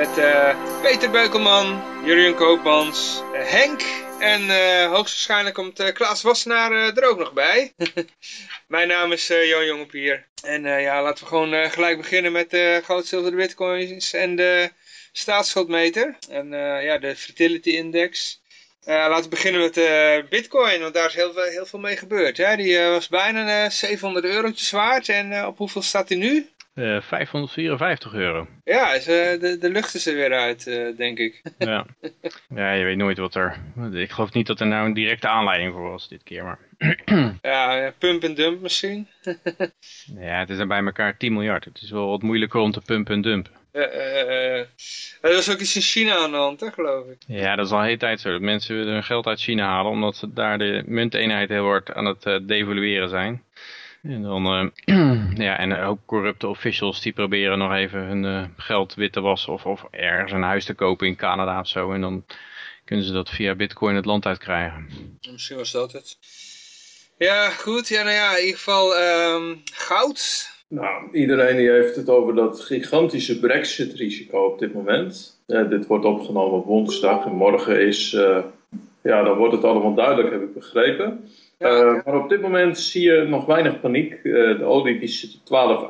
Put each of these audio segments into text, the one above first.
Met eh, Peter Beukelman, Jurjen Koopmans, eh, Henk en uh, hoogstwaarschijnlijk komt uh, Klaas Wassenaar er ook nog bij. Mijn naam is Johan Jongepier. En ja, laten we gewoon gelijk beginnen met de goud, zilver, de bitcoins en de staatsschuldmeter. En ja, de fertility index. Uh, laten we beginnen met uh, bitcoin, want daar is heel veel, heel veel mee gebeurd. Hè? Die uh, was bijna 700 eurotjes waard en op hoeveel staat hij nu? 554 euro. Ja, is, de, de lucht is er weer uit, denk ik. ja. ja, je weet nooit wat er... Ik geloof niet dat er nou een directe aanleiding voor was dit keer, maar... ja, pump en dump misschien. ja, het is er bij elkaar 10 miljard. Het is wel wat moeilijker om te pumpen en dumpen. Uh, uh, er was ook iets in China aan de hand, hè, geloof ik. Ja, dat is al een hele tijd zo. Dat mensen willen hun geld uit China halen, omdat ze daar de munteenheid heel hard aan het devalueren zijn. En, dan, ja, en ook corrupte officials die proberen nog even hun geld wit te wassen of, of ergens een huis te kopen in Canada of zo. En dan kunnen ze dat via bitcoin het land uitkrijgen. Misschien was dat het. Ja, goed. Ja, nou ja, in ieder geval um, goud. Nou, iedereen die heeft het over dat gigantische brexit-risico op dit moment. dit wordt opgenomen op woensdag en morgen is, uh, ja, dan wordt het allemaal duidelijk, heb ik begrepen. Uh, maar op dit moment zie je nog weinig paniek. Uh, de olie die zit op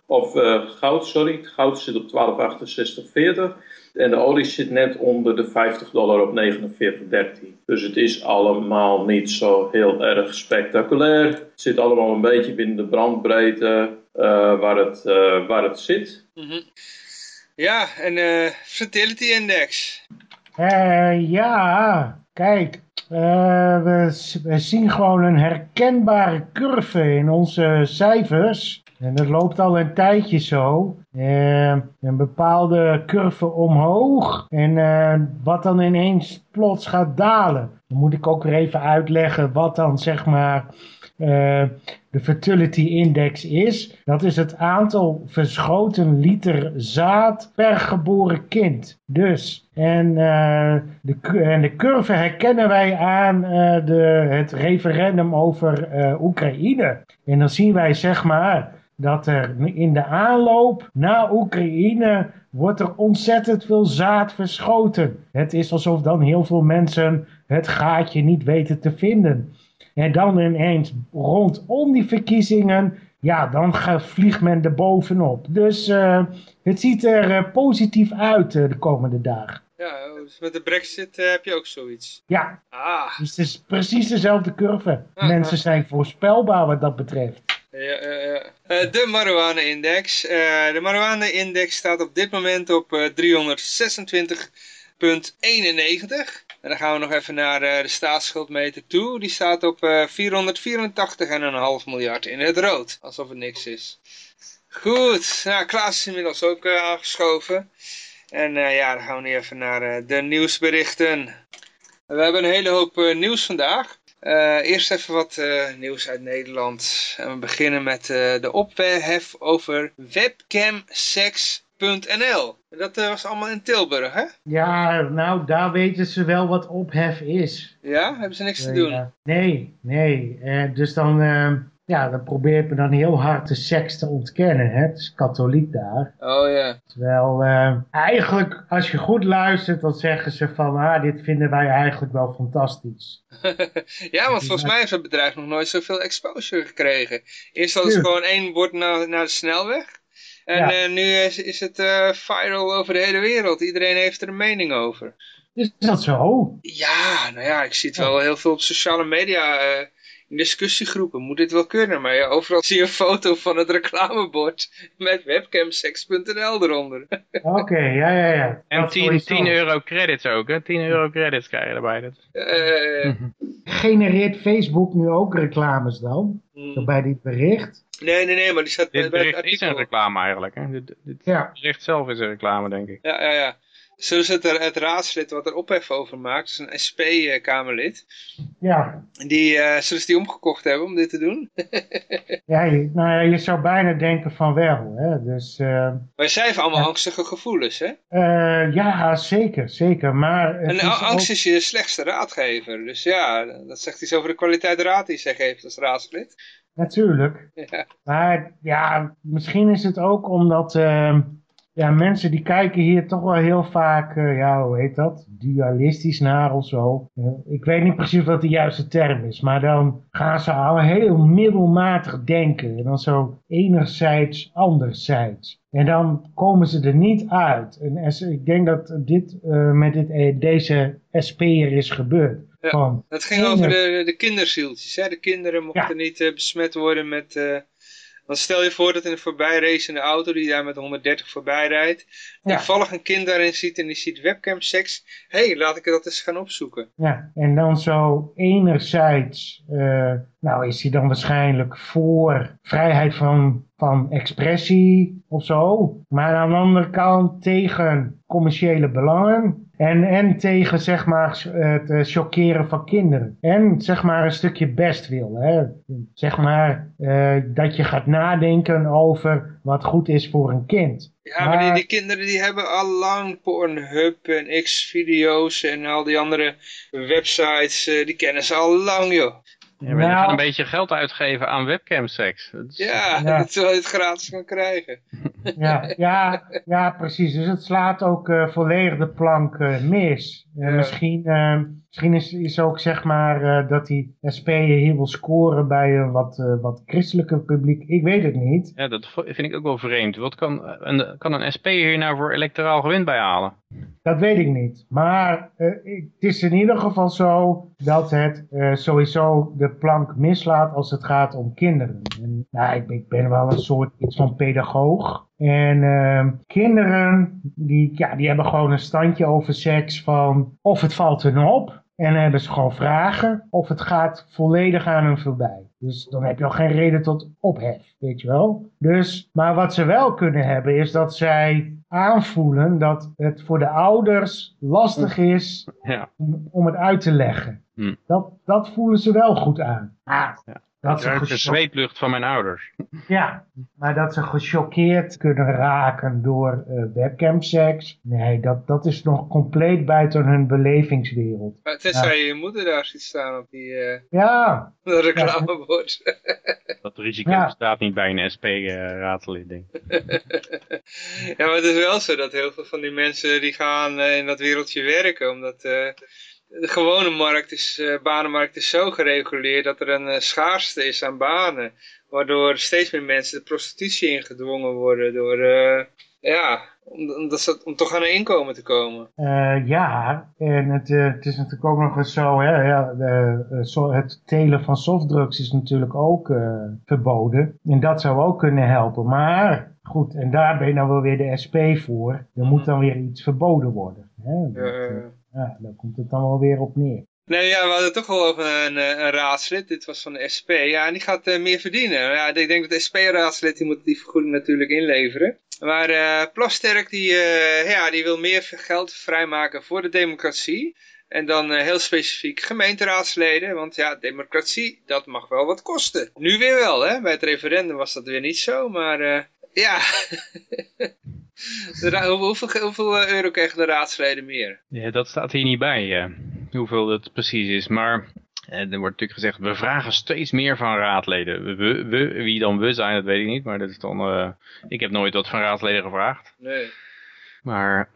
12,68,40. Of goud, sorry. Goud zit op 12,68,40. En de olie zit net onder de 50 dollar op 49,13. Dus het is allemaal niet zo heel erg spectaculair. Het zit allemaal een beetje binnen de brandbreedte uh, waar, het, uh, waar het zit. Mm -hmm. Ja, en uh, fertility index. ja, kijk. We, we, zien gewoon een herkenbare curve in onze cijfers. En dat loopt al een tijdje zo. Uh, een bepaalde curve omhoog. En uh, wat dan ineens plots gaat dalen. Dan moet ik ook weer even uitleggen wat dan zeg maar de fertility index is. Dat is het aantal verschoten liter zaad per geboren kind. Dus, en, de, en de curve herkennen wij aan de, het referendum over Oekraïne. En dan zien wij zeg maar dat er in de aanloop naar Oekraïne wordt er ontzettend veel zaad verschoten. Het is alsof dan heel veel mensen het gaatje niet weten te vinden. En dan ineens rondom die verkiezingen, ja, dan vliegt men er bovenop. Dus uh, het ziet er uh, positief uit uh, de komende dagen. Ja, dus met de brexit heb je ook zoiets. Ja, ah. dus het is precies dezelfde curve. Ah, Mensen zijn voorspelbaar wat dat betreft. Ja, ja, ja. Uh, de marijuana-index. Uh, de marijuana-index staat op dit moment op uh, 326,91. En dan gaan we nog even naar de staatsschuldmeter toe. Die staat op 484,5 miljard in het rood. Alsof het niks is. Goed, nou, Klaas is inmiddels ook aangeschoven. En ja, dan gaan we nu even naar de nieuwsberichten. We hebben een hele hoop nieuws vandaag. Eerst even wat nieuws uit Nederland. En we beginnen met de ophef over webcamsex.nl. Dat was allemaal in Tilburg, hè? Ja, nou, daar weten ze wel wat ophef is. Ja? Hebben ze niks te doen? Nee, nee. dus dan ja, dan probeert men dan heel hard de seks te ontkennen. Hè? Het is katholiek daar. Oh ja. Terwijl uh, eigenlijk, als je goed luistert, dan zeggen ze van, ah, dit vinden wij eigenlijk wel fantastisch. ja, want volgens mij heeft het bedrijf nog nooit zoveel exposure gekregen. Eerst hadden ze gewoon één bord naar, naar de snelweg. En ja. uh, nu is, is het uh, viral over de hele wereld. Iedereen heeft er een mening over. Is dat zo? Ja, nou ja, ik zie het wel heel veel op sociale media in discussiegroepen moet dit wel kunnen. Maar ja, overal zie je een foto van het reclamebord met webcamsex.nl eronder. Oké, ja, ja, ja. En 10, 10 euro credits ook, hè? 10 euro credits krijg je erbij. Dat. Uh, Genereert Facebook nu ook reclames dan? Hmm. Zo bij dit bericht? Nee, nee, nee, maar die staat dit bij het artikel. is een reclame eigenlijk, hè? Dit, dit ja. bericht zelf is een reclame, denk ik. Ja, ja, ja. Ze het, er- het raadslid wat er ophef over maakt, dus een SP-kamerlid, Ja, die, eh, zullen ze die omgekocht hebben om dit te doen? ja, je, nou ja, je zou bijna denken van wel. Hè? Dus eh, Wij zij hebben allemaal angstige gevoelens, hè? eh, ja, zeker, zeker. Maar En is angst ook- is je slechtste raadgever. Dus ja, dat zegt iets over de kwaliteit raad die zij geeft als raadslid. Natuurlijk. Ja. Maar ja, misschien is het ook omdat ehm, ja, mensen die kijken hier toch wel heel vaak, eh, ja, hoe heet dat? Dualistisch naar of zo. Ik weet niet precies wat de juiste term is, maar dan gaan ze al heel middelmatig denken. En dan zo enerzijds, anderzijds. En dan komen ze er niet uit. En ik denk dat dit eh, met dit, eh, deze SP'er is gebeurd. Ja. Het ging over de, de kinderzieltjes. Hè? De kinderen mochten Ja. niet eh, besmet worden met... eh, want stel je voor dat in een voorbijracende auto die daar met 130 voorbij rijdt... Ja. toevallig een kind daarin ziet en die ziet webcamseks. Hé, hey, laat ik dat eens gaan opzoeken. Ja, en dan zo enerzijds, eh, nou is hij dan waarschijnlijk voor vrijheid van, van expressie of zo. Maar aan de andere kant tegen commerciële belangen. En, en tegen zeg maar het eh, chockeren van kinderen. En zeg maar een stukje bestwil. Hè? Zeg maar eh, dat je gaat nadenken over wat goed is voor een kind. Ja, maar, die, Maar- die kinderen die hebben al lang Pornhub en X-video's en al die andere websites, eh, die kennen ze al lang, joh. Ja, maar je Nou- gaat een beetje geld uitgeven aan webcamseks. Dat is- Ja, Ja. terwijl je het gratis kan krijgen. Ja, ja, ja, precies. Dus het slaat ook eh, volledig de plank eh, mis. Eh, Ja. Misschien, eh, misschien is, is ook zeg maar eh, dat die SP hier wil scoren bij een wat, eh, wat christelijker publiek. Ik weet het niet. Ja, dat vind ik ook wel vreemd. Wat kan een, kan een SP hier nou voor electoraal gewin bijhalen? Dat weet ik niet. Maar eh, het is in ieder geval zo dat het eh, sowieso de plank mislaat als het gaat om kinderen. En, nou, ik, ben- ik ben wel een soort iets van pedagoog. En ehm, kinderen, die, ja, die hebben gewoon een standje over seks van of het valt hun op. En dan hebben ze gewoon vragen of het gaat volledig aan hun voorbij. Dus dan heb je al geen reden tot ophef, weet je wel. Dus, maar wat ze wel kunnen hebben is dat zij aanvoelen dat het voor de ouders lastig is Ja, om, om het uit te leggen. Hm. Dat, dat voelen ze wel goed aan. Ah, Ja. Dat ik ze ruik de zweetlucht van mijn ouders. ja, maar dat ze gechoqueerd kunnen raken door eh webcamseks. Nee, dat, dat is nog compleet buiten hun belevingswereld. Maar Tenzij je je moeder daar ziet staan op die eh, Ja, dat reclamebord. Dat risico Ja. bestaat niet bij een SP-raadslid, denk ik. ja, maar het is wel zo dat heel veel van die mensen die gaan eh, in dat wereldje werken. Omdat eh, de gewone markt is, eh, banenmarkt is zo gereguleerd dat er een eh, schaarste is aan banen. Waardoor steeds meer mensen de prostitutie ingedwongen worden door, eh, ja, om, ze, om toch aan een inkomen te komen. ja. en het, het is natuurlijk ook nog eens zo, hè, ja, de, het telen van softdrugs is natuurlijk ook verboden. En dat zou ook kunnen helpen. Maar goed, en daar ben je nou wel weer de SP voor. Er moet dan weer iets verboden worden. Hè? Dat, ja, daar komt het dan wel weer op neer. Nee, ja, we hadden toch wel over een, eh, een raadslid. Dit was van de SP. Ja, en die gaat eh, meer verdienen. Ja, ik denk dat de SP-raadslid die moet die vergoeding natuurlijk inleveren. Maar eh Plasterk die, ja, die wil meer geld vrijmaken voor de democratie. En dan heel specifiek gemeenteraadsleden. Want ja, democratie, dat mag wel wat kosten. Nu weer wel, hè. Bij het referendum was dat weer niet zo. Maar ja, hoeveel, hoeveel eh, euro kregen de raadsleden meer? Ja, dat staat hier niet bij, eh, hoeveel dat precies is. Maar eh, er wordt natuurlijk gezegd, we vragen steeds meer van raadleden. We, we, wie dan we zijn, dat weet ik niet. Maar dat is dan, ik heb nooit wat van raadsleden gevraagd. Nee. Maar,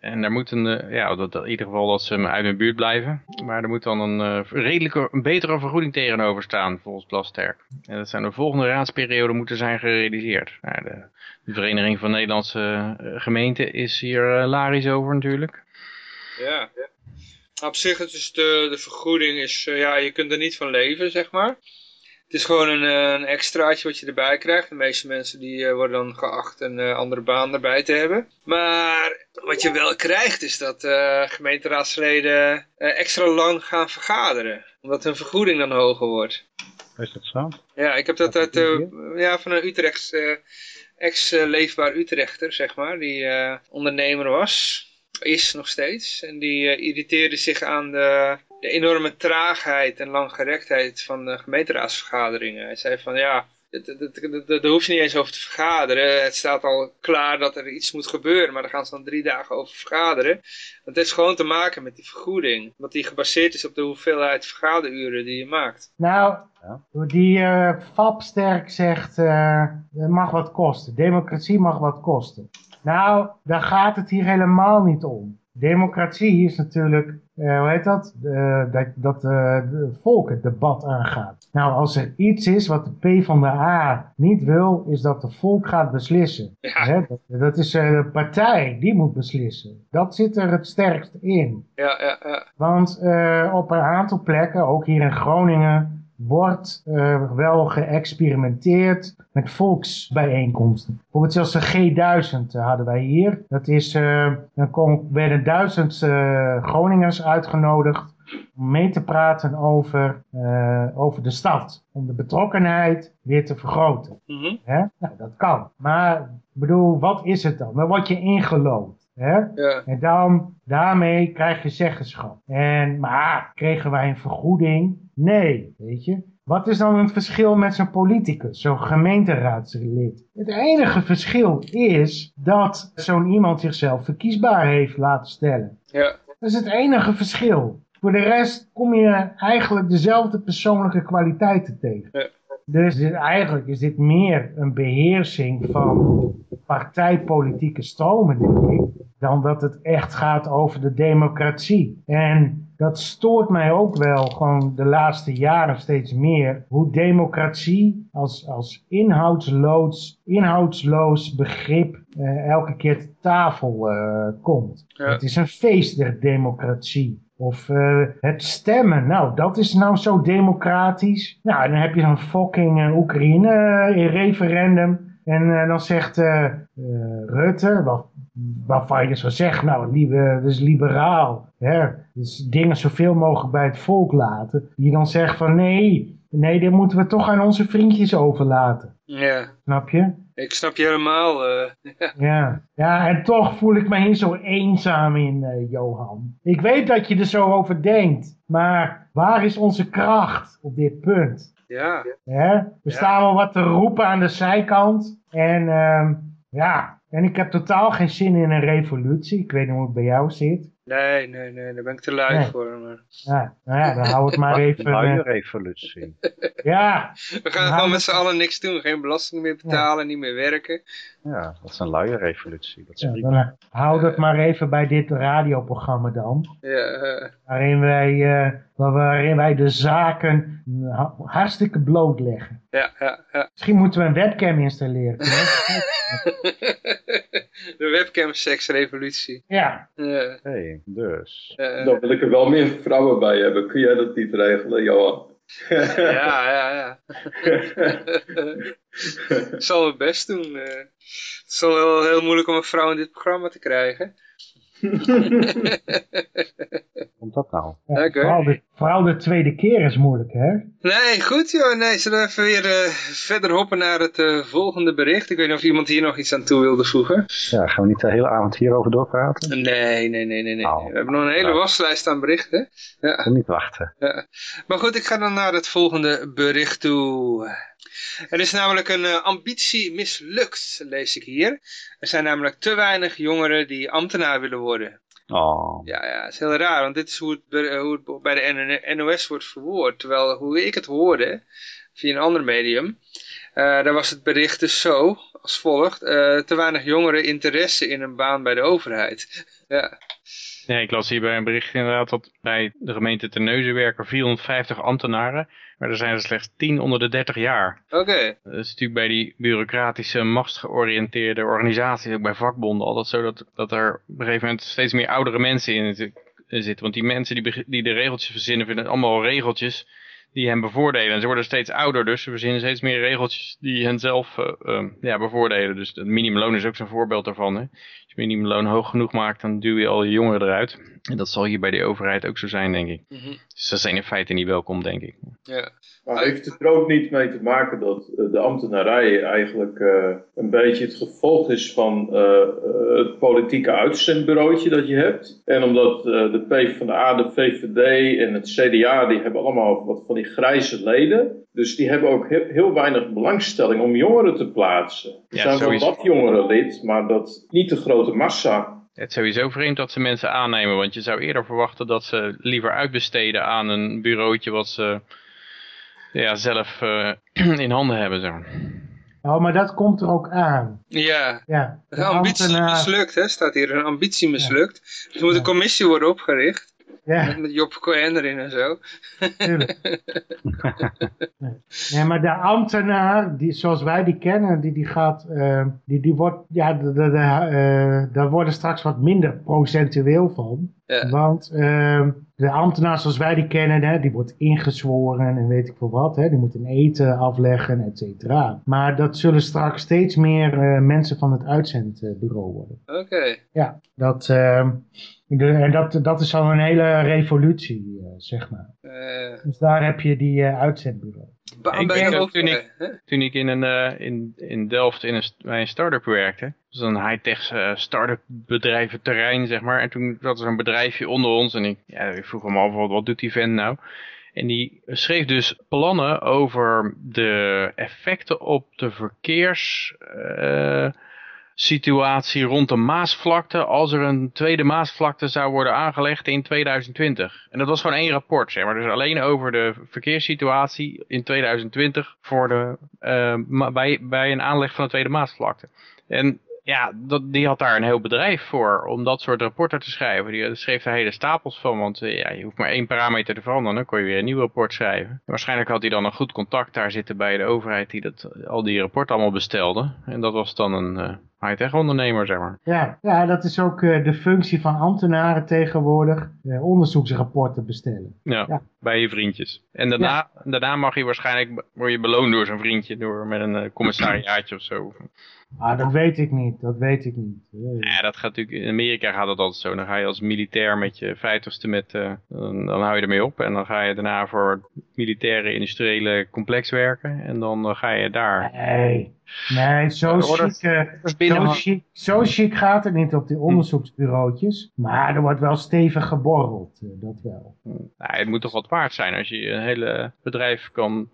en daar moet een, eh, ja, dat, dat- in ieder geval dat ze uit hun buurt blijven. Maar er moet dan een eh, redelijke, een betere vergoeding tegenover staan, volgens Plasterk. En dat zijn de volgende raadsperiode moeten zijn gerealiseerd. Nou, de, de Vereniging van Nederlandse eh, Gemeenten is hier uh, larisch over natuurlijk. Ja. Op zich het is de, de vergoeding is, uh, ja, je kunt er niet van leven, zeg maar. Het is gewoon een, een extraatje wat je erbij krijgt. De meeste mensen die uh, worden dan geacht een uh, andere baan erbij te hebben. Maar wat je wel krijgt is dat gemeenteraadsleden extra lang gaan vergaderen. Omdat hun vergoeding dan hoger wordt. Is dat zo? Ja, ik heb dat uit, ja, van een Utrechts, ex-leefbaar Utrechter, zeg maar, die ondernemer was. is nog steeds. En die uh, irriteerde zich aan de, de, enorme traagheid en langgerektheid van de gemeenteraadsvergaderingen. Hij zei van ja, daar hoef je niet eens over te vergaderen. Het staat al klaar dat er iets moet gebeuren, maar daar gaan ze dan drie dagen over vergaderen. Dat heeft gewoon te maken met die vergoeding. Wat die gebaseerd is op de hoeveelheid vergaderuren die je maakt. Nou, die uh, Fab Sterk zegt, uh, het mag wat kosten. Democratie mag wat kosten. Nou, daar gaat het hier helemaal niet om. Democratie is natuurlijk, uh, hoe heet dat, uh, dat, dat het volk het debat aangaat. Nou, als er iets is wat de P van de A niet wil, is dat de volk gaat beslissen. Ja. Dat, dat, is de partij, die moet beslissen. Dat zit er het sterkst in. Ja, ja, ja. Want op een aantal plekken, ook hier in Groningen, wordt uh, wel geëxperimenteerd met volksbijeenkomsten. Bijvoorbeeld zelfs de G1000 uh, hadden wij hier. Dat is, uh, dan kon, werden duizend Groningers uitgenodigd om mee te praten over, over de stad. Om de betrokkenheid weer te vergroten. Mm -hmm. nou, dat kan. Maar ik bedoel, wat is het dan? Dan word je ingelood. Hè? Ja. En dan, daarmee krijg je zeggenschap. En, maar kregen wij een vergoeding? Nee, weet je. Wat is dan het verschil met zo'n politicus, zo'n gemeenteraadslid? Het enige verschil is dat zo'n iemand zichzelf verkiesbaar heeft laten stellen. Ja. Dat is het enige verschil. Voor de rest kom je eigenlijk dezelfde persoonlijke kwaliteiten tegen. Ja. Dus dit, eigenlijk is dit meer een beheersing van partijpolitieke stromen, denk ik, dan dat het echt gaat over de democratie. En dat stoort mij ook wel gewoon de laatste jaren steeds meer. Hoe democratie als, als inhoudsloos, inhoudsloos begrip uh, elke keer te tafel uh, komt. Ja. Het is een feest der democratie. Of uh, het stemmen, nou dat is nou zo democratisch. Nou dan heb je een fucking Oekraïne in referendum. En dan zegt Rutte, wat waarvan je zou zeggen, nou, lieve, dat is liberaal. Hè? Dus dingen zoveel mogelijk bij het volk laten. Die dan zegt van nee, nee, dit moeten we toch aan onze vriendjes overlaten. Ja. Snap je? Ik snap je helemaal. Uh, ja. ja, en toch voel ik me hier zo eenzaam in, uh, Johan. Ik weet dat je er zo over denkt. Maar waar is onze kracht op dit punt? Ja. Hè? We staan wel wat te roepen aan de zijkant. En uh, ja, en ik heb totaal geen zin in een revolutie. Ik weet niet hoe het bij jou zit. Nee, nee, nee, daar ben ik te lui nee. voor. Maar... Ja, nou ja, dan hou het maar even... Een uh... revolutie. ja. We gaan gewoon met z'n allen niks doen. Geen belasting meer betalen, ja. niet meer werken. Ja, dat is een luie revolutie. Dat is ja, dan, uh, hou dat maar even bij dit radioprogramma dan. Ja. Uh... Waarin, wij, uh, waarin wij de zaken hartstikke blootleggen. Ja, ja, ja. Misschien moeten we een webcam installeren. de webcam seksrevolutie. Ja. ja. Hey, dus. Dan wil ik er wel meer vrouwen bij hebben. Kun jij dat niet regelen, Johan? ja, ja, ja. ik zal mijn best doen. het is wel heel moeilijk om een vrouw in dit programma te krijgen. Komt dat nou? Ja, vooral, de, vooral, de, tweede keer is moeilijk, hè? Nee, goed joh. Nee, zullen we even weer uh, verder hoppen naar het uh, volgende bericht? Ik weet niet of iemand hier nog iets aan toe wilde voegen. Ja, gaan we niet de hele avond hierover doorpraten? Nee, nee, nee, nee. nee. Oh, we hebben nog een hele ja. waslijst aan berichten. Ja. Ik niet wachten. Ja. Maar goed, ik ga dan naar het volgende bericht toe. Er is namelijk een uh, ambitie mislukt, lees ik hier. Er zijn namelijk te weinig jongeren die ambtenaar willen worden. Oh. Ja, ja, dat is heel raar, want dit is hoe het, hoe het bij de NOS wordt verwoord. Terwijl, hoe ik het hoorde, via een ander medium, uh, daar was het bericht dus zo, als volgt. Uh, te weinig jongeren interesse in een baan bij de overheid. ja. Nee, ik las hier bij een bericht inderdaad dat bij de gemeente Terneuzen werken 450 ambtenaren. Maar er zijn er slechts 10 onder de 30 jaar. Oké. Okay. Dat is natuurlijk bij die bureaucratische, machtsgeoriënteerde organisaties, ook bij vakbonden, altijd zo dat, dat er op een gegeven moment steeds meer oudere mensen in zitten. Want die mensen die, die de regeltjes verzinnen, vinden allemaal regeltjes die hen bevoordelen. En ze worden steeds ouder, dus ze verzinnen steeds meer regeltjes die hen zelf uh, uh, ja, bevoordelen. Dus het minimumloon is ook zo'n voorbeeld daarvan. Hè? Je minimumloon hoog genoeg maakt, dan duw je al je jongeren eruit. En dat zal hier bij de overheid ook zo zijn, denk ik. Mhm. Dus ze zijn in feite niet welkom, denk ik. Ja. Maar heeft het er ook niet mee te maken dat eh, de ambtenarij eigenlijk eh, een beetje het gevolg is van eh, het politieke uitzendbureautje dat je hebt? En omdat eh, de PvdA, de VVD en het CDA, die hebben allemaal wat van die grijze leden. Dus die hebben ook heel, heel weinig belangstelling om jongeren te plaatsen. Er Ja, zijn wel wat jongeren lid, maar dat niet de grote massa. Het is sowieso vreemd dat ze mensen aannemen, want je zou eerder verwachten dat ze liever uitbesteden aan een bureautje wat ze ja, zelf eh, in handen hebben. Zeg maar. Oh, maar dat komt er ook aan. Ja, Ja, de de ambitie ambtenaar- mislukt, hè, staat hier. Een ambitie mislukt. Dus er moet een commissie worden opgericht. Ja, Met, met Job Cohen erin en zo. tuurlijk. nee. maar de ambtenaar, die, zoals wij die kennen, die, die gaat, eh, die, die wordt, ja, de, de, de, eh, daar worden straks wat minder procentueel van. Ja. Want eh, de ambtenaar zoals wij die kennen, hè, die wordt ingezworen en weet ik veel wat. Hè, die moet een eten afleggen, et cetera. Maar dat zullen straks steeds meer eh, mensen van het uitzendbureau worden. Oké. Ja, dat, eh, de, en dat, dat is al een hele revolutie, eh, zeg maar. Eh, Dus daar heb je die eh, uitzendbureau. Ik denk de ook toen hè? Toen ik in, een, eh, in, in Delft in een, bij een start-up werkte, dat was een high-tech start-up bedrijventerrein, zeg maar. En toen zat er zo'n bedrijfje onder ons en ik, ja, ik vroeg hem af, wat, wat doet die vent nou? En die schreef dus plannen over de effecten op de verkeers... situatie rond de Maasvlakte als er een tweede Maasvlakte zou worden aangelegd in 2020. En dat was gewoon één rapport, zeg maar. Dus alleen over de verkeerssituatie in 2020 voor de, eh, bij, bij een aanleg van een tweede Maasvlakte. En ja, dat, die had daar een heel bedrijf voor om dat soort rapporten te schrijven. Die schreef daar hele stapels van, want eh, ja, je hoeft maar één parameter te veranderen, dan kon je weer een nieuw rapport schrijven. Waarschijnlijk had hij dan een goed contact daar zitten bij de overheid die dat, al die rapporten allemaal bestelde. En dat was dan een eh, high-tech ondernemer, zeg maar. Ja, ja dat is ook eh, de functie van ambtenaren tegenwoordig. eh, onderzoeksrapporten bestellen. Ja, Ja. bij je vriendjes. En daarna, daarna mag je waarschijnlijk, word je beloond door zo'n vriendje, door met een commissariaatje of zo. Ah, dat weet ik niet. Dat weet ik niet. Ja, dat gaat natuurlijk, in Amerika gaat dat altijd zo. Dan ga je als militair met je vijftigste met, eh, dan, dan hou je ermee op. En dan ga je daarna voor het militaire industriële complex werken. En dan eh, ga je daar. Nee, nee zo, chic, eh, binnen- zo, chic, zo chic gaat het niet op die onderzoeksbureautjes. Maar er wordt wel stevig geborreld. dat wel. Nou, het moet toch wat waard zijn als je een hele bedrijf kan,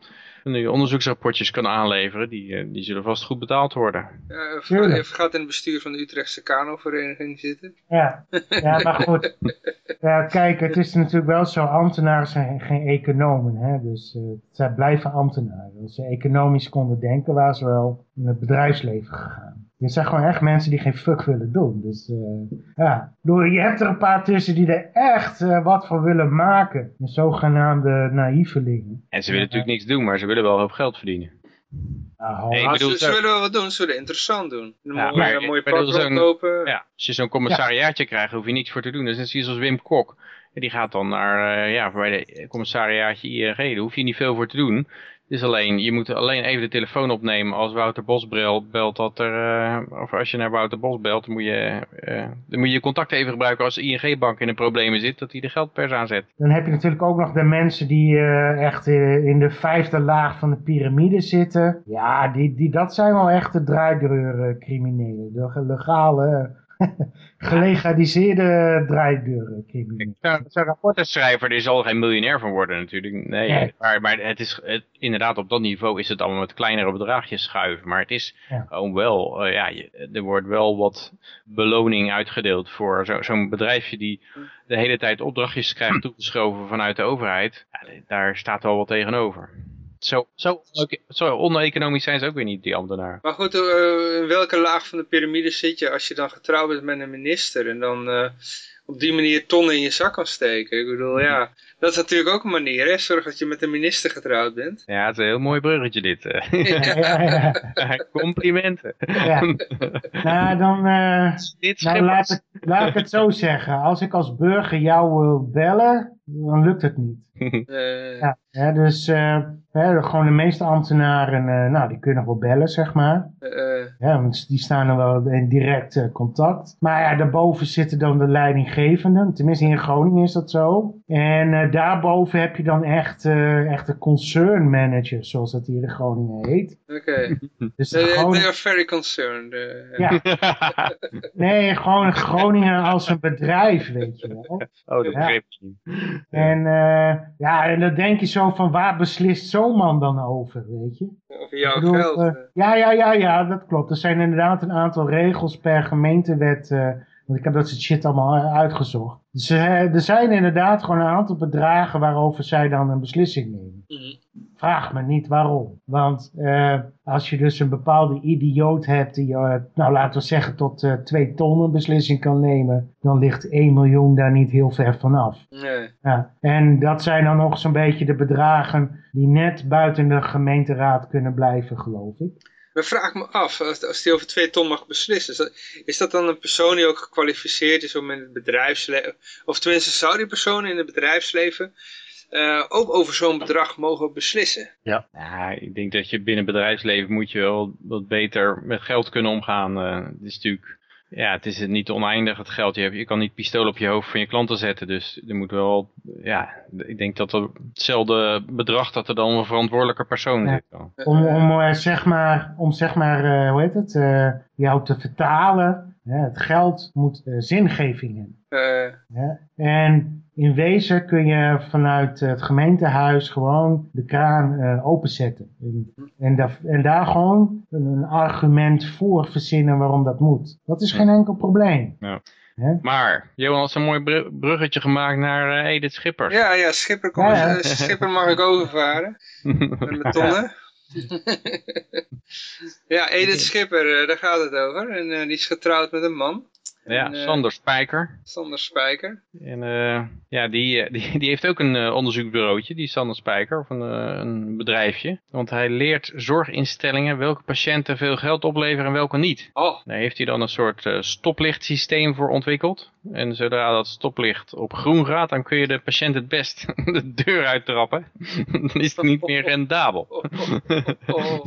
die onderzoeksrapportjes kan aanleveren. Die, eh, die zullen vast goed betaald worden. Ja, gaat in het bestuur van de Utrechtse kanovereniging zitten. Ja, ja maar goed. Ja, kijk, het is natuurlijk wel zo. Ambtenaren zijn geen economen. Hè? Dus eh, zij blijven ambtenaren. Als ze economisch konden denken, waren ze wel in het bedrijfsleven gegaan. Dit zijn gewoon echt mensen die geen fuck willen doen. Dus eh, ja, je hebt er een paar tussen die er echt eh, wat voor willen maken. De zogenaamde naïvelingen. En ze willen natuurlijk niks doen, maar ze willen wel een hoop geld verdienen. Nou, Nee, ik Maar bedoel ze, willen wel wat doen, ze willen interessant doen. Een Ja, mooie, maar een mooie pak kopen. Ja, als je zo'n commissariaatje krijgt, hoef je niks voor te doen. Dat is net zoiets als Wim Kok. En Die gaat dan naar, eh, ja, bij de commissariaatje ING. Daar hoef je niet veel voor te doen. Is alleen, je moet alleen even de telefoon opnemen als Wouter Bos belt dat er, eh, of als je naar Wouter Bos belt, dan moet je, eh, dan moet je je contact even gebruiken als de ING-bank in de problemen zit, dat hij de geldpers aanzet. Dan heb je natuurlijk ook nog de mensen die eh, echt in de vijfde laag van de piramide zitten. Ja, die, die, dat zijn wel echte draaideurcriminelen. De legale, gelegaliseerde. Zo'n zo'n rapportenschrijver, die zal geen miljonair van worden natuurlijk. Nee, Nee. maar, maar het is, het, inderdaad op dat niveau is het allemaal met kleinere bedragjes schuiven. Maar het is Ja. gewoon wel, eh, ja, je- er wordt wel wat beloning uitgedeeld voor zo- zo'n bedrijfje die de hele tijd opdrachtjes krijgt toegeschoven vanuit de overheid. Ja, daar staat wel wat tegenover. Zo, zo, zo oneconomisch zijn ze ook weer niet, die ambtenaren. Maar goed, eh, in welke laag van de piramide zit je als je dan getrouwd bent met een minister en dan eh, op die manier tonnen in je zak kan steken? Ik bedoel, ja, Dat is natuurlijk ook een manier, hè? Zorg dat je met een minister getrouwd bent. Ja, het is een heel mooi bruggetje dit. eh. Ja, ja, ja. Complimenten. Ja. Nou, dan, eh, nou laat, ik, laat ik het zo zeggen. Als ik als burger jou wil bellen, dan lukt het niet. Eh, Ja, hè, dus eh, hè, gewoon de meeste ambtenaren, eh, nou, die kunnen nog wel bellen, zeg maar. eh, Ja, want die staan dan wel in direct eh, contact. Maar ja, daarboven zitten dan de leidinggevenden. Tenminste, in Groningen is dat zo. En eh, daarboven heb je dan echt, eh, echt de concern manager, zoals dat hier in Groningen heet. Oké. Dus de They, Groningen- they are very concerned. ja, nee, gewoon Groningen als een bedrijf, weet je wel. Oh, dat begreep ik niet. En eh, ja, en dan denk je zo van, waar beslist zo'n man dan over, weet je? Over jouw bedoel, geld. eh, eh. ja, ja, ja, ja, dat klopt. Er zijn inderdaad een aantal regels per gemeentewet. eh, want ik heb dat soort shit allemaal uitgezocht. Dus er zijn inderdaad gewoon een aantal bedragen waarover zij dan een beslissing nemen. Mhm. Vraag me niet waarom. Want eh, als je dus een bepaalde idioot hebt die, eh, nou laten we zeggen, tot eh 2 ton een beslissing kan nemen, dan ligt 1 miljoen daar niet heel ver vanaf. Nee. Ja, en dat zijn dan nog zo'n beetje de bedragen die net buiten de gemeenteraad kunnen blijven, geloof ik. Maar vraag me af, als, als die over twee ton mag beslissen, is dat, is dat dan een persoon die ook gekwalificeerd is om in het bedrijfsleven, of tenminste zou die persoon in het bedrijfsleven eh, ook over zo'n bedrag mogen beslissen? Ja, ik denk dat je binnen bedrijfsleven moet je wel wat beter met geld kunnen omgaan. Eh, het is natuurlijk, ja, het is niet oneindig het geld. Je, hebt, je kan niet pistool op je hoofd van je klanten zetten. Dus er moet wel, ja, ik denk dat er hetzelfde bedrag dat er dan een verantwoordelijke persoon Ja. zit. dan. Om, om eh, zeg maar, om zeg maar eh, hoe heet het, eh, jou te vertalen. Hè, het geld moet zingeving hebben. Eh, Hè? En in wezen kun je vanuit het gemeentehuis gewoon de kraan eh, openzetten. En, en, daar, en daar gewoon een, een argument voor verzinnen waarom dat moet. Dat is geen enkel probleem. Ja. Hè? Maar, Johan had een mooi bru- bruggetje gemaakt naar eh, Edith Schippers. ja, ja, Schipper, kom, Ja, ja. eh, Schipper mag ik overvaren. Met mijn tonnen. ja, Edith Schipper, daar gaat het over. En eh, die is getrouwd met een man. Ja, En, eh, Sander Spijker. Sander Spijker. En eh, ja, die, eh, die, die heeft ook een onderzoeksbureautje, die Sander Spijker, of een, een bedrijfje. Want hij leert zorginstellingen welke patiënten veel geld opleveren en welke niet. Oh, Daar heeft hij dan een soort stoplichtsysteem voor ontwikkeld. En zodra dat stoplicht op groen gaat, dan kun je de patiënt het best de deur uittrappen. dan is het niet meer rendabel. oh, oh, oh.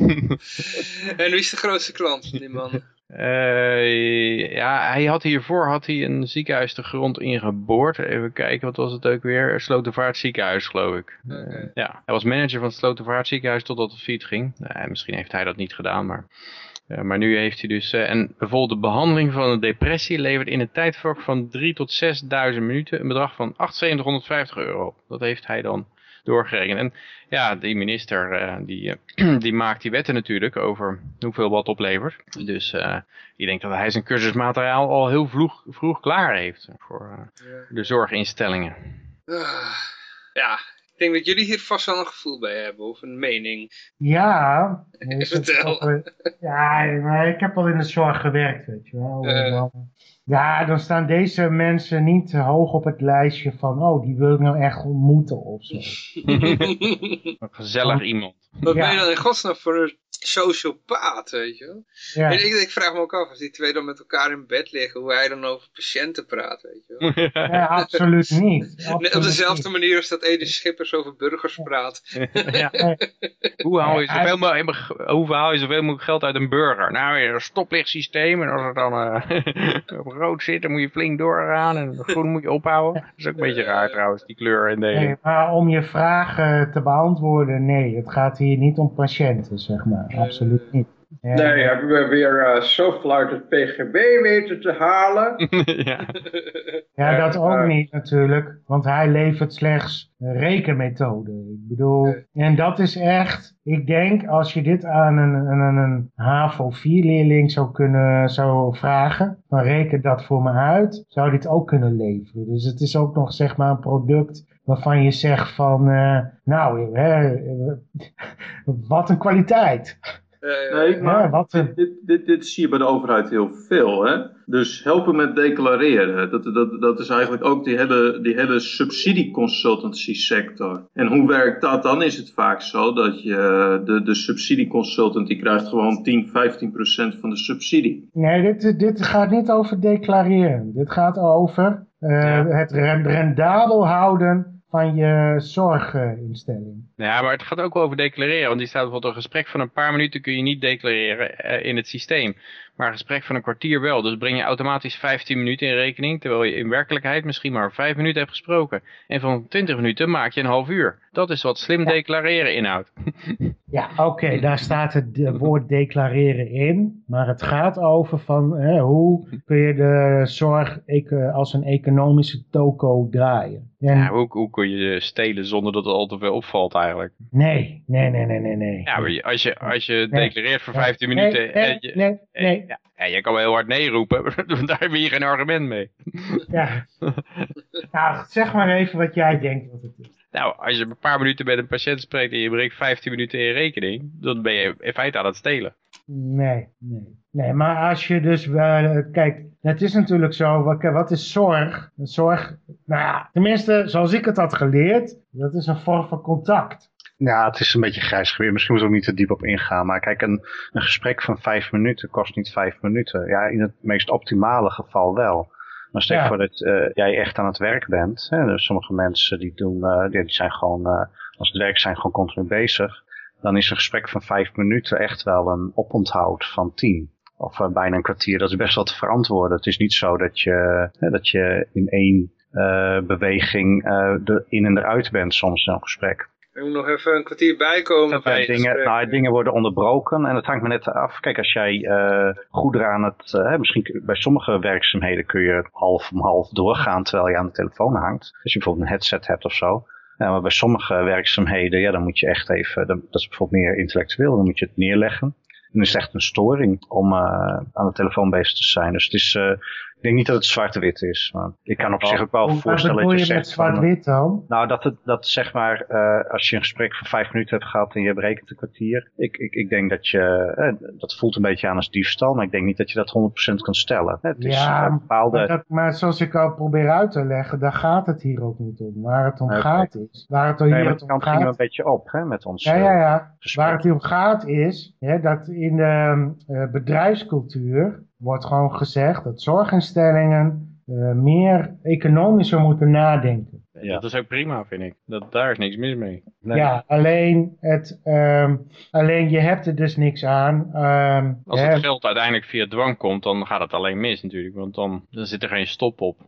En wie is de grootste klant van die man? Eh, ja, hij had hiervoor had hij een ziekenhuis de grond ingeboord. Even kijken, wat was het ook weer? Slotervaart ziekenhuis, geloof ik. Eh, ja, hij was manager van het Slotervaart ziekenhuis totdat het failliet ging. Nou, misschien heeft hij dat niet gedaan, maar... eh, maar nu heeft hij dus... eh, en bijvoorbeeld de behandeling van een depressie levert in een tijdvak van 3 tot 6.000 minuten een bedrag van 7850 euro. op. Dat heeft hij dan doorgerekend. En ja, die minister eh, die, eh, die maakt die wetten natuurlijk over hoeveel wat oplevert. Dus eh ik denk dat hij zijn cursusmateriaal al heel vroeg, vroeg klaar heeft voor eh, de zorginstellingen. Ja, ik denk dat jullie hier vast wel een gevoel bij hebben, of een mening. Ja, Vertel. ja, maar ik heb al in de zorg gewerkt, weet je wel. Eh. Ja, dan staan deze mensen niet hoog op het lijstje van, oh, die wil ik nou echt ontmoeten of zo. Een gezellig iemand. Wat Ja. ben je dan in godsnaam voor een sociopaat, weet je wel? Ja. En ik, ik vraag me ook af, als die twee dan met elkaar in bed liggen, hoe hij dan over patiënten praat, weet je wel? Ja, absoluut niet. Net op dezelfde niet. manier als dat Edith Schippers over burgers praat. ja. Hoe haal, je zoveel, mogelijk- hoe haal je zoveel mogelijk geld uit een burger? Nou, weer een stoplichtsysteem. En als het dan eh, op rood zit, dan moet je flink doorgaan. En groen moet je ophouden. Dat is ook een beetje raar trouwens, die kleur en Nee, maar om je vragen te beantwoorden, nee, het gaat hier niet om patiënten, zeg maar. Absoluut niet. Ja. Nee, hebben we weer eh zoveel uit het PGB weten te halen. ja. Ja, dat ook niet natuurlijk, want hij levert slechts rekenmethoden. Ik bedoel, en dat is echt, ik denk als je dit aan een, aan een HAVO 4 leerling zou kunnen zou vragen, van reken dat voor me uit, zou dit ook kunnen leveren. Dus het is ook nog zeg maar een product waarvan je zegt van, eh, nou, hè, wat een kwaliteit. Eh, Nee, maar Ja, wat een... dit, dit, dit, dit zie je bij de overheid heel veel. Hè? Dus helpen met declareren. Dat, dat, dat is eigenlijk ook die hele, die hele subsidieconsultancy sector. En hoe werkt dat? Dan is het vaak zo dat je de, de subsidieconsultant die krijgt gewoon 10, 15 procent van de subsidie. Nee, dit, dit gaat niet over declareren. Dit gaat over eh, het ren- rendabel houden van je zorginstelling. Ja, maar het gaat ook wel over declareren. Want die staat bijvoorbeeld een gesprek van een paar minuten kun je niet declareren eh, in het systeem. Maar een gesprek van een kwartier wel. Dus breng je automatisch 15 minuten in rekening. Terwijl je in werkelijkheid misschien maar 5 minuten hebt gesproken. En van 20 minuten maak je een half uur. Dat is wat slim declareren inhoudt. Ja, oké, daar staat het woord declareren in. Maar het gaat over van hè, hoe kun je de zorg als een economische toko draaien. En Ja, hoe, hoe kun je stelen zonder dat het al te veel opvalt eigenlijk? Nee, nee, nee, nee, nee, nee. Ja, maar als je, als je Nee. declareert voor Nee, 15 nee, minuten... Nee, en je, nee, en- nee. Ja, en je kan wel heel hard nee roepen. Daar heb je hier geen argument mee. Ja. Nou, zeg maar even wat jij denkt wat het is. Nou, als je een paar minuten met een patiënt spreekt en je brengt 15 minuten in rekening, dan ben je in feite aan het stelen. Nee, nee. Nee, maar als je dus wel... Kijk, het is natuurlijk zo, wat, wat is zorg? Zorg, nou ja, tenminste, zoals ik het had geleerd, dat is een vorm van contact. Ja, het is een beetje grijs geweer. Misschien moeten we ook niet te diep op ingaan. Maar kijk, een, een gesprek van vijf minuten kost niet vijf minuten. Ja, in het meest optimale geval wel. Maar stel Ja. voor dat eh, jij echt aan het werk bent. Hè, dus sommige mensen die, doen, eh, die, zijn gewoon, eh, als het werk zijn, gewoon continu bezig. Dan is een gesprek van vijf minuten echt wel een oponthoud van tien. Of bijna een kwartier. Dat is best wel te verantwoorden. Het is niet zo dat je, hè, dat je in één beweging er in en eruit bent soms in een gesprek. Er moet nog even een kwartier bijkomen. Dat het dingen, nou, dingen worden onderbroken en het hangt me net af. Kijk, als jij eh goederen aan het... eh, misschien bij sommige werkzaamheden kun je half om half doorgaan terwijl je aan de telefoon hangt. Als je bijvoorbeeld een headset hebt of zo. Ja, maar bij sommige werkzaamheden, ja, dan moet je echt even... dan- dat is bijvoorbeeld meer intellectueel, dan moet je het neerleggen. En dan is het echt een storing om eh, aan de telefoon bezig te zijn. Dus het is... ik denk niet dat het zwart-wit is. Maar ik kan op zich ook wel voorstellen dat je je met zegt... zwart-wit dan? nou, dat, het, dat zeg maar, eh, als je een gesprek van vijf minuten hebt gehad en je berekent een kwartier. Ik, ik, ik denk dat je, eh, dat voelt een beetje aan als diefstal, maar ik denk niet dat je dat 100% kan stellen. Het is Ja, een bepaalde... Maar, dat, maar zoals ik al probeer uit te leggen, daar gaat het hier ook niet om. Waar het om gaat is, waar het nee, hier maar het de om kant ging een gaat... beetje op, hè, met ons. Ja, eh, ja, ja. gesprek. Waar het hier om gaat is hè, dat in de eh, bedrijfscultuur wordt gewoon gezegd dat zorginstellingen eh, meer economischer moeten nadenken. Ja. Dat is ook prima, vind ik. Dat, daar is niks mis mee. Nee. Ja, alleen, het, ehm, alleen je hebt er dus niks aan. ehm, Als het geld uiteindelijk via dwang komt, dan gaat het alleen mis natuurlijk. Want dan, dan zit er geen stop op.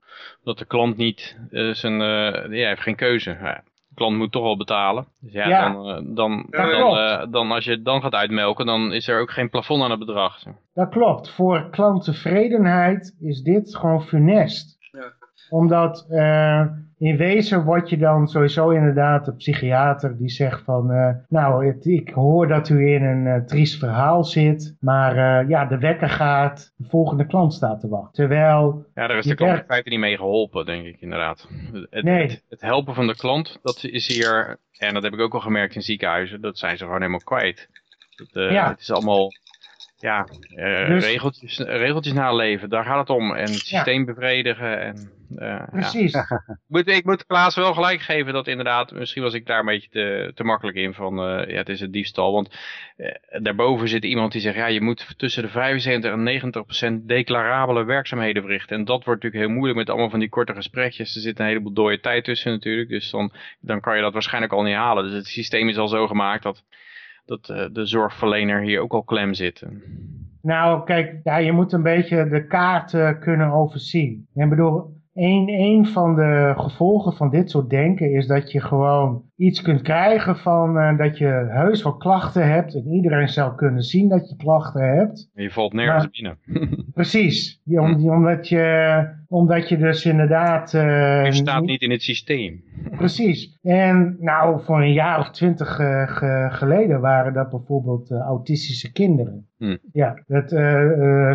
Dat de klant niet eh, zijn... eh ja, heeft geen keuze. Ja, klant moet toch wel betalen. Dus ja, Ja. dan, eh, dan, Ja, dan, eh, dan als je het dan gaat uitmelken, dan is er ook geen plafond aan het bedrag. Dat klopt. Voor klanttevredenheid is dit gewoon funest. Ja. Omdat eh, in wezen word je dan sowieso inderdaad een psychiater die zegt van... eh, nou, het- ik hoor dat u in een eh, triest verhaal zit, maar eh, ja, de wekker gaat, de volgende klant staat te wachten. Terwijl, Ja, daar is de klant in feite niet mee geholpen, denk ik inderdaad. Het, Nee. het, het helpen van de klant, dat is hier, en dat heb ik ook al gemerkt in ziekenhuizen, dat zijn ze gewoon helemaal kwijt. Dat, Ja. Het is allemaal, ja, eh, Dus- regeltjes, regeltjes naleven, daar gaat het om. En het systeem bevredigen. En, eh, ja. precies. Ik moet, ik moet Klaas wel gelijk geven dat inderdaad, misschien was ik daar een beetje te, te makkelijk in van, eh, ja, het is een diefstal. Want eh, daarboven zit iemand die zegt, ja, je moet tussen de 75 en 90 procent declarabele werkzaamheden verrichten. En dat wordt natuurlijk heel moeilijk met allemaal van die korte gesprekjes. Er zit een heleboel dode tijd tussen natuurlijk, dus dan, dan kan je dat waarschijnlijk al niet halen. Dus het systeem is al zo gemaakt dat, dat eh, de zorgverlener hier ook al klem zit. Nou, kijk, ja, je moet een beetje de kaart eh, kunnen overzien. Ik bedoel, een, een van de gevolgen van dit soort denken is dat je gewoon iets kunt krijgen van eh, dat je heus wel klachten hebt. En iedereen zou kunnen zien dat je klachten hebt. Je valt nergens Maar- binnen. Precies, om- omdat, je, omdat je dus inderdaad... eh, Je staat niet in het systeem. Precies. En nou, voor een jaar of twintig eh, ge- geleden waren dat bijvoorbeeld eh, autistische kinderen. Hm. Ja, dat,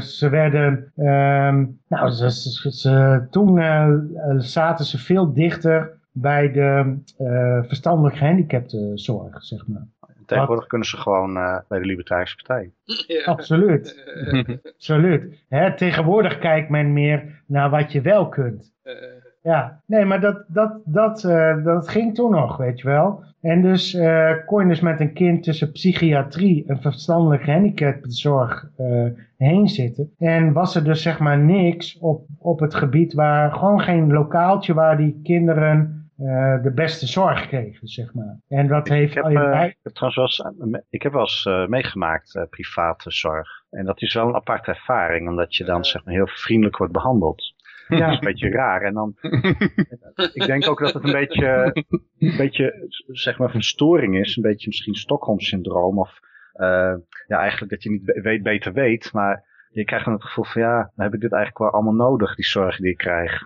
ze werden, ehm, nou, ze, ze- ze- toen zaten ze veel dichter bij de verstandelijk gehandicaptenzorg, zeg maar. Tegenwoordig kunnen ze gewoon uh, bij de Libertarische Partij. Ja. Absoluut. Absoluut. Hè, tegenwoordig kijkt men meer naar wat je wel kunt. Ja, nee, maar dat, dat, dat, uh, dat ging toen nog, weet je wel. En dus uh, kon je dus met een kind tussen psychiatrie en verstandelijk gehandicaptenzorg uh, heen zitten. En was er dus zeg maar niks op, op het gebied waar, gewoon geen lokaaltje waar die kinderen uh, de beste zorg kregen, zeg maar. En dat heeft... Ik heb, uh, ik heb trouwens wel eens, ik heb wel eens uh, meegemaakt, private zorg. En dat is wel een aparte ervaring, omdat je dan zeg maar heel vriendelijk wordt behandeld. Ja. Dat is een beetje raar. En dan, ik denk ook dat het een beetje, een beetje, zeg maar, verstoring is. Een beetje misschien Stockholm-syndroom. Of uh, ja, eigenlijk dat je niet weet, beter weet. Maar je krijgt dan het gevoel van, ja, dan heb ik dit eigenlijk wel allemaal nodig, die zorg die ik krijg.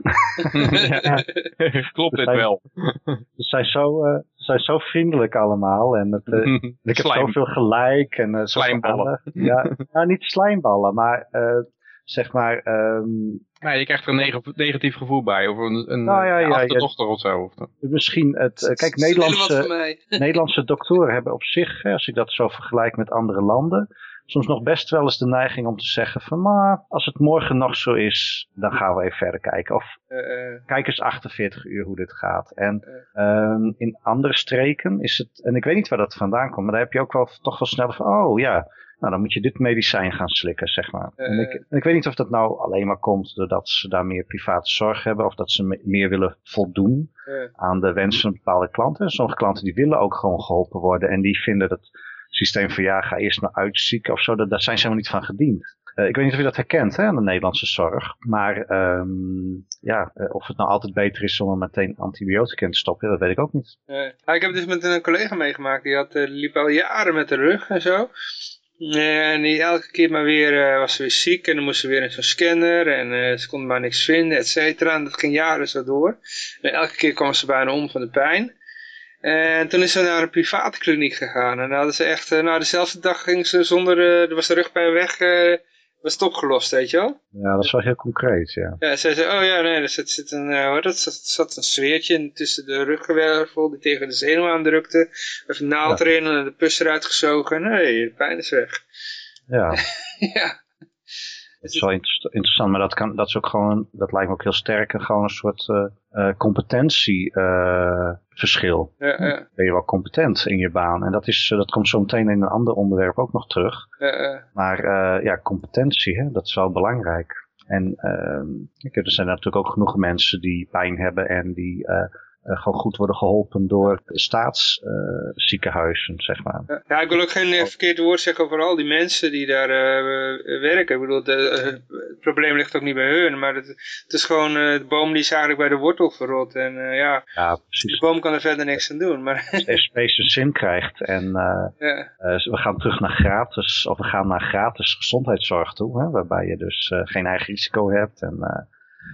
ja. Klopt dit wel? Ze zijn, zo, uh, zijn zo vriendelijk allemaal. En het, uh, ik heb zoveel gelijk. En, uh, slijmballen. Ja, nou, niet slijmballen, maar zeg maar... Um, Nee, je krijgt er een negatief gevoel bij. Of een, een nou, ja, ja, achterdochter ja, of zo. Misschien het... kijk, Nederlandse, Nederlandse doktoren hebben op zich, als ik dat zo vergelijk met andere landen, soms nog best wel eens de neiging om te zeggen van, maar als het morgen nog zo is, dan gaan we even verder kijken. Of uh, uh. kijk eens 48 uur hoe dit gaat. En uh. in andere streken is het, en ik weet niet waar dat vandaan komt, maar daar heb je ook wel toch wel sneller van, oh ja, nou, dan moet je dit medicijn gaan slikken, zeg maar. En ik, en ik, weet niet of dat nou alleen maar komt doordat ze daar meer private zorg hebben of dat ze meer willen voldoen aan de wensen van bepaalde klanten. Sommige klanten die willen ook gewoon geholpen worden en die vinden dat systeem van ja, ga eerst maar uitzieken of zo, daar zijn ze helemaal niet van gediend. Uh, ik weet niet of je dat herkent, hè, aan de Nederlandse zorg. Maar um, ja, uh, of het nou altijd beter is om er meteen antibiotica in te stoppen, dat weet ik ook niet. Uh, ik heb dus met een collega meegemaakt, die had, liep al jaren met de rug en zo. En die elke keer maar weer was ze weer ziek en dan moest ze weer in zo'n scanner en ze kon maar niks vinden, et cetera. En dat ging jaren zo door. En elke keer kwam ze bijna om van de pijn. En toen is ze naar een private kliniek gegaan. En hadden ze echt, uh, nou dezelfde dag ging ze zonder, uh, er was de rugpijn weg, uh, was het opgelost, weet je wel? Ja, dat is wel heel concreet, ja. Ja, zei ze, oh ja, nee, er zit, zit een, uh, dat zat, zat een sfeertje tussen de ruggenwervel die tegen de zenuw aandrukte. Even naald ja. erin en de pus eruit gezogen. Nee, de pijn is weg. Ja. ja. Het is wel interessant, maar dat, kan, dat is ook gewoon, dat lijkt me ook heel sterk, gewoon een soort uh, uh, competentieverschil. Uh, ja, ja. Ben je wel competent in je baan? En dat, is, dat komt zo meteen in een ander onderwerp ook nog terug. Maar ja, competentie, hè, dat is wel belangrijk. En er zijn natuurlijk ook genoeg mensen die pijn hebben en die gewoon goed worden geholpen door staatsziekenhuizen, zeg maar. Ja, ik wil ook geen uh, verkeerd woord zeggen over al die mensen die daar werken. Ik bedoel, de, het probleem ligt ook niet bij hun, maar het, het is gewoon de boom die is eigenlijk bij de wortel verrot. En ja, ja de boom kan er verder niks aan doen. Maar Als SP zijn zin krijgt en ja. we gaan terug naar gratis, of we gaan naar gratis gezondheidszorg toe, hè, waarbij je dus geen eigen risico hebt en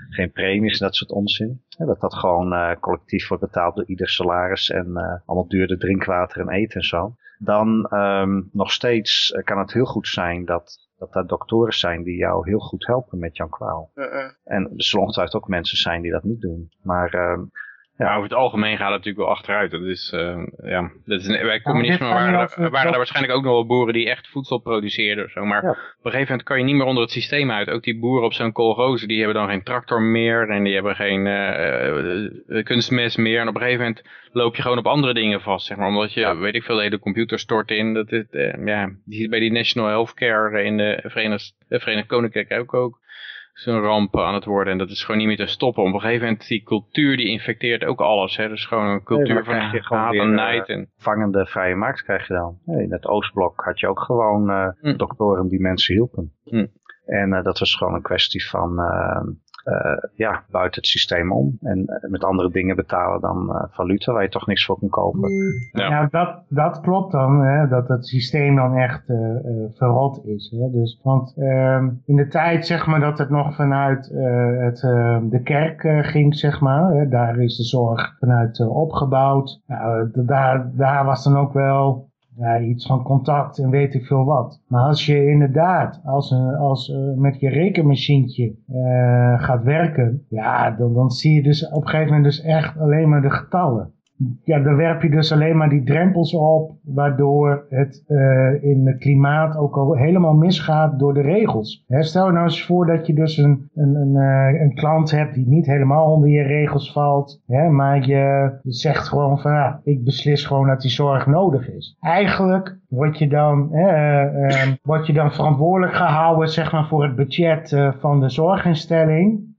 geen premies en dat soort onzin. Ja, dat dat gewoon uh, collectief wordt betaald door ieder salaris en uh, allemaal duurder drinkwater en eten en zo. Dan um, nog steeds uh, kan het heel goed zijn dat, dat daar doktoren zijn die jou heel goed helpen met jouw kwaal. -uh. En er zullen ongetwijfeld ook mensen zijn die dat niet doen. Maar uh, ja. Maar over het algemeen gaat het natuurlijk wel achteruit. Dat is, uh, ja, dat is, bij communisme nou, waren, er, waren er waarschijnlijk ook nog wel boeren die echt voedsel produceerden. Of zo. Maar ja. op een gegeven moment kan je niet meer onder het systeem uit. Ook die boeren op zo'n koolrozen, die hebben dan geen tractor meer. En die hebben geen uh, kunstmest meer. En op een gegeven moment loop je gewoon op andere dingen vast. Zeg maar, omdat je, ja. weet ik veel, de hele computer stort in. Dat is, uh, ja, die zit bij die National Healthcare in de Verenigd, Verenigd Koninkrijk ook ook zo'n ramp aan het worden. En dat is gewoon niet meer te stoppen. Op een gegeven moment, die cultuur die infecteert ook alles. Hè. Dus gewoon een cultuur nee, van haat en nijd. En... Vangende vrije markt krijg je dan. In het Oostblok had je ook gewoon uh, hm. doktoren die mensen hielpen. Hm. En uh, dat was gewoon een kwestie van ja, buiten het systeem om. En uh, met andere dingen betalen dan uh, valuta waar je toch niks voor kan kopen. Ja, ja dat, dat klopt dan, hè, dat het systeem dan echt verrot is. Hè. Dus, want um, in de tijd zeg maar dat het nog vanuit het, de kerk ging, zeg maar. Hè, daar is de zorg vanuit opgebouwd. Nou, daar, daar was dan ook wel ja, iets van contact en weet ik veel wat. Maar als je inderdaad als, als, uh, met je rekenmachientje uh, gaat werken, ja, dan, dan zie je dus op een gegeven moment dus echt alleen maar de getallen. Ja, dan werp je dus alleen maar die drempels op, waardoor het uh, in het klimaat ook al helemaal misgaat door de regels. Stel nou eens voor dat je dus een, een, een, uh, een klant hebt die niet helemaal onder je regels valt, hè, maar je zegt gewoon van, ja, ik beslis gewoon dat die zorg nodig is. Eigenlijk word je dan, uh, word je dan verantwoordelijk gehouden zeg maar, voor het budget van de zorginstelling.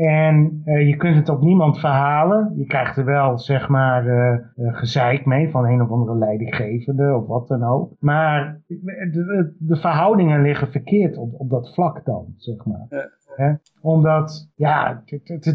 En uh, je kunt het op niemand verhalen. Je krijgt er wel, zeg maar, uh, gezeik mee van een of andere leidinggevende of wat dan ook. Maar de, de verhoudingen liggen verkeerd op, op dat vlak dan, zeg maar. Omdat, ja,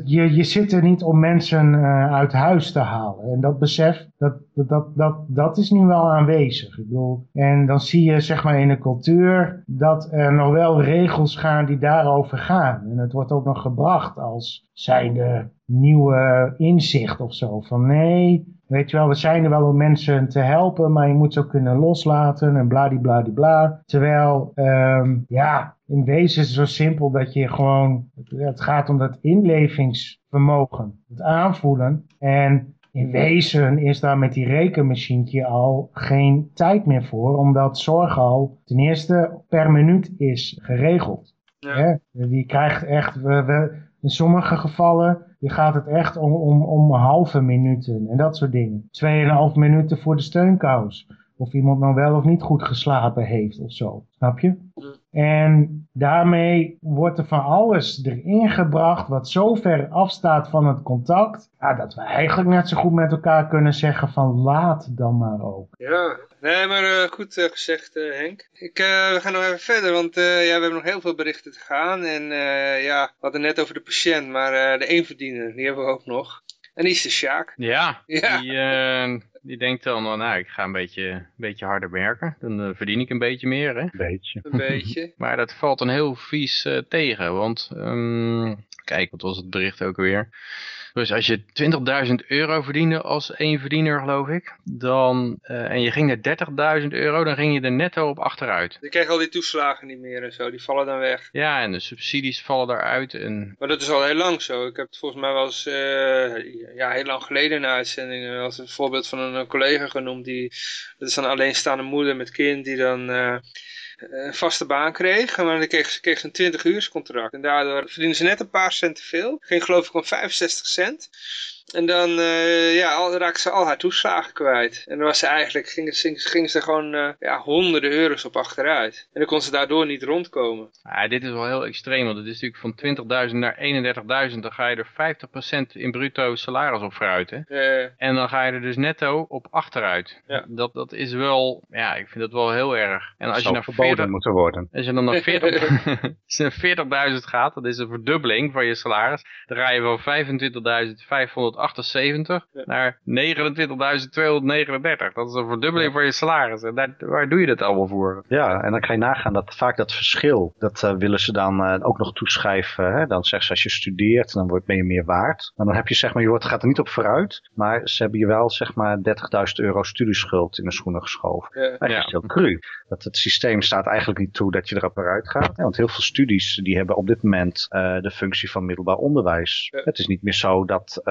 je, je zit er niet om mensen uh, uit huis te halen. En dat besef, dat, dat, dat, dat, dat is nu wel aanwezig. Ik bedoel, en dan zie je, zeg maar, in de cultuur dat er nog wel regels gaan die daarover gaan. En het wordt ook nog gebracht als zijnde nieuwe inzicht of zo. Van nee, Weet je wel, we zijn er wel om mensen te helpen, maar je moet ze ook kunnen loslaten en bladibladibla. Terwijl, um, ja, in wezen is het zo simpel dat je gewoon, het gaat om dat inlevingsvermogen, het aanvoelen. En in wezen is daar met die rekenmachientje al geen tijd meer voor, omdat zorg al ten eerste per minuut is geregeld. Ja. Die krijgt echt, we, we, in sommige gevallen je gaat het echt om, om, om halve minuten en dat soort dingen. Tweeënhalf minuten voor de steunkous. Of iemand nou wel of niet goed geslapen heeft of zo. Snap je? En daarmee wordt er van alles erin gebracht wat zo ver afstaat van het contact. Ja, dat we eigenlijk net zo goed met elkaar kunnen zeggen van laat dan maar ook. Ja, nee, maar uh, goed uh, gezegd uh, Henk. Ik, we gaan nog even verder, want ja, we hebben nog heel veel berichten te gaan. En ja, we hadden net over de patiënt, maar de eenverdiener, die hebben we ook nog. En die is de Sjaak. Ja, ja. Die, die denkt dan, nou, ik ga een beetje, een beetje harder werken. Dan uh, verdien ik een beetje meer, hè? Een beetje. Een beetje. maar dat valt dan heel vies uh, tegen, want... Um, kijk, wat was het bericht ook weer? Dus als je 20.000 euro verdiende als één verdiener, geloof ik, dan, uh, en je ging naar 30.000 euro, dan ging je er netto op achteruit. Je krijgt al die toeslagen niet meer en zo, die vallen dan weg. Ja, en de subsidies vallen daaruit. En... Maar dat is al heel lang zo. Ik heb het volgens mij wel eens, uh, ja, heel lang geleden in de uitzending, als een voorbeeld van een collega genoemd, die, dat is dan alleenstaande moeder met kind, die dan... Uh, een vaste baan kreeg. Maar dan kreeg, kreeg ze een 20 uur contract. En daardoor verdienen ze net een paar cent te veel. Ging geloof ik om 65 cent. En dan uh, ja, al, raakte ze al haar toeslagen kwijt. En dan was ze eigenlijk, gingen, ging ze gewoon uh, ja, honderden euro's op achteruit. En dan kon ze daardoor niet rondkomen. Ja, dit is wel heel extreem, want het is natuurlijk van 20.000 naar 31.000. Dan ga je er 50% in bruto salaris op vooruit. Hè? Uh, en dan ga je er dus netto op achteruit. Ja. Dat, dat is wel, ja, ik vind dat wel heel erg. En als je naar verboden 40, moeten worden. Als je dan naar 40.000 40 gaat, dat is een verdubbeling van je salaris. Dan ga je van 25.500 78 naar 29.239. Dat is een verdubbeling van je salaris. En daar, waar doe je dat allemaal voor? Ja, en dan kan je nagaan dat vaak dat verschil, dat uh, willen ze dan uh, ook nog toeschrijven. Hè? Dan zeggen ze als je studeert, dan word, ben je meer waard. Maar dan heb je zeg maar, je wordt, gaat er niet op vooruit. Maar ze hebben je wel zeg maar 30.000 euro studieschuld in de schoenen geschoven. Ja. Dat is heel cru. Dat het systeem staat eigenlijk niet toe dat je erop vooruit gaat. Ja, want heel veel studies die hebben op dit moment uh, de functie van middelbaar onderwijs. Ja. Het is niet meer zo dat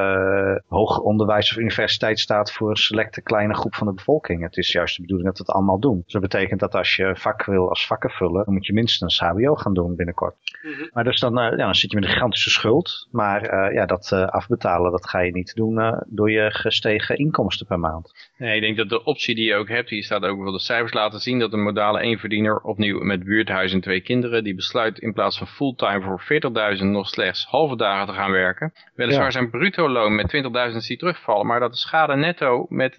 hoger onderwijs of universiteit staat voor een selecte kleine groep van de bevolking. Het is juist de bedoeling dat we het allemaal doen. Dus dat betekent dat als je vak wil als vakken vullen, dan moet je minstens HBO gaan doen binnenkort. Mm -hmm. Maar dus dan, uh, ja, dan zit je met een gigantische schuld. Maar uh, ja, dat afbetalen, dat ga je niet doen door je gestegen inkomsten per maand. Nee, ik denk dat de optie die je ook hebt, hier staat ook wel de cijfers laten zien, dat een modale éénverdiener opnieuw met buurthuis en twee kinderen, die besluit in plaats van fulltime voor 40.000 nog slechts halve dagen te gaan werken. Weliswaar ja. zijn bruto loon met 20.000 ziet terugvallen, maar dat de schade netto met 3.961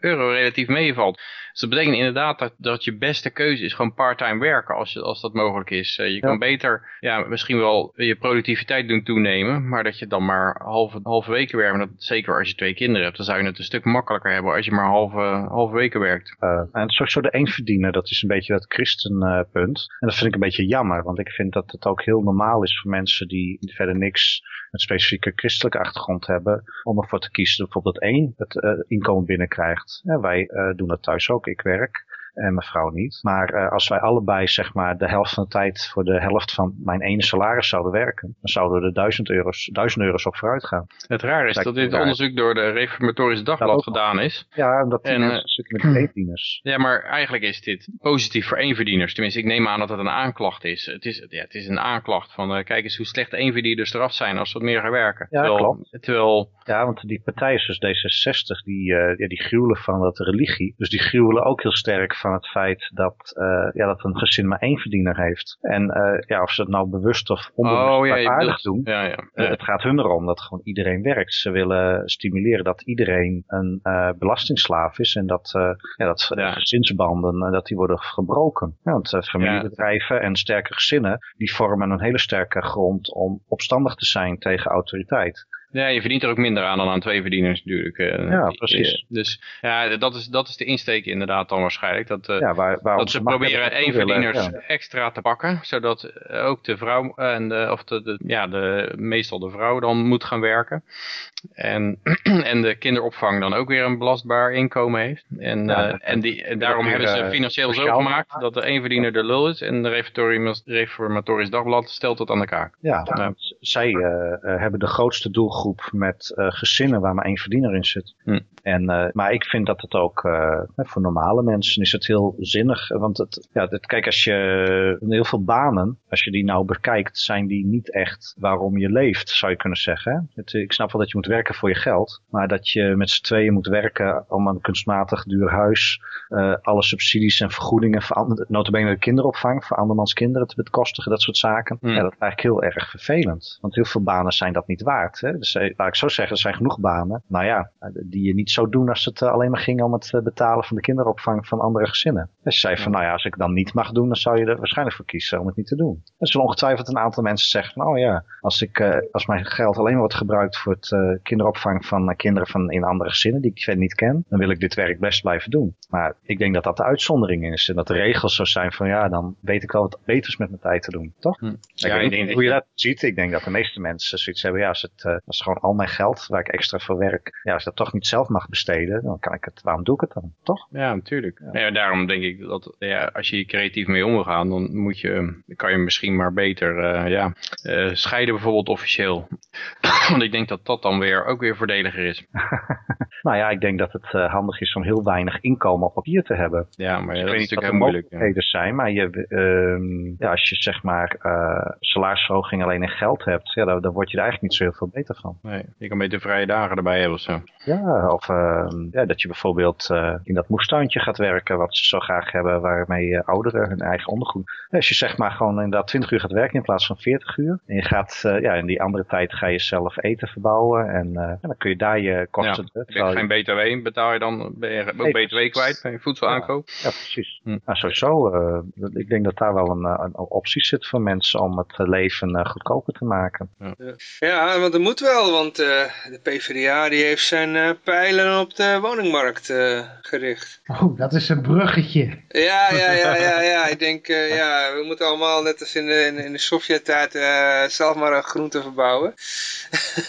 euro relatief meevalt. Dus dat betekent inderdaad dat, dat je beste keuze is gewoon parttime werken als, je, als dat mogelijk is. Uh, je kan beter ja, misschien wel je productiviteit doen toenemen, maar dat je dan maar halve, halve weken werkt. Dat, zeker als je twee kinderen hebt, dan zou je het een stuk makkelijker hebben als je maar halve, halve weken werkt. Uh, en sowieso de eenverdiener, dat is een beetje dat christenpunt. Uh, en dat vind ik een beetje jammer, want ik vind dat het ook heel normaal is voor mensen die verder niks met specifieke christelijke achtergrond hebben, om ervoor te kiezen dat bijvoorbeeld één het uh, inkomen binnenkrijgt. Wij uh, doen dat thuis ook, ik werk. En mijn vrouw niet. Maar als wij allebei zeg maar de helft van de tijd voor de helft van mijn ene salaris zouden werken, dan zouden we er duizend euro's, duizend euro's op vooruit gaan. Het raar is dat dit onderzoek door de Reformatorisch Dagblad gedaan is. Ja, omdat die en, mensen zitten met eenverdieners. Ja, maar eigenlijk is dit positief voor eenverdieners. Tenminste, ik neem aan dat het een aanklacht is. Het is, ja, het is een aanklacht van, uh, kijk eens hoe slecht eenverdieners eraf zijn als ze wat meer gaan werken. Ja, terwijl, klopt. Terwijl... Ja, want die partij is dus D66, die, uh, ja, die gruwelen van dat religie. Dus die gruwelen ook heel sterk van het feit dat, uh, ja, dat een gezin maar één verdiener heeft. En ja, of ze het nou bewust of onbewust oh, ja, aardig doen. Ja, ja. het gaat hun erom dat gewoon iedereen werkt. Ze willen stimuleren dat iedereen een belastingsslaaf is en dat, ja, dat gezinsbanden dat die worden gebroken. Ja, want familiebedrijven en sterke gezinnen die vormen een hele sterke grond om opstandig te zijn tegen autoriteit. Ja, je verdient er ook minder aan dan aan twee verdieners natuurlijk. Eh, ja, precies. Dus ja, dat is, dat is de insteek inderdaad dan waarschijnlijk. Dat, uh, ja, waar, dat ze proberen één verdieners extra te pakken. Zodat ook de vrouw, en de, of de, de, ja, de, meestal de vrouw dan moet gaan werken. En, en de kinderopvang dan ook weer een belastbaar inkomen heeft. En, uh, en, die, en daarom hebben ze financieel zo gemaakt dat de één verdiener de lul is. En de Reformatorisch Dagblad stelt het aan de kaak. Ja, zij hebben de grootste doelgroep groep met uh, gezinnen waar maar één verdiener in zit. Hm. En, uh, maar ik vind dat het ook uh, voor normale mensen is het heel zinnig. Want het, ja, het, kijk, als je heel veel banen, als je die nou bekijkt, zijn die niet echt waarom je leeft, zou je kunnen zeggen. Het, ik snap wel dat je moet werken voor je geld. Maar dat je met z'n tweeën moet werken om een kunstmatig duur huis, alle subsidies en vergoedingen, notabene de kinderopvang voor andermans kinderen te bekostigen, dat soort zaken. Hm. Ja, dat is eigenlijk heel erg vervelend. Want heel veel banen zijn dat niet waard. Hè? Dus laat ik zo zeggen, er zijn genoeg banen. Nou ja, die je niet zou doen als het eh, alleen maar ging om het eh, betalen van de kinderopvang van andere gezinnen. Dus zei van, nou ja, als ik dan niet mag doen, dan zou je er waarschijnlijk voor kiezen om het niet te doen. Er zullen ongetwijfeld een aantal mensen zeggen oh ja, als, ik, uh, als mijn geld alleen maar wordt gebruikt voor het kinderopvang van kinderen van in andere gezinnen die ik verder niet ken, dan wil ik dit werk best blijven doen. Maar ik denk dat dat de uitzondering is en dat de regels zo zijn van, ja, dan weet ik wel wat beters met mijn tijd te doen, toch? Hm. Ja, ik denk hoe je dat ziet. Ik denk dat de meeste mensen zoiets hebben, ja, als het, als gewoon al mijn geld waar ik extra voor werk, ja, als dat toch niet zelf mag besteden, dan kan ik het, waarom doe ik het dan, toch? Ja, natuurlijk. Ja. daarom denk ik dat ja, als je hier creatief mee om wil gaan, dan moet je, kan je misschien maar beter uh, ja, uh, scheiden bijvoorbeeld officieel. Want ik denk dat dat dan weer ook weer voordeliger is. nou ja, ik denk dat het uh, handig is om heel weinig inkomen op papier te hebben. Ja, maar dus dat is natuurlijk heel moeilijk. Ja. zijn, maar je, uh, ja, als je zeg maar salarisverhoging alleen in geld hebt, ja, dan, dan word je er eigenlijk niet zo heel veel beter van. Nee, je kan beter vrije dagen erbij hebben of zo. Ja, of ehm, ja, dat je bijvoorbeeld uh, in dat moestuintje gaat werken, wat ze zo graag hebben, waarmee uh, ouderen hun eigen ondergoed. Als je zeg maar gewoon inderdaad 20 uur gaat werken in plaats van 40 uur. En je gaat, uh, ja, in die andere tijd ga je zelf eten verbouwen en, en dan kun je daar je kosten... Ja, heb je geen BTW betaal je dan, ben je ook nee, BTW precies. kwijt bij je voedselaankoop? Ja, ja precies. Hm. Nou, sowieso, ik denk dat daar wel een, een optie zit voor mensen om het leven goedkoper te maken. Ja. ja, want dat moet wel, want de PvdA die heeft zijn pijlen op de woningmarkt uh, gericht. Oh, dat is een bruggetje. Ja, ja, ja, ja, ja. ik denk, uh, ja, we moeten allemaal net als in de, in, in de Sovjet-tijd uh, zelf maar een groente verbouwen.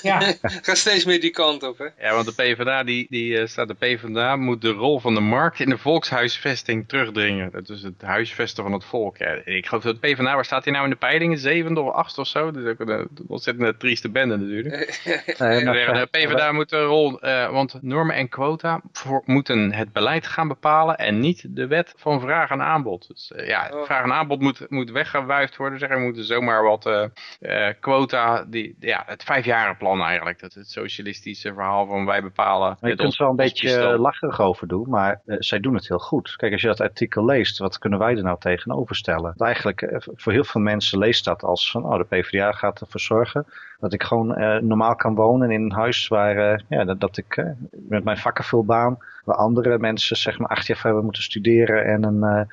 Ja. Ga steeds meer die kant op, hè. Ja, want de PvdA, die, die staat, de PvdA moet de rol van de markt in de volkshuisvesting terugdringen. Dat is het huisvesten van het volk. Ja, ik geloof dat de PvdA, waar staat hij nou in de peilingen? Zevende of achtste of zo? Dat is ook een, ontzettend trieste bende natuurlijk. nee, de PvdA moet de rol, want normen en quota voor, moeten het beleid gaan bepalen en niet de wet van vraag en aanbod. Dus uh, ja, oh. vraag en aanbod moet, moet weggewuifd worden. Zeg, er moeten zomaar wat uh, uh, quota, die, ja, het vijfjarenplan eigenlijk. Dat het socialistische verhaal van wij bepalen. Maar je kunt er wel een beetje lacherig over doen, maar zij doen het heel goed. Kijk, als je dat artikel leest, wat kunnen wij er nou tegenover stellen? Eigenlijk, voor heel veel mensen leest dat als van, oh, de PvdA gaat ervoor zorgen dat ik gewoon uh, normaal kan wonen in een huis waar uh, ja, dat, dat ik uh, met mijn vakkenvulbaan waar andere mensen zeg maar acht jaar hebben moeten studeren en een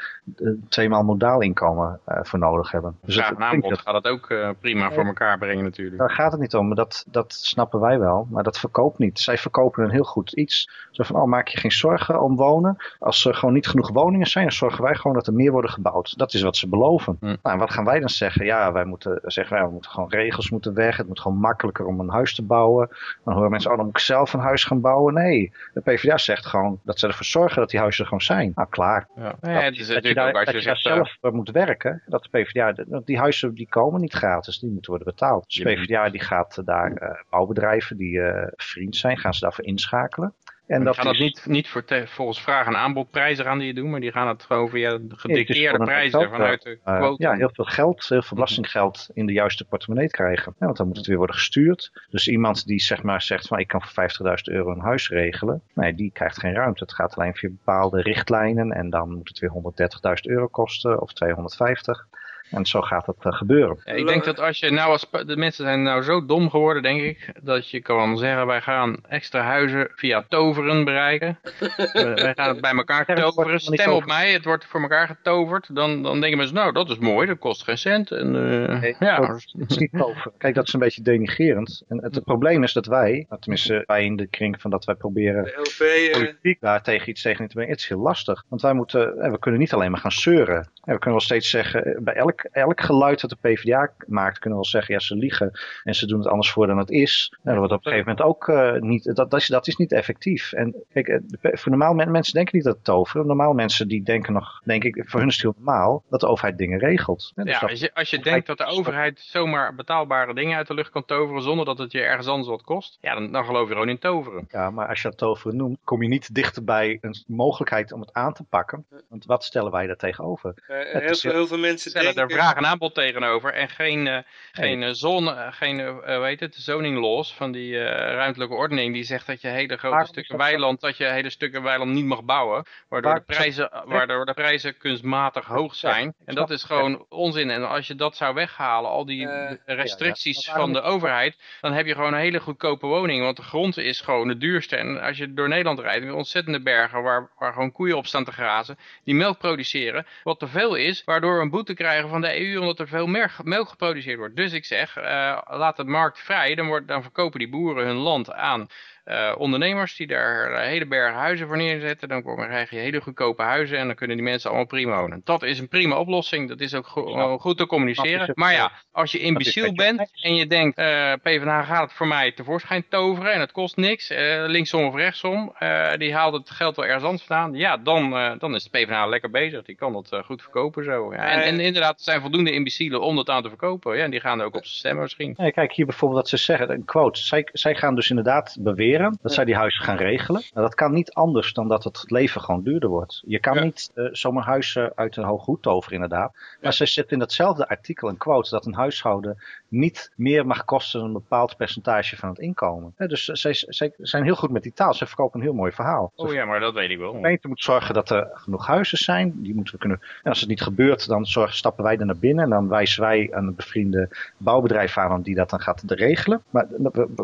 tweemaal modaal inkomen voor nodig hebben. Dus ja, aanbod gaat dat ook prima voor elkaar brengen natuurlijk. Daar gaat het niet om, maar dat, dat snappen wij wel. Maar dat verkoopt niet. Zij verkopen een heel goed iets. Zo van, oh maak je geen zorgen om wonen. Als er gewoon niet genoeg woningen zijn, dan zorgen wij gewoon dat er meer worden gebouwd. Dat is wat ze beloven. Hm. Nou, en wat gaan wij dan zeggen? Ja, wij moeten zeggen, wij moeten gewoon regels moeten weg. Het moet gewoon makkelijker om een huis te bouwen. Dan horen mensen, oh dan moet ik zelf een huis gaan bouwen. Nee, de PvdA zegt gewoon dat ze ervoor zorgen dat die huizen er gewoon zijn. Nou, klaar. Ja, Dat, ja, je natuurlijk daar, dat je zegt... eh, zelf moet werken. Dat de PvdA, die huizen die komen niet gratis, die moeten worden betaald. Dus de PvdA die gaat daar eh, bouwbedrijven die eh, vriend zijn, gaan ze daarvoor inschakelen. En dat gaan dat is- niet, niet voor te- volgens vraag en aanbodprijzen gaan die het doen, maar die gaan het gewoon via de gedicteerde prijzen geld, vanuit de quote. ja, heel veel geld, heel veel belastinggeld in de juiste portemonnee krijgen. Ja, want dan moet het weer worden gestuurd. Dus iemand die zeg maar zegt van ik kan voor 50.000 euro een huis regelen. Nee, die krijgt geen ruimte. Het gaat alleen via bepaalde richtlijnen en dan moet het weer 130.000 euro kosten of 250. En zo gaat het eh, gebeuren. Ja, ik denk dat als je nou als de mensen zijn nou zo dom geworden, denk ik, dat je kan zeggen wij gaan extra huizen via toveren bereiken. Wij gaan het bij elkaar toveren. Stem op mij, het wordt voor elkaar getoverd. Dan, dan denken mensen, nou dat is mooi, dat kost geen cent. En, eh, Nee, ja, Het is niet over. Kijk, dat is een beetje denigerend. En het, het probleem is dat wij, nou, tenminste wij in de kring van dat wij proberen eh, politiek daar tegen iets tegen te brengen. Het is heel lastig. Want wij moeten, we kunnen niet alleen maar gaan zeuren. We kunnen wel steeds zeggen, bij elk, elk geluid dat de PvdA maakt, kunnen we wel zeggen, ja ze liegen. En ze doen het anders voor dan het is. En dat wordt op een gegeven moment ook eh, niet, dat, dat, is, dat is niet effectief. En kijk, eh, de- voor normaal men- mensen denken niet dat het toveren. Normaal mensen die denken nog, denk ik, voor hun is het heel normaal dat de overheid dingen regelt. Dus ja, dat- als je, als je denkt dat de overheid zomaar betaalbare dingen uit de lucht kan toveren zonder dat het je ergens anders wat kost, ja, dan, dan geloof je gewoon in toveren. Ja, maar als je dat toveren noemt, kom je niet dichter bij een mogelijkheid om het aan te pakken. Want wat stellen wij daar tegenover? eh, het heel, is- veel, heel veel mensen stellen denken... vraag en aanbod tegenover en geen, eh geen, eh, zone, eh, geen heet het, zoning laws van die ruimtelijke ordening die zegt dat je hele grote stukken weiland, dat je hele stukken weiland niet mag bouwen, waardoor de prijzen, waardoor de prijzen kunstmatig hoog zijn. En dat is gewoon onzin. En als je dat zou weghalen, al die restricties ja, van de overheid, dan heb je gewoon een hele goedkope woning, want de grond is gewoon het duurste. En als je door Nederland rijdt, heb je ontzettende bergen waar, waar gewoon koeien op staan te grazen, die melk produceren, wat te veel is, waardoor we een boete krijgen van de EU omdat er veel meer melk geproduceerd wordt. Dus ik zeg, eh, laat de markt vrij, dan, wordt, dan verkopen die boeren hun land aan eh, ondernemers die daar eh, hele bergen huizen voor neerzetten. Dan krijg je hele goedkope huizen en dan kunnen die mensen allemaal prima wonen. Dat is een prima oplossing, dat is ook go- Ja. goed te communiceren. Dat Maar eh, ja, als je imbeciel bent en je denkt, eh PvdA gaat het voor mij tevoorschijn toveren en het kost niks, eh, linksom of rechtsom, eh, die haalt het geld wel ergens anders vandaan. Ja, dan, eh, dan is de PvdA lekker bezig, die kan dat eh, goed verkopen zo. Ja, en, en inderdaad, er zijn voldoende imbecielen om dat aan te verkopen. Ja, en die gaan er ook op stemmen misschien. Kijk hier bijvoorbeeld wat ze zeggen, een quote. Zij, zij gaan dus inderdaad beweren dat zij die huizen gaan regelen. Nou, dat kan niet anders dan dat het leven gewoon duurder wordt. Je kan Ja. niet eh, zomaar huizen uit een hoog goed toveren inderdaad. Maar zij zet in datzelfde artikel een quote dat een huishouden niet meer mag kosten dan een bepaald percentage van het inkomen. Dus zij, zij zijn heel goed met die taal. Ze verkopen een heel mooi verhaal. Oh ja, maar dat weet ik wel. De gemeente moet zorgen dat er genoeg huizen zijn. Die moeten we kunnen. En als het niet gebeurt, dan zorgen, stappen wij er naar binnen. En dan wijzen wij aan een bevriende bouwbedrijf aan die dat dan gaat regelen. Maar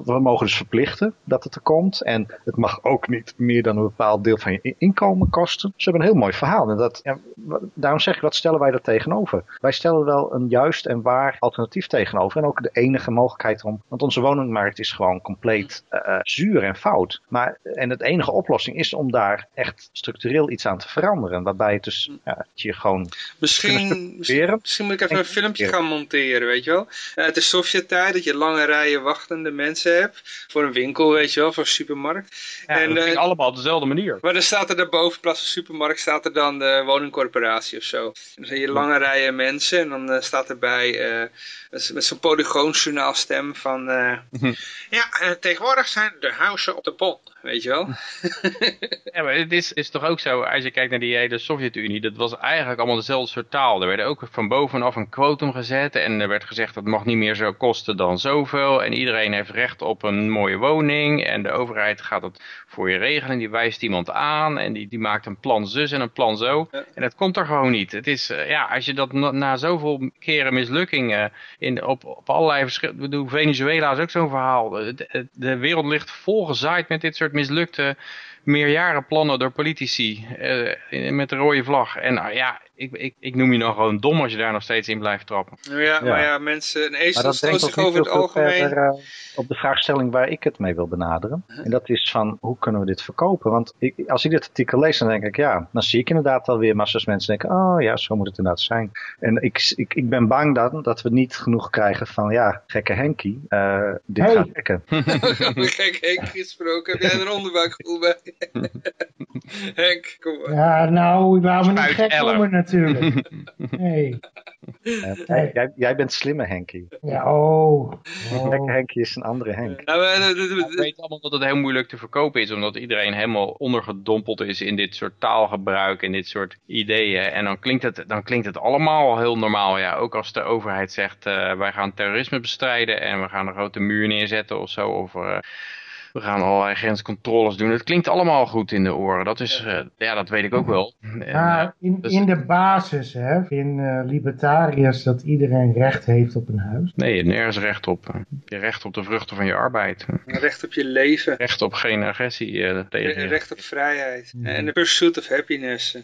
we, mogen dus verplichten dat het er komt. En het mag ook niet meer dan een bepaald deel van je in- inkomen kosten. Ze hebben een heel mooi verhaal. En dat, ja, daarom zeg ik, wat stellen wij er tegenover? Wij stellen wel een juist en waar alternatief tegenover. En ook de enige mogelijkheid om. Want onze woningmarkt is gewoon compleet eh, eh, zuur en fout. Maar, en het enige oplossing is om daar echt structureel iets aan te veranderen. Waarbij het dus ja, dat je gewoon Misschien, misschien, misschien moet ik even En- een filmpje gaan monteren, weet je wel. Eh, het is Sovjet-tijd dat je lange rijen wachtende mensen hebt. Voor een winkel, weet je wel, voor een supermarkt. Ja, en, dat ging eh, allemaal op dezelfde manier. maar dan staat er daarboven, plaats van supermarkt, staat er dan de woningcorporatie of zo. En dan zie je lange rijen mensen en dan eh, staat erbij eh, met zo'n polygoonjournaalstem van... eh, ja, eh, tegenwoordig zijn de huizen op de bon, weet je wel. Ja, maar het is, is toch ook zo, als je kijkt naar die hele Sovjet-Unie, dat was eigenlijk allemaal dezelfde soort taal. Er werd ook van bovenaf een quotum gezet en er werd gezegd dat het mag niet meer zo kosten dan zoveel. En iedereen heeft recht op een mooie woning en de overheid gaat het voor je regelen. Die wijst iemand aan en die, die maakt een plan zus en een plan zo. Ja. En dat komt er gewoon niet. Het is, eh, ja, als je dat na, na zoveel keren mislukkingen in, op, op allerlei verschillende, ik bedoel, Venezuela is ook zo'n verhaal. De, de, de wereld ligt volgezaaid met dit soort mislukte meerjarenplannen door politici uh, met de rode vlag. En uh, ja, ik, ik, ik noem je nog gewoon dom als je daar nog steeds in blijft trappen. Ja, ja. maar ja, mensen, een ezel stoot zich over het algemeen... Verder, uh, op de vraagstelling waar ik het mee wil benaderen. En dat is van, hoe kunnen we dit verkopen? Want ik, als ik dit artikel lees, dan denk ik, ja, dan zie ik inderdaad alweer massas mensen denken, oh ja, zo moet het inderdaad zijn. En ik, ik, ik ben bang dan dat we niet genoeg krijgen van, ja, gekke Henkie, uh, dit hey. gaat lekker. gekke Henkie gesproken, heb jij een onderbuikgevoel bij? Henk, kom maar. Ja, nou, laten we niet gek noemen natuurlijk. hey. Hey. Jij, jij, bent slimme Henkie. Ja, oh. oh. Henkie is een andere Henk. Nou, we weten allemaal dat het heel moeilijk te verkopen is, omdat iedereen helemaal ondergedompeld is in dit soort taalgebruik en dit soort ideeën. En dan klinkt het, dan klinkt het allemaal heel normaal. Ja, ook als de overheid zegt, uh, wij gaan terrorisme bestrijden en we gaan een grote muur neerzetten of zo. Of uh, we gaan allerlei grenscontroles doen. Het klinkt allemaal goed in de oren. Dat is, uh, ja, dat weet ik ook wel. Ja, in, dus... in de basis, hè, in uh, libertariërs dat iedereen recht heeft op een huis? Nee, je hebt nergens recht op. Je recht op de vruchten van je arbeid. Recht op je leven. Recht op geen agressie uh, tegen. Recht op vrijheid. En de pursuit of happiness. Zo,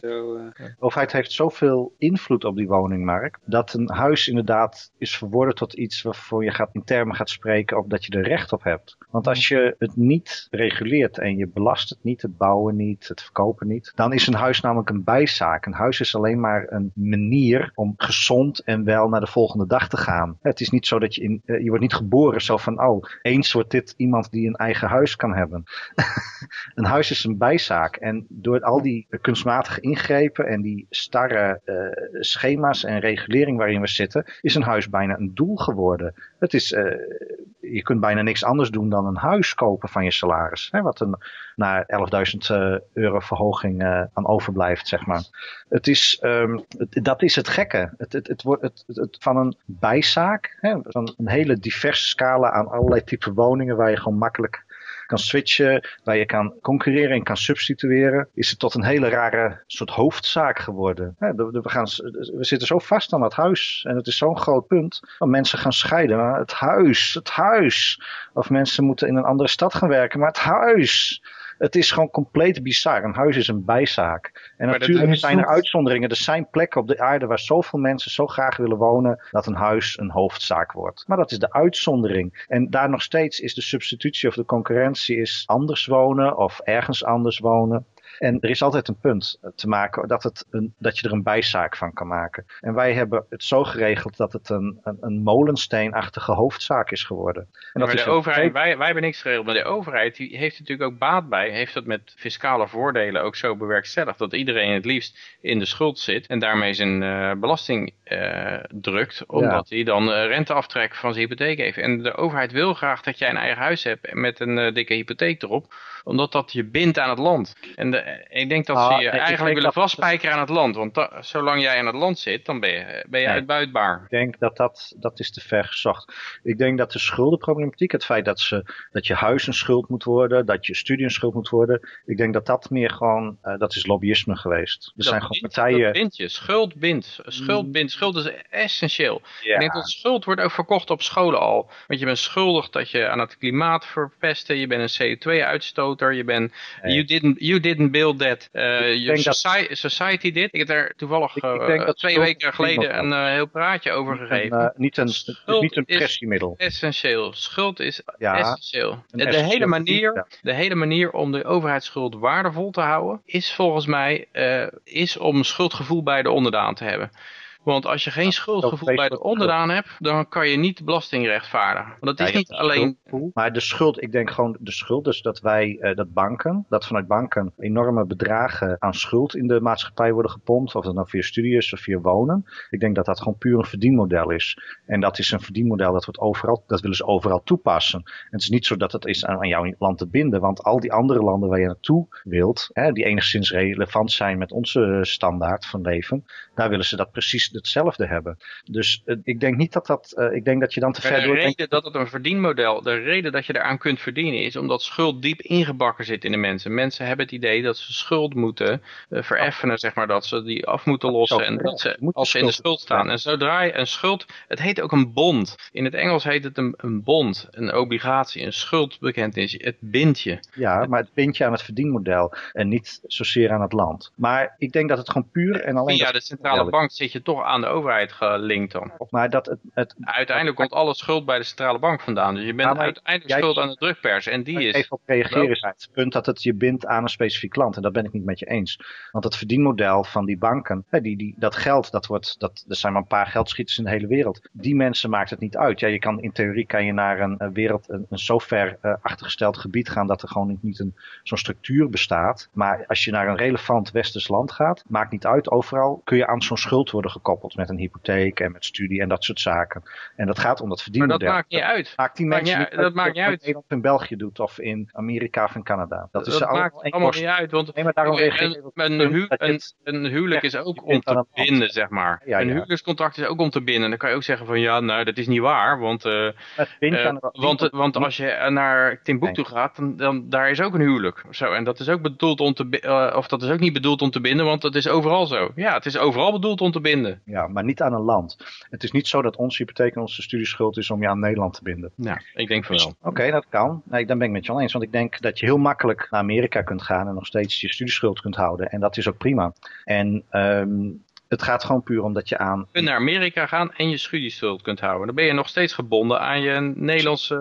De overheid heeft zoveel invloed op die woningmarkt, dat een huis inderdaad is verworden tot iets waarvoor je gaat, in termen gaat spreken op dat je er recht op hebt. Want als je het niet reguleert en je belast het niet, het bouwen niet, het verkopen niet, dan is een huis namelijk een bijzaak. Een huis is alleen maar een manier om gezond en wel naar de volgende dag te gaan. Het is niet zo dat je in, eh, je wordt niet geboren zo van, oh, eens wordt dit iemand die een eigen huis kan hebben. een huis is een bijzaak en door al die kunstmatige ingrepen en die starre uh, schema's en regulering waarin we zitten, is een huis bijna een doel geworden. Het is, uh, je kunt bijna niks anders doen dan een huis kopen van je salaris. Hè, wat een, na 11.000 uh, euro verhoging uh, aan overblijft, zeg maar. Het is, het, dat is het gekke. Het, het, het wordt het, het, van een bijzaak, hè, van een hele diverse scala aan allerlei type woningen waar je gewoon makkelijk kan switchen, waar je kan concurreren en kan substitueren, is het tot een hele rare soort hoofdzaak geworden. we, gaan, we zitten zo vast aan dat huis en het is zo'n groot punt. Dat mensen gaan scheiden. Maar het huis, het huis. Of mensen moeten in een andere stad gaan werken, maar het huis het is gewoon compleet bizar. Een huis is een bijzaak. En natuurlijk zijn er uitzonderingen. Er zijn plekken op de aarde waar zoveel mensen zo graag willen wonen dat een huis een hoofdzaak wordt. Maar dat is de uitzondering. En daar nog steeds is de substitutie of de concurrentie is anders wonen of ergens anders wonen. En er is altijd een punt te maken dat, het een, dat je er een bijzaak van kan maken. En wij hebben het zo geregeld dat het een, een, een molensteenachtige hoofdzaak is geworden. En dat maar is de overheid, wij, wij hebben niks geregeld, maar de overheid die heeft natuurlijk ook baat bij, heeft dat met fiscale voordelen ook zo bewerkstelligd dat iedereen het liefst in de schuld zit en daarmee zijn uh, belasting uh, drukt, omdat hij dan uh, renteaftrek van zijn hypotheek heeft. En de overheid wil graag dat jij een eigen huis hebt met een dikke hypotheek erop, omdat dat je bindt aan het land. En de, ik denk dat ah, ze je eigenlijk willen vastspijkeren aan het land. Want zolang jij aan het land zit, dan ben je, ben je uitbuitbaar. Ik denk dat dat, dat is te ver gezocht. Ik denk dat de schuldenproblematiek, het feit dat, ze, dat je huis een schuld moet worden, dat je studie een schuld moet worden. Ik denk dat dat meer gewoon, uh, dat is lobbyisme geweest. Er dat zijn gewoon partijen... Dat bindt je. Schuld bindt. Schuld mm. bindt. Schuld is essentieel. Ik denk dat schuld wordt ook verkocht op scholen al. Want je bent schuldig dat je aan het klimaat verpesten. Je bent een CO2-uitstoter. Je bent... You, didn't, you didn't build Uh, je society, dat... society dit. Ik heb er toevallig ik, ik uh, twee weken geleden een uh, heel praatje over gegeven. Een, niet een, het niet een pressiemiddel. essentieel. Schuld is ja, essentieel. De, de hele manier, ja. de hele manier om de overheidsschuld waardevol te houden, is volgens mij is om schuldgevoel bij de onderdaan te hebben. Want als je geen schuldgevoel bij de onderdaan hebt, dan kan je niet belasting rechtvaardigen. Want dat is niet alleen... Maar de schuld, ik denk gewoon de schuld, dus dat wij, uh, dat banken, dat vanuit banken enorme bedragen aan schuld in de maatschappij worden gepompt, of dat nou via studies of via wonen. Ik denk dat dat gewoon puur een verdienmodel is. En dat is een verdienmodel dat wordt overal, dat willen ze overal toepassen. En het is niet zo dat het is aan, aan jouw land te binden, want al die andere landen waar je naartoe wilt, hè, die enigszins relevant zijn met onze standaard van leven, daar willen ze dat precies hetzelfde hebben. Dus uh, ik denk niet dat dat, uh, ik denk dat je dan te ver de reden dat het een verdienmodel, de reden dat je eraan kunt verdienen is omdat schuld diep ingebakken zit in de mensen. Mensen hebben het idee dat ze schuld moeten uh, vereffenen, zeg maar, dat ze die af moeten lossen en dat ze, als ze in de schuld staan. En zodra je een schuld, het heet ook een bond. In het Engels heet het een, een bond, een obligatie, een schuldbekentenis. Het bindt je. Ja, maar het bindt je aan het verdienmodel en niet zozeer aan het land. Maar ik denk dat het gewoon puur en alleen... Via de centrale bank zit je toch aan de overheid gelinkt dan. Maar dat het... het uiteindelijk komt alle schuld bij de centrale bank vandaan. Dus je bent uiteindelijk jij, schuld aan de drukpers. En die is... Even op reageren is het punt dat het je bindt aan een specifiek land. En dat ben ik niet met je eens. Want het verdienmodel van die banken, die, die, dat geld, dat wordt, dat, er zijn maar een paar geldschieters in de hele wereld. Die mensen maakt het niet uit. Ja, je kan, in theorie kan je naar een, wereld, een, een zo ver uh, achtergesteld gebied gaan dat er gewoon niet een, zo'n structuur bestaat. Maar als je naar een relevant westers land gaat, maakt niet uit. Overal kun je aan zo'n schuld worden gekoppeld met een hypotheek en met studie en dat soort zaken. En dat gaat om dat verdienmodel. Maar dat maakt niet uit. Maakt die mensen niet, dat maakt niet uit. Nederland in België doet of in Amerika of in Canada. Dat, is dat maakt allemaal niet uit. Want nee, maar daarom een, een, hu een, een, huwelijk is ook om te binden, zeg maar. Ja, ja. Een huwelijkscontract is ook om te binden. Dan kan je ook zeggen van ja, nou dat is niet waar. Want, uh, uh, want, want als je naar Timbuktu gaat, dan, dan daar is ook een huwelijk. Zo, en dat is ook bedoeld om te uh, of dat is ook niet bedoeld om te binden, want dat is overal zo. Ja, het is overal bedoeld om te binden. Ja, maar niet aan een land. Het is niet zo dat onze hypotheek en onze studieschuld is om je aan Nederland te binden. Ja, ik denk van wel. Oké, dat kan. Nee, dan ben ik met je oneens. Want ik denk dat je heel makkelijk naar Amerika kunt gaan en nog steeds je studieschuld kunt houden. En dat is ook prima. En um, het gaat gewoon puur omdat je aan... Je kunt naar Amerika gaan en je studieschuld kunt houden. Dan ben je nog steeds gebonden aan je Nederlandse,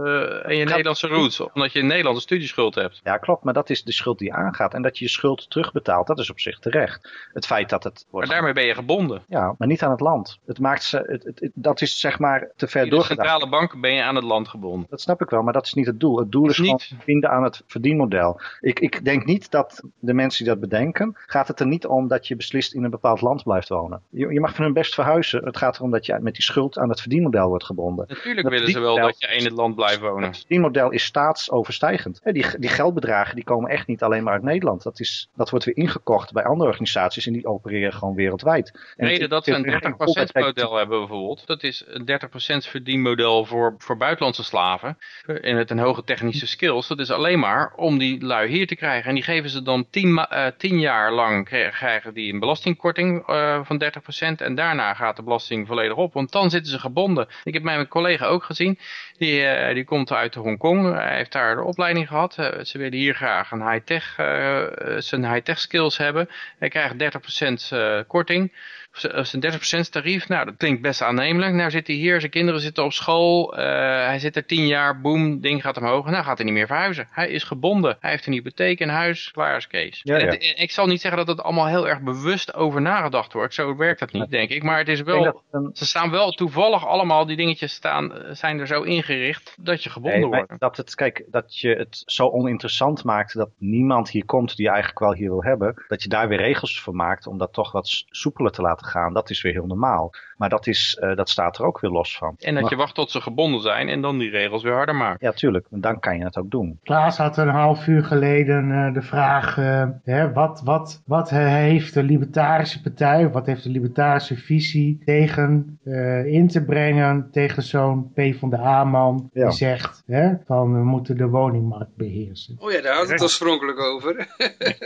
aan je Nederlandse roots. Omdat je een Nederlandse studieschuld hebt. Ja, klopt. Maar dat is de schuld die je aangaat. En dat je je schuld terugbetaalt, dat is op zich terecht. Het feit dat het wordt... Maar daarmee ben je gebonden. Ja, maar niet aan het land. Het maakt ze, het, het, dat is zeg maar te ver. In de centrale bank ben je aan het land gebonden. Dat snap ik wel, maar dat is niet het doel. Het doel is, is gewoon vinden aan het verdienmodel. Ik, ik denk niet dat de mensen die dat bedenken, gaat het er niet om dat je beslist in een bepaald land blijft wonen. Je, je mag van hun best verhuizen. Het gaat erom dat je met die schuld aan het verdienmodel wordt gebonden. Natuurlijk willen ze wel dat je in het land blijft wonen. Het verdienmodel is staatsoverstijgend. Die, die geldbedragen die komen echt niet alleen maar uit Nederland. Dat, is, dat wordt weer ingekocht bij andere organisaties en die opereren gewoon wereldwijd. En reden dat we een 30% model hebben bijvoorbeeld. Dat is een 30% verdienmodel voor, voor buitenlandse slaven. In het een hoge technische skills. Dat is alleen maar om die lui hier te krijgen. En die geven ze dan 10 uh, tien jaar lang krijgen die een belastingkorting uh, van 30% en daarna gaat de belasting volledig op. Want dan zitten ze gebonden. Ik heb mijn collega ook gezien. Die, uh, die komt uit Hongkong. Hij heeft daar de opleiding gehad. Uh, ze willen hier graag een high-tech, uh, zijn high-tech skills hebben. Hij krijgt 30% korting zijn 30% tarief, nou dat klinkt best aannemelijk. Nou zit hij hier, zijn kinderen zitten op school, uh, hij zit er 10 jaar, boom, ding gaat omhoog. Nou gaat hij niet meer verhuizen. Hij is gebonden. Hij heeft een hypotheek, een huis, klaar is Kees. Ja, ja. Het, ik zal niet zeggen dat het allemaal heel erg bewust over nagedacht wordt. Zo werkt dat niet, denk ik. Maar het is wel, ze staan wel toevallig allemaal, die dingetjes staan, zijn er zo ingericht dat je gebonden nee, wordt. Dat het, kijk, dat je het zo oninteressant maakt dat niemand hier komt die je eigenlijk wel hier wil hebben. Dat je daar weer regels voor maakt om dat toch wat soepeler te laten gaan, dat is weer heel normaal. Maar dat, is, uh, dat staat er ook weer los van. En dat je wacht tot ze gebonden zijn en dan die regels weer harder maakt. Ja, tuurlijk. Dan kan je het ook doen. Klaas had een half uur geleden uh, de vraag, uh, hè, wat, wat, wat heeft de Libertarische Partij, wat heeft de Libertarische visie tegen in te brengen tegen zo'n P van de A-man ja. die zegt hè, van we moeten de woningmarkt beheersen. Oh ja, daar had het oorspronkelijk over.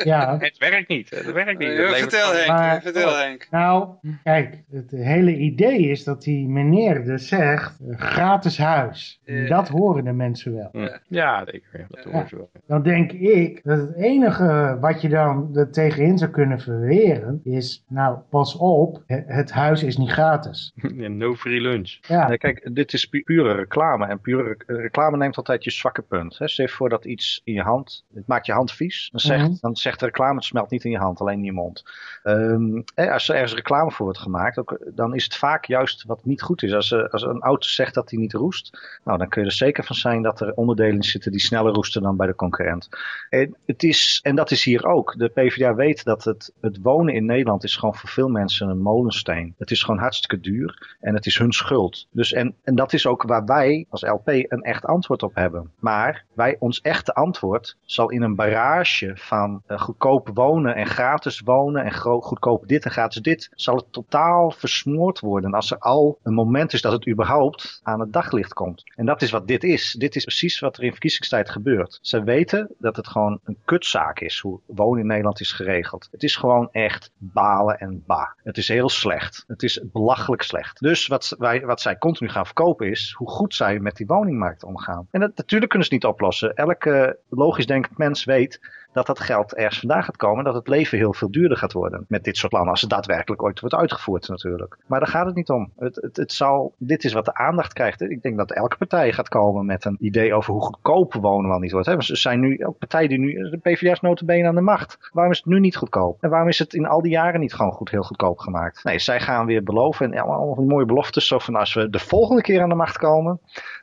ja. Het werkt niet. Het werkt niet. Het vertel Henk, maar, vertel Henk. Nou, kijk, het hele idee is dat die meneer dus zegt, gratis huis. Uh, dat horen de mensen wel. Ja, zeker. Dat horen ze wel. Dan denk ik dat het enige wat je dan er tegenin zou kunnen verweren is, nou pas op, het huis is niet gratis. no free lunch. Ja. Nee, kijk, dit is pu pure reclame en pure reclame neemt altijd je zwakke punt. Hè. Stel voor dat iets in je hand, het maakt je hand vies. Dan zegt, mm -hmm. dan zegt de reclame, het smelt niet in je hand, alleen in je mond. Um, als er ergens reclame voor wordt gemaakt, ook, dan is het vaak juist wat niet goed is. Als, uh, als een auto zegt dat hij niet roest, nou, dan kun je er zeker van zijn dat er onderdelen zitten die sneller roesten dan bij de concurrent. En, het is, en dat is hier ook. De PvdA weet dat het, het wonen in Nederland is gewoon voor veel mensen een molensteen. Het is gewoon hartstikke duur en het is hun schuld. Dus en, en dat is ook waar wij als LP een echt antwoord op hebben. Maar wij, ons echte antwoord zal in een barrage van uh, goedkoop wonen en gratis wonen en goedkoop dit en gratis dit, zal het totaal versmoord worden als er al een moment is dat het überhaupt aan het daglicht komt. En dat is wat dit is. Dit is precies wat er in verkiezingstijd gebeurt. Ze weten dat het gewoon een kutzaak is hoe wonen in Nederland is geregeld. Het is gewoon echt balen en ba. Het is heel slecht. Het is belachelijk slecht. Dus wat, wij, wat zij continu gaan verkopen is hoe goed zij met die woningmarkt omgaan. En dat, natuurlijk kunnen ze niet oplossen. Elke logisch denkend mens weet dat dat geld ergens vandaan gaat komen. En dat het leven heel veel duurder gaat worden met dit soort plannen. Als het daadwerkelijk ooit wordt uitgevoerd natuurlijk. Maar daar gaat het niet om. Het, het, het zal, dit is wat de aandacht krijgt. Ik denk dat elke partij gaat komen met een idee over hoe goedkoop wonen wel niet wordt. Hè. Er zijn nu ook partijen die nu, de PvdA notabene aan de macht. Waarom is het nu niet goedkoop? En waarom is het in al die jaren niet gewoon goed, heel goedkoop gemaakt? Nee, zij gaan weer beloven en allemaal mooie beloftes. Zo van als we de volgende keer aan de macht komen,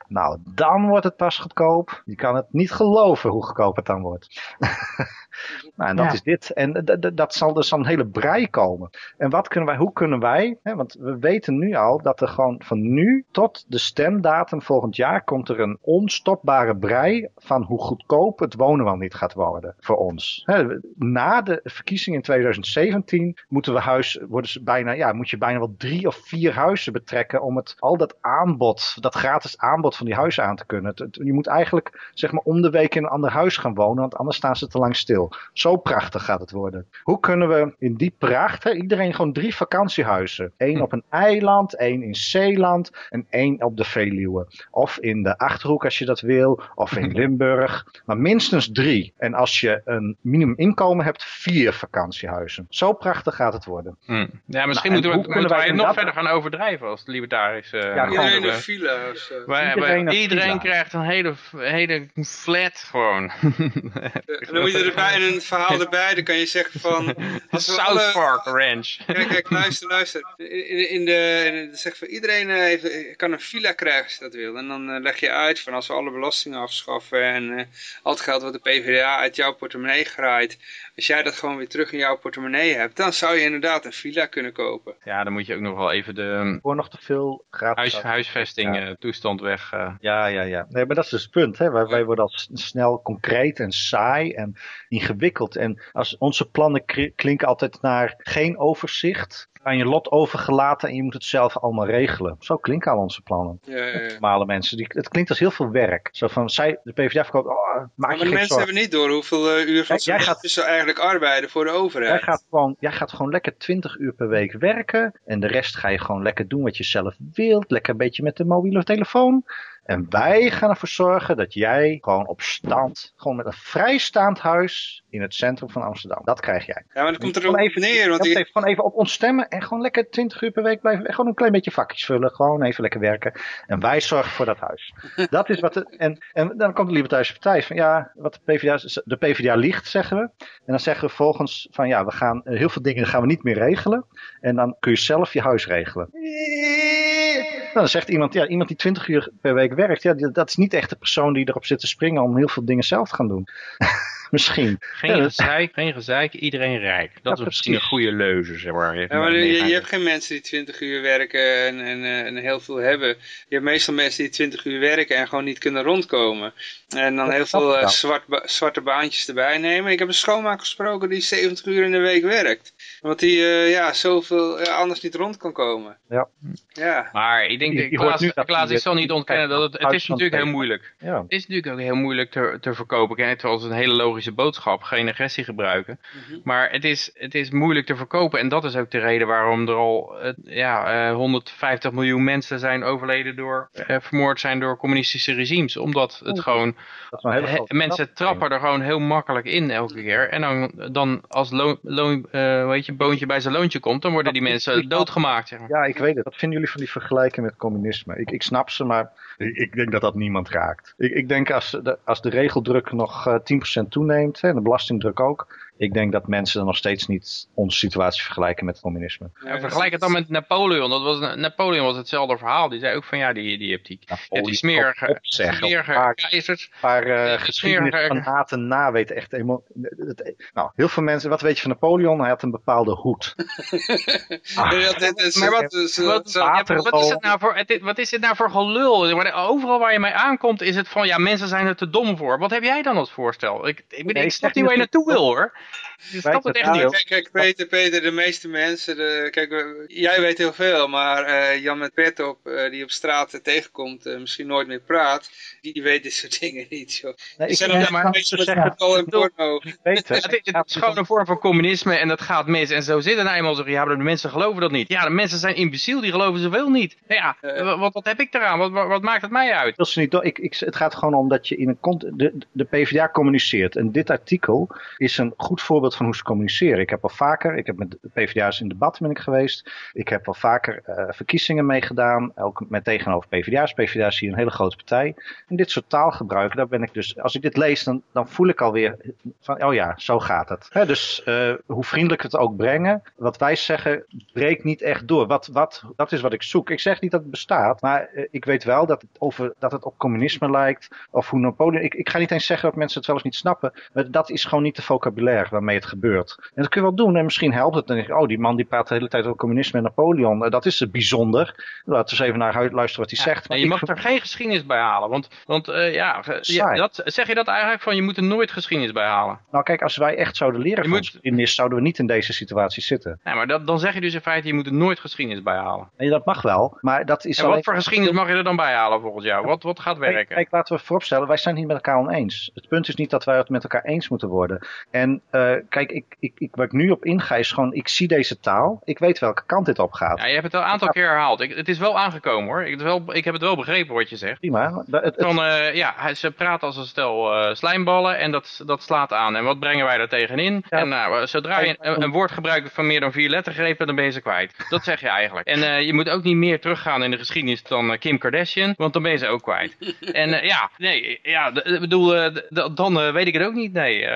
nou, dan wordt het pas goedkoop. Je kan het niet geloven hoe goedkoop het dan wordt. nou, en dat is dit. En dat zal dus een hele brei komen. En wat kunnen wij, hoe kunnen wij, hè, want we weten nu al dat er gewoon van nu tot de stemdatum volgend jaar komt er een onstopbare brei van hoe goedkoop het wonen wel niet gaat worden voor ons. Hè, na de verkiezingen in 2017 moeten we huis, worden ze bijna, ja, moet je bijna wel drie of vier huizen betrekken om het, al dat aanbod, dat gratis aanbod van die huizen aan te kunnen. je moet eigenlijk zeg maar om de week in een ander huis gaan wonen, want anders staan ze te lang stil. Zo prachtig gaat het worden. Hoe kunnen we in die pracht, hè, iedereen gewoon drie vakantiehuizen. Eén op een eiland, één in Zeeland en één op de Veluwe. Of in de Achterhoek als je dat wil, of in Limburg. Maar minstens drie. En als je een minimuminkomen hebt, vier vakantiehuizen. Zo prachtig gaat het worden. Hmm. Ja, misschien nou, moeten we, moeten wij nog verder gaan overdrijven als libertarische... Ja, iedereen de file. Iedereen, iedereen krijgt een hele, hele flat gewoon. dan moet je erbij een verhaal erbij. Dan kan je zeggen van... Als South Park Ranch. Kijk, kijk, luister, luister. In, in de, in de, zeg van iedereen uh, heeft, kan een villa krijgen als je dat wil. En dan uh, leg je uit van als we alle belastingen afschaffen en uh, al het geld wat de PvdA uit jouw portemonnee graait als jij dat gewoon weer terug in jouw portemonnee hebt, dan zou je inderdaad een villa kunnen kopen. Ja, dan moet je ook nog wel even de Voor nog te veel huis, huisvesting ja. toestand weg. Uh. Ja, ja, ja. Nee, maar dat is dus het punt. Hè. Wij, wij worden al snel concreet en saai en ingewikkeld. En als onze plannen klinken altijd naar geen overzicht, aan je lot overgelaten en je moet het zelf allemaal regelen. Zo klinken al onze plannen. Ja, ja, ja. Normale mensen. Die, het klinkt als heel veel werk. Zo van, zij, de PvdA verkoopt, oh, maak maar de mensen hebben niet door hoeveel uh, uur van jij, gaat, ze eigenlijk arbeiden voor de overheid. Jij gaat, gewoon, jij gaat gewoon lekker 20 uur per week werken. En de rest ga je gewoon lekker doen wat je zelf wilt. Lekker een beetje met de mobiele telefoon. En wij gaan ervoor zorgen dat jij gewoon op stand, gewoon met een vrijstaand huis in het centrum van Amsterdam. Dat krijg jij. Ja, maar dat komt er ook even neer. Want. Gewoon even op ons stemmen en gewoon lekker 20 uur per week blijven. Gewoon een klein beetje vakjes vullen. Gewoon even lekker werken. En wij zorgen voor dat huis. dat is wat. De, en, en dan komt de Libertarische Partij van ja, wat de PvdA, de PvdA liegt, zeggen we. En dan zeggen we volgens van ja, we gaan heel veel dingen gaan we niet meer regelen. En dan kun je zelf je huis regelen. Nou, dan zegt iemand, ja, iemand die 20 uur per week werkt, ja, dat is niet echt de persoon die erop zit te springen om heel veel dingen zelf te gaan doen. Misschien. Geen gezeik, geen gezeik, iedereen rijk. Dat is misschien een goede leuze, zeg maar. Ja, maar je, je, hebt geen mensen die 20 uur werken en, en, eh, en, heel veel hebben. Je hebt meestal mensen die 20 uur werken en gewoon niet kunnen rondkomen. En dan heel veel uh, zwart, zwarte baantjes erbij nemen. Ik heb een schoonmaker gesproken die 70 uur in de week werkt. Want die uh, ja, zoveel anders niet rond kan komen. Ja. ja. Maar ik denk, Klaas, Klaas ik zal niet ontkennen dat het, het is natuurlijk heel moeilijk. Ja. Het is natuurlijk ook heel moeilijk te, te verkopen. Kijk, het een hele logische boodschap, geen agressie gebruiken. Mhm. Maar het is, het is moeilijk te verkopen en dat is ook de reden waarom er al uh, ja, uh, 150 miljoen mensen zijn overleden door, uh, vermoord zijn door communistische regimes. Omdat het gewoon, mensen trappen er gewoon heel makkelijk in elke keer. En dan, dan als loon, loon, uh, weet je, boontje bij zijn loontje komt, dan worden die mensen doodgemaakt. Zeg maar. Ja, ik weet het. Wat vinden jullie van die vergelijking met communisme? Ik, ik snap ze, maar ik, denk dat dat niemand raakt. Ik, ik denk als de, als de regeldruk nog 10% toeneemt, hè, de belastingdruk ook, ik denk dat mensen dan nog steeds niet onze situatie vergelijken met het communisme. Ja, vergelijk het dan met Napoleon. Dat was, Napoleon was hetzelfde verhaal. Die zei ook van ja, die, die hebt die, Napoleon die smerige, smerige een paar- keizers. Een paar eh, geschiedenis van haat en na weten echt Nou, heel veel mensen, wat weet je van Napoleon? Hij had een bepaalde hoed. Ah. Ja, dit is- Maar wat- ja, is het nou voor, wat is dit nou voor gelul? Maar Overal waar je mee aankomt is het van, ja, mensen zijn er te dom voor. Wat heb jij dan als voorstel? Ik, ik, ben, Nee, ik snap niet waar je naartoe wil, hoor. Je snapt het echt niet. Kijk, kijk, Peter, Peter, de meeste mensen, de, kijk, jij weet heel veel, maar eh, Jan met pet op, eh, die op straat tegenkomt, eh, misschien nooit meer praat, die, weet dit soort dingen niet, joh. Nee, Die ik zijn zeg ook maar te met zeggen, porno. ik weet het. Het, is- het is gewoon een vorm van communisme en dat gaat mis. En zo zit het nou eenmaal. Zo, ja, maar de mensen geloven dat niet. Ja, de mensen zijn imbeciel, die geloven zoveel niet. Ja, Eh. wat, wat, heb ik eraan? Wat, wat, wat maakt het mij uit? wil ze niet. Ik, ik, het gaat gewoon om dat je in een de, de PvdA communiceert. En dit artikel is een goed voorbeeld van hoe ze communiceren. Ik heb al vaker, ik heb met PvdA's in debat ben ik geweest. Ik heb al vaker eh, verkiezingen meegedaan. Ook met tegenover PvdA's. PvdA's hier een hele grote partij. En dit soort taalgebruik, daar ben ik dus, als ik dit lees, dan, dan voel ik alweer van, oh ja, zo gaat het. Dus eh, hoe vriendelijk het ook brengen, wat wij zeggen, breekt niet echt door. Wat, wat, dat is wat ik zoek. Ik zeg niet dat het bestaat, maar eh, ik weet wel dat het, over, dat het op communisme lijkt. Of hoe Napoleon. Ik, ik ga niet eens zeggen dat mensen het wel eens niet snappen. Maar dat is gewoon niet de vocabulaire waarmee het gebeurt. En dat kun je wel doen. En misschien helpt het. Dan denk ik, oh, die man die praat de hele tijd over communisme en Napoleon. Eh, dat is bijzonder. Laten we eens even naar luisteren wat hij zegt. Maar je mag er geen geschiedenis bij halen. Want, want eh, ja, dat, zeg je dat eigenlijk van je moet er nooit geschiedenis bij halen? Nou kijk, als wij echt zouden leren Je van moet- geschiedenis, zouden we niet in deze situatie zitten. Nee, maar dat, dan zeg je dus in feite je moet er nooit geschiedenis bij halen. Nee, dat mag wel. Maar dat is En alleen... wat voor geschiedenis mag je er dan bij halen volgens jou? Wat, wat gaat Kijk, werken? kijk, laten we vooropstellen, wij zijn het niet met elkaar oneens. Het punt is niet dat wij het met elkaar eens moeten worden. En eh, kijk, ik, ik, ik, waar ik nu op inga is gewoon, ik zie deze taal. Ik weet welke kant dit op gaat. Ja, je hebt het al een aantal keer herhaald. Ik, het is wel aangekomen hoor. Ik, het wel, ik heb het wel begrepen wat je zegt. Prima. Het, het- Van, eh, ja, hij- ze praten als een stel eh, slijmballen en dat, dat slaat aan. En wat brengen wij daar tegenin? Ja. En nou, zodra je een, een woord gebruikt van meer dan vier lettergrepen, dan ben je ze kwijt. Dat zeg je eigenlijk. En je moet ook niet meer teruggaan in de geschiedenis dan Kim Kardashian, want dan ben je ze ook kwijt. En ja, nee, ja, bedoel, dan weet ik het ook niet. Nee,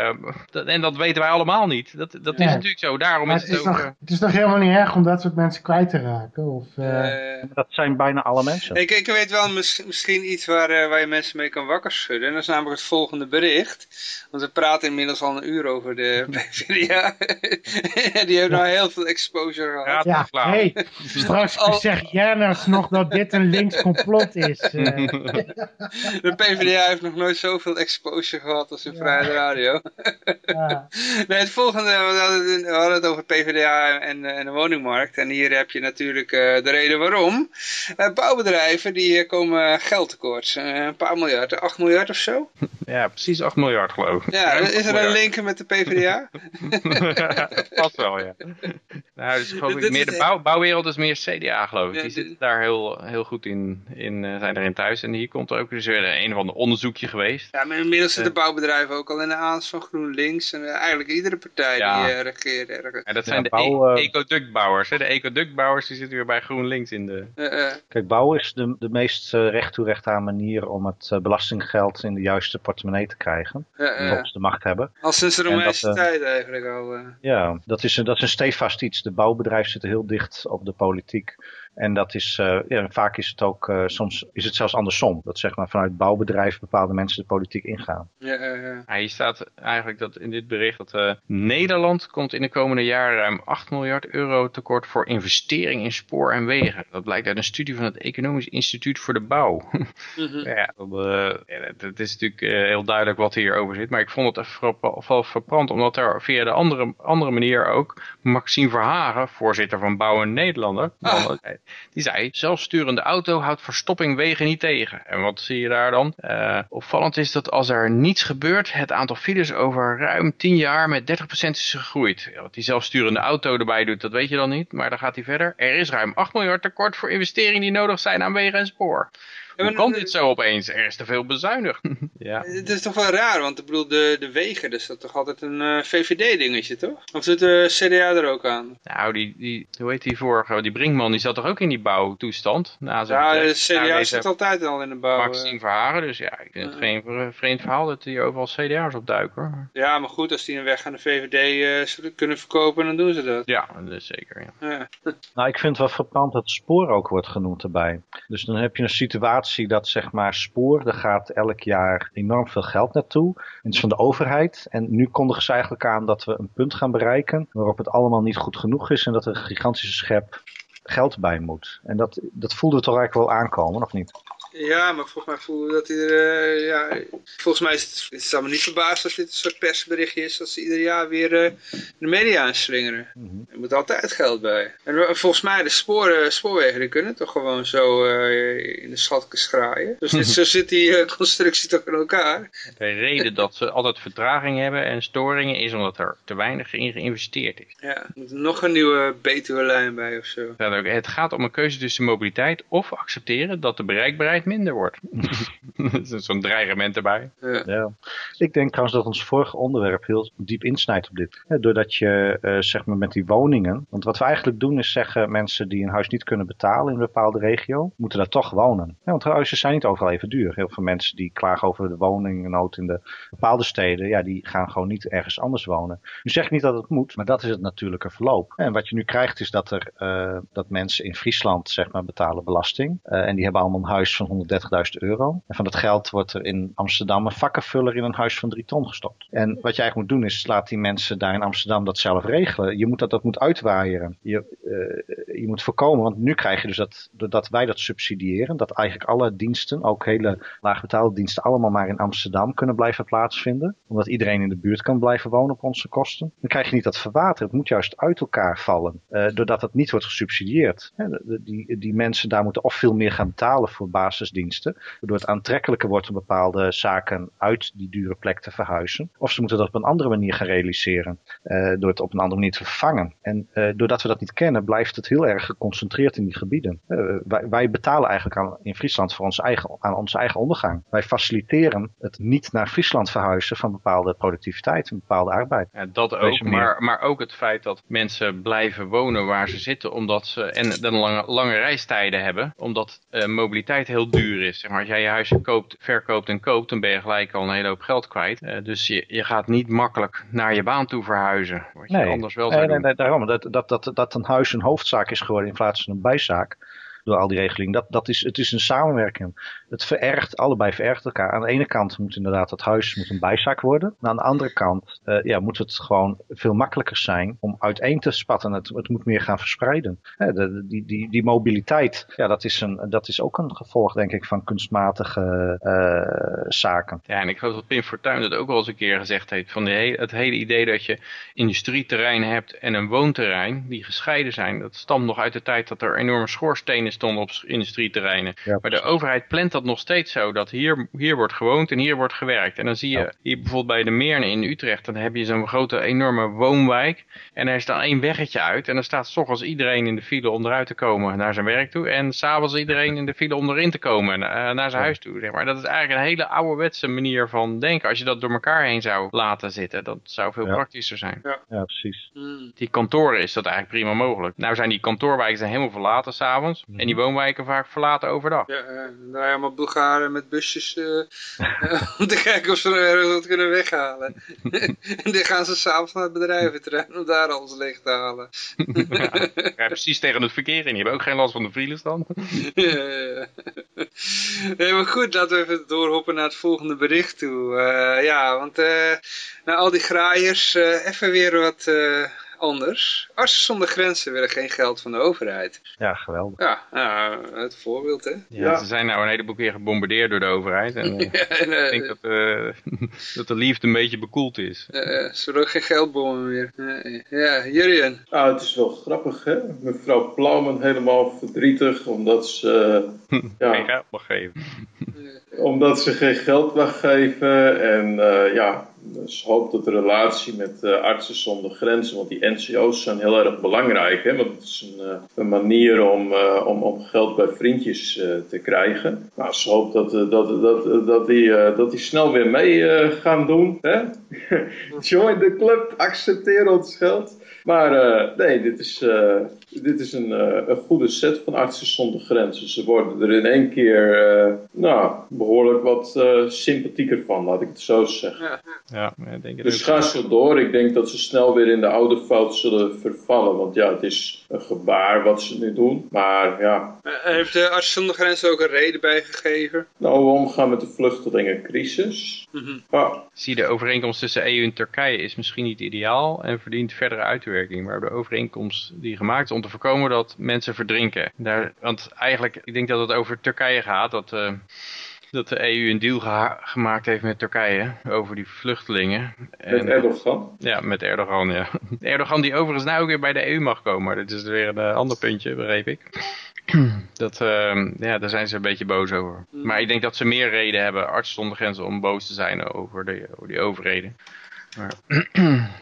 dat- en dat weten wij allemaal niet. Dat, dat is natuurlijk zo. Daarom is het het is, ook... toch, eh, het is toch helemaal niet erg om dat soort mensen kwijt te raken? Of, eh, Eh, dat zijn bijna alle mensen. Ik, ik weet wel mis- misschien iets waar, eh, waar je mensen mee kan wakker schudden. En dat is namelijk het volgende bericht. Want we praten inmiddels al een uur over de PvdA. Die heeft nou heel veel exposure gehad. Ja, ja, hey, straks Al- zeg Jerners nog dat dit een links complot is. eh. De PvdA heeft nog nooit zoveel exposure gehad als in Ja. Vrijheid Radio. ja. Nee, het volgende, we hadden, het over PvdA en, eh, en de woningmarkt. En hier heb je natuurlijk eh, de reden waarom. Eh, bouwbedrijven die komen geld tekort. Een paar miljard, 8 miljard of zo. Ja, precies 8 miljard geloof ik. Ja, is er 8 een miljard. link met de PvdA? Vast wel, ja. Nou, dus geloof ik, meer de bouw, bouwwereld is meer CDA, geloof ik. Die zitten daar heel, heel goed in, in zijn erin thuis. En hier komt ook dus weer een of ander onderzoekje geweest. Ja, maar inmiddels zitten bouwbedrijven ook al in de aans van GroenLinks. En eigenlijk iedere partij Ja. die eh, regeert ergens. En dat Ja, zijn de bouw, e- eh, ecoductbouwers. Hè? De ecoductbouwers die zitten weer bij GroenLinks in de... Eh, eh, Kijk, bouwen is de, de meest eh, recht toe recht aan manier om het eh, belastinggeld in de juiste portemonnee te krijgen. Volgens de machthebber. Al sinds de Romeinse tijd eigenlijk al. eh. Ja, dat is, een, dat is een stevast iets. De bouwbedrijven zitten heel dicht op de politiek. En dat is, eh, ja, vaak is het ook, eh, soms is het zelfs andersom. Dat zeg maar vanuit bouwbedrijven bepaalde mensen de politiek ingaan. Ja, eh. Ja, hier staat eigenlijk dat in dit bericht dat eh, Nederland komt in de komende jaren ruim 8 miljard euro tekort voor investering in spoor en wegen. Dat blijkt uit een studie van het Economisch Instituut voor de Bouw. Mhm. Ja, dat, eh, ja, dat- het is natuurlijk eh, heel duidelijk wat hierover zit. Maar ik vond het wel verbrand, omdat er via de andere, andere manier ook Maxime Verhagen, voorzitter van Bouw in Nederlander, Ah. Die zei, zelfsturende auto houdt verstopping wegen niet tegen. En wat zie je daar dan? Eh, opvallend is dat als er niets gebeurt, het aantal files over ruim 10 jaar met 30% is gegroeid. Wat die zelfsturende auto erbij doet, dat weet je dan niet, maar dan gaat hij verder. Er is ruim 8 miljard tekort voor investeringen die nodig zijn aan wegen en spoor. Hoe kan dit zo opeens? Er is te veel bezuinigd. ja. Het is toch wel raar, want ik bedoel, de, de wegen, dat is dat toch altijd een eh, VVD-dingetje, toch? Of doet de CDA er ook aan? Nou, die, die, hoe heet die vorige? Die Brinkman, die zat toch ook in die bouwtoestand? Na Ja, de? Nou, CDA zit altijd al in de bouw. eh. Maxime Verhagen, dus ja, ik vind het geen vre- vreemd verhaal dat die overal CDA's opduiken. hoor. Ja, maar goed, als die een weg aan de VVD eh, kunnen verkopen, dan doen ze dat. Ja, dat is zeker, ja. Ja. Nou, ik vind het wel frappant dat spoor ook wordt genoemd erbij. Dus dan heb je een situatie dat zeg maar spoor, daar gaat elk jaar enorm veel geld naartoe. En het is van de overheid. En nu kondigen ze eigenlijk aan dat we een punt gaan bereiken waarop het allemaal niet goed genoeg is en dat er een gigantische schep geld bij moet. En dat, dat voelde toch eigenlijk wel aankomen, of niet? Ja, maar volgens mij voelen we dat hij er... eh, ja, volgens mij is het, het zal me niet verbaasd als dit een soort persberichtje is... dat ze ieder jaar weer eh, de media aanslingeren. Er moet altijd geld bij. En eh, volgens mij de sporen, spoorwegen die kunnen toch gewoon zo eh, in de schatkist graaien. Dus dit, zo zit die constructie toch in elkaar. De reden dat ze altijd vertraging hebben en storingen is omdat er te weinig in geïnvesteerd is. Ja, er moet nog een nieuwe Betuwe-lijn bij of zo. Ook, Het gaat om een keuze tussen mobiliteit of accepteren dat de bereikbaarheid minder wordt. Zo'n dreigement erbij. Ja. Ja. Ik denk trouwens dat ons vorige onderwerp heel diep insnijdt op dit. Hè, doordat je eh, zeg maar met die woningen. Want wat we eigenlijk doen is zeggen mensen die een huis niet kunnen betalen in een bepaalde regio, moeten daar toch wonen. Ja, want huizen zijn niet overal even duur. Heel veel mensen die klagen over de woningnood in de bepaalde steden, ja, die gaan gewoon niet ergens anders wonen. Nu zeg ik niet dat het moet, maar dat is het natuurlijke verloop. En wat je nu krijgt is dat er eh, dat mensen in Friesland zeg maar betalen belasting. Eh, en die hebben allemaal een huis van 130.000 euro. En van dat geld wordt er in Amsterdam een vakkenvuller in een huis van drie ton gestopt. En wat je eigenlijk moet doen is laat die mensen daar in Amsterdam dat zelf regelen. Je moet dat, dat moet uitwaaieren. Je, eh, je moet voorkomen, want nu krijg je dus dat, doordat wij dat subsidiëren, dat eigenlijk alle diensten, ook hele laagbetaalde diensten, allemaal maar in Amsterdam kunnen blijven plaatsvinden. Omdat iedereen in de buurt kan blijven wonen op onze kosten. Dan krijg je niet dat verwater. Het moet juist uit elkaar vallen. eh, doordat het niet wordt gesubsidieerd. Die, die mensen daar moeten of veel meer gaan betalen voor basisdiensten. Waardoor het aantrekkelijker wordt om bepaalde zaken uit die dure plek te verhuizen. Of ze moeten dat op een andere manier gaan realiseren. eh, door het op een andere manier te vervangen. En eh, doordat we dat niet kennen, blijft het heel erg geconcentreerd in die gebieden. Eh, wij, wij betalen eigenlijk aan, in Friesland voor onze eigen, aan onze eigen ondergang. Wij faciliteren het niet naar Friesland verhuizen van bepaalde productiviteit, een bepaalde arbeid. Ja, dat ook, maar, maar ook het feit dat mensen blijven wonen waar ze zitten, omdat ze en dan lange, lange reistijden hebben, omdat mobiliteit heel duur is. Zeg maar, als jij je huis koopt, verkoopt en koopt, dan ben je gelijk al een hele hoop geld kwijt. Eh, dus je, je gaat niet makkelijk naar je baan toe verhuizen, wat je anders wel zou nee, nee, nee, daarom. Dat, dat, dat, dat een huis een hoofdzaak is geworden in plaats van een bijzaak. Door al die regelingen. Dat, dat is, het is een samenwerking. Het verergt, allebei verergt elkaar. Aan de ene kant moet inderdaad het huis moet een bijzaak worden. En aan de andere kant eh, ja, moet het gewoon veel makkelijker zijn om uiteen te spatten. Het, moet meer gaan verspreiden. De, die, die, die mobiliteit, ja, dat, is een, dat is ook een gevolg, denk ik, van kunstmatige eh, zaken. Ja, en ik geloof dat Pim Fortuyn dat ook wel eens een keer gezegd heeft. Van he- het hele idee dat je industrieterrein hebt en een woonterrein die gescheiden zijn. Dat stamt nog uit de tijd dat er enorme schoorstenen stonden op industrieterreinen. Ja, Maar de overheid plant dat nog steeds zo. Dat hier, hier wordt gewoond en hier wordt gewerkt. En dan zie je Ja. hier bijvoorbeeld bij de Meerne in Utrecht. Dan heb je zo'n grote enorme woonwijk. En er is dan één weggetje uit. En dan staat 's ochtends iedereen in de file om eruit te komen naar zijn werk toe. En s'avonds iedereen in de file om erin te komen eh, naar zijn Ja. huis toe. Zeg maar. Dat is eigenlijk een hele ouderwetse manier van denken. Als je dat door elkaar heen zou laten zitten. Dat zou veel Ja. praktischer zijn. Ja, precies. Hmm. Die kantoren is dat eigenlijk prima mogelijk. Nou zijn die kantoorwijken zijn helemaal verlaten s'avonds. En die woonwijken vaak verlaten overdag. Ja, eh, dan draaien allemaal Bulgaren met busjes eh, om te kijken of ze er wat kunnen weghalen. en dan gaan ze s'avonds naar het bedrijventerrein om daar alles leeg te halen. Ja, precies tegen het verkeer in. Die hebben ook geen last van de files dan. Ja, ja, nee, maar goed, laten we even doorhoppen naar het volgende bericht toe. Eh, ja, want na al die graaiers, even weer wat anders. Artsen zonder grenzen willen geen geld van de overheid. Ja, geweldig. Ja, nou, het voorbeeld, hè. Ja, Ze zijn nou een heleboel keer gebombardeerd door de overheid. En, eh, En, eh, ik denk dat, eh, dat de liefde een beetje bekoeld is. eh, ze willen ook geen geldbommen meer. Ja, Jurien. Ah, het is wel grappig, hè? Mevrouw Plauman helemaal verdrietig omdat ze, ja, Geen geld mag geven. omdat ze geen geld mag geven. En eh, ja, dus hoop dat de relatie met uh, Artsen zonder Grenzen, want die NCO's zijn heel erg belangrijk, hè, want het is een, uh, een manier om, uh, om, om geld bij vriendjes te krijgen. Nou, ze hoop dat, dat, dat, dat, die, dat die snel weer mee gaan doen. Hè? Join the club, accepteer ons geld. Maar nee, dit is, dit is een, een goede set van Artsen zonder Grenzen. Ze worden er in één keer nou, behoorlijk wat sympathieker van, laat ik het zo zeggen. Ja, ja ik denk dus ga zo door. Ik denk dat ze snel weer in de oude fout zullen vervallen. Want ja, het is een gebaar wat ze nu doen. Maar ja. Heeft de arts zonder grenzen ook een reden bijgegeven? Nou, we omgaan met de vluchtelingencrisis. Mm -hmm. Zie de overeenkomst tussen EU en Turkije is misschien niet ideaal en verdient verdere uitwerking. Maar de overeenkomst die gemaakt is te voorkomen dat mensen verdrinken. Daar, want eigenlijk, ik denk dat het over Turkije gaat. Dat... Uh, dat de EU een deal gemaakt heeft met Turkije over die vluchtelingen. Met Erdogan? Ja, met Erdogan, ja. Erdogan die overigens nou ook weer bij de EU mag komen, maar dit is weer een eh, ander puntje, begreep ik. Dat, uh, ja, daar zijn ze een beetje boos over. Mm. Maar ik denk dat ze meer reden hebben, artsen zonder grenzen, om boos te zijn over, de, over die overheden. Maar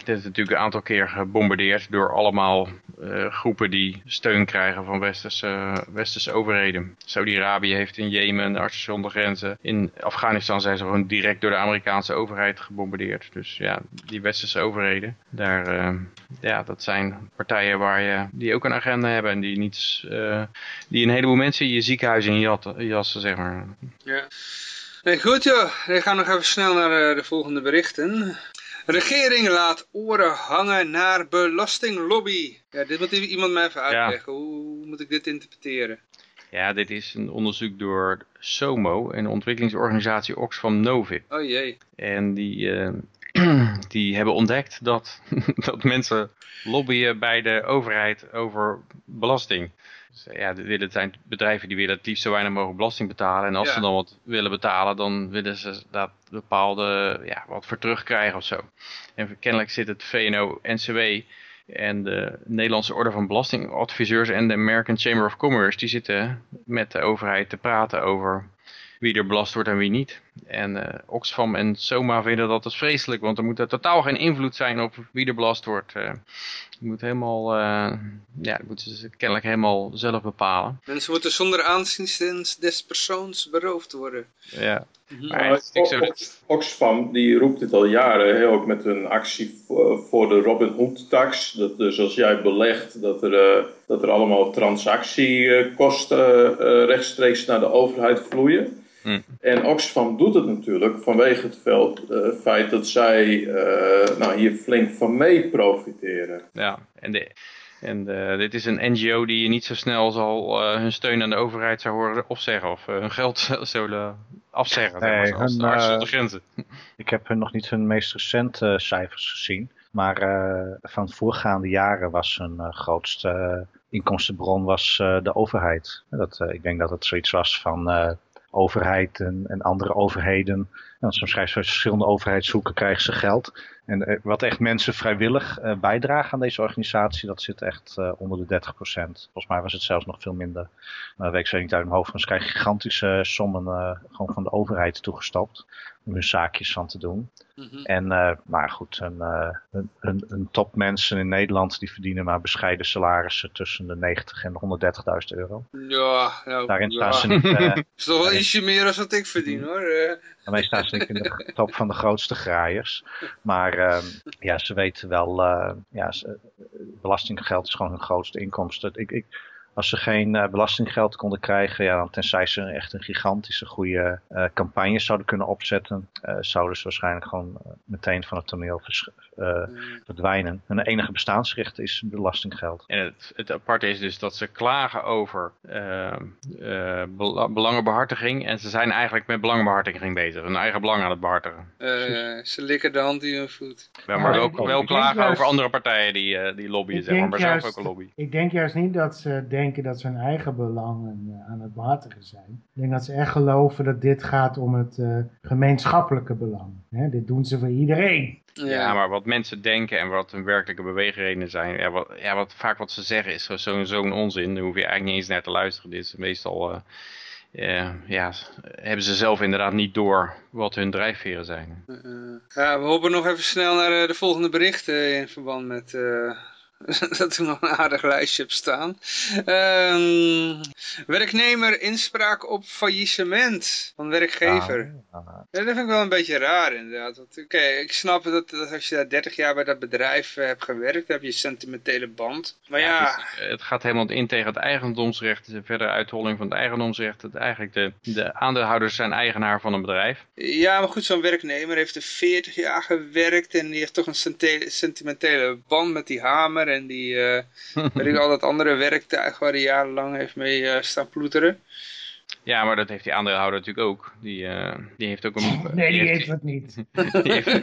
dit is natuurlijk een aantal keer gebombardeerd door allemaal uh, groepen die steun krijgen van westerse, westerse overheden. Saudi-Arabië heeft in Jemen, artsen zonder grenzen. In Afghanistan zijn ze gewoon direct door de Amerikaanse overheid gebombardeerd. Dus ja, die westerse overheden, daar, uh, ja, dat zijn partijen waar je, die ook een agenda hebben en die, niet, uh, die een heleboel mensen in je ziekenhuis in jassen, zeg maar. Ja. Nee, goed joh, we gaan nog even snel naar de volgende berichten. Regering laat oren hangen naar belastinglobby. Ja, dit moet iemand mij even uitleggen. Hoe moet ik dit interpreteren? Ja, dit is een onderzoek door SOMO, een ontwikkelingsorganisatie Oxfam Novib. Oh jee. En die, uh, die hebben ontdekt dat, dat mensen lobbyen bij de overheid over belasting. Dus, ja, dit zijn bedrijven die willen het liefst zo weinig mogelijk belasting betalen. En als ze dan wat willen betalen, dan willen ze dat bepaalde, ja, wat voor terugkrijgen of zo. En kennelijk zit het VNO-NCW en de Nederlandse Orde van Belastingadviseurs en de American Chamber of Commerce, die zitten met de overheid te praten over wie er belast wordt en wie niet. En uh, Oxfam en Soma vinden dat dus vreselijk, want er moet er totaal geen invloed zijn op wie er belast wordt. Uh, je moet helemaal, uh, ja, dat moeten ze kennelijk helemaal zelf bepalen. Mensen moeten zonder aanzien des persoons beroofd worden. Ja. Mhm. Maar Oxfam die roept dit al jaren, heel ook met een actie voor de Robin Hood tax. Dat dus als jij belegt, dat er, dat er allemaal transactiekosten rechtstreeks naar de overheid vloeien. Mm. En Oxfam doet het natuurlijk vanwege het veld, uh, feit dat zij uh, nou, hier flink van mee profiteren. Ja, en, de, en de, dit is een NGO die je niet zo snel zal uh, hun steun aan de overheid zou horen opzeggen of hun geld zullen afzeggen nee, hun, de grenzen. Ik heb hun nog niet hun meest recente cijfers gezien. Maar van voorgaande jaren was hun grootste inkomstenbron was, de overheid. Dat, ik denk dat het zoiets was van overheid en, en andere overheden. En soms krijgen ze verschillende overheidshoeken krijgen ze geld. En eh, wat echt mensen vrijwillig uh, bijdragen aan deze organisatie, dat zit echt uh, onder de 30%. Volgens mij was het zelfs nog veel minder. Maar ik niet uit hoofd. Maar ze krijgen gigantische sommen gewoon van de overheid toegestopt om hun zaakjes van te doen. Mm -hmm. En maar goed, een, een, een, een, top mensen in Nederland die verdienen maar bescheiden salarissen tussen de 90 en de 130.000 euro. Ja, nou, Daarin ja. staan ze niet... Het is toch wel ietsje meer dan wat ik verdien hoor. Daarmee staan ze niet in de top van de grootste graaiers. Maar uh, ja, ze weten wel, ja, belastinggeld is gewoon hun grootste inkomsten. Ik, ik, als ze geen uh, belastinggeld konden krijgen, ja, dan tenzij ze echt een gigantische goede uh, campagne zouden kunnen opzetten, uh, zouden ze waarschijnlijk gewoon meteen van het toneel mm. verdwijnen. Hun enige bestaansrecht is belastinggeld. En het, het aparte is dus dat ze klagen over belangenbehartiging en ze zijn eigenlijk met belangenbehartiging bezig, hun eigen belang aan het behartigen. ze likken de hand in hun voet. Ja, maar wel, wel klagen over andere partijen die, die lobbyen, zeg maar, maar zelf ook een lobby. Ik denk juist niet dat ze denken denken dat ze hun eigen belangen uh, aan het behartigen zijn. Ik denk dat ze echt geloven dat dit gaat om het uh, gemeenschappelijke belang. Hè? Dit doen ze voor iedereen. Ja. maar wat mensen denken en wat hun werkelijke beweegredenen zijn, ja, wat, ja, wat vaak wat ze zeggen is zo'n zo onzin. Daar hoef je eigenlijk niet eens naar te luisteren. Dit is meestal... Uh, ja, hebben ze zelf inderdaad niet door wat hun drijfveren zijn. ja, we hopen nog even snel naar de volgende berichten in verband met dat er nog een aardig lijstje op staan. Um, werknemer inspraak op faillissement van werkgever. Ah, ja, dat vind ik wel een beetje raar inderdaad. Oké, ik snap dat, dat, als je daar 30 jaar bij dat bedrijf uh, hebt gewerkt, heb je sentimentele band. Maar ja... ja het, het, gaat helemaal in tegen het eigendomsrecht. De verdere uitholling van het eigendomsrecht. Het eigenlijk de, de aandeelhouders zijn eigenaar van een bedrijf. Ja, maar goed, zo'n werknemer heeft er 40 jaar gewerkt en die heeft toch een sentimentele band met die hamer en die, uh, weet ik al dat andere werktuig waar hij jarenlang heeft mee uh, staan ploeteren. Ja, maar dat heeft die aandeelhouder natuurlijk ook. Die, uh, die heeft ook een... Nee, die, heeft, het niet. Die heeft,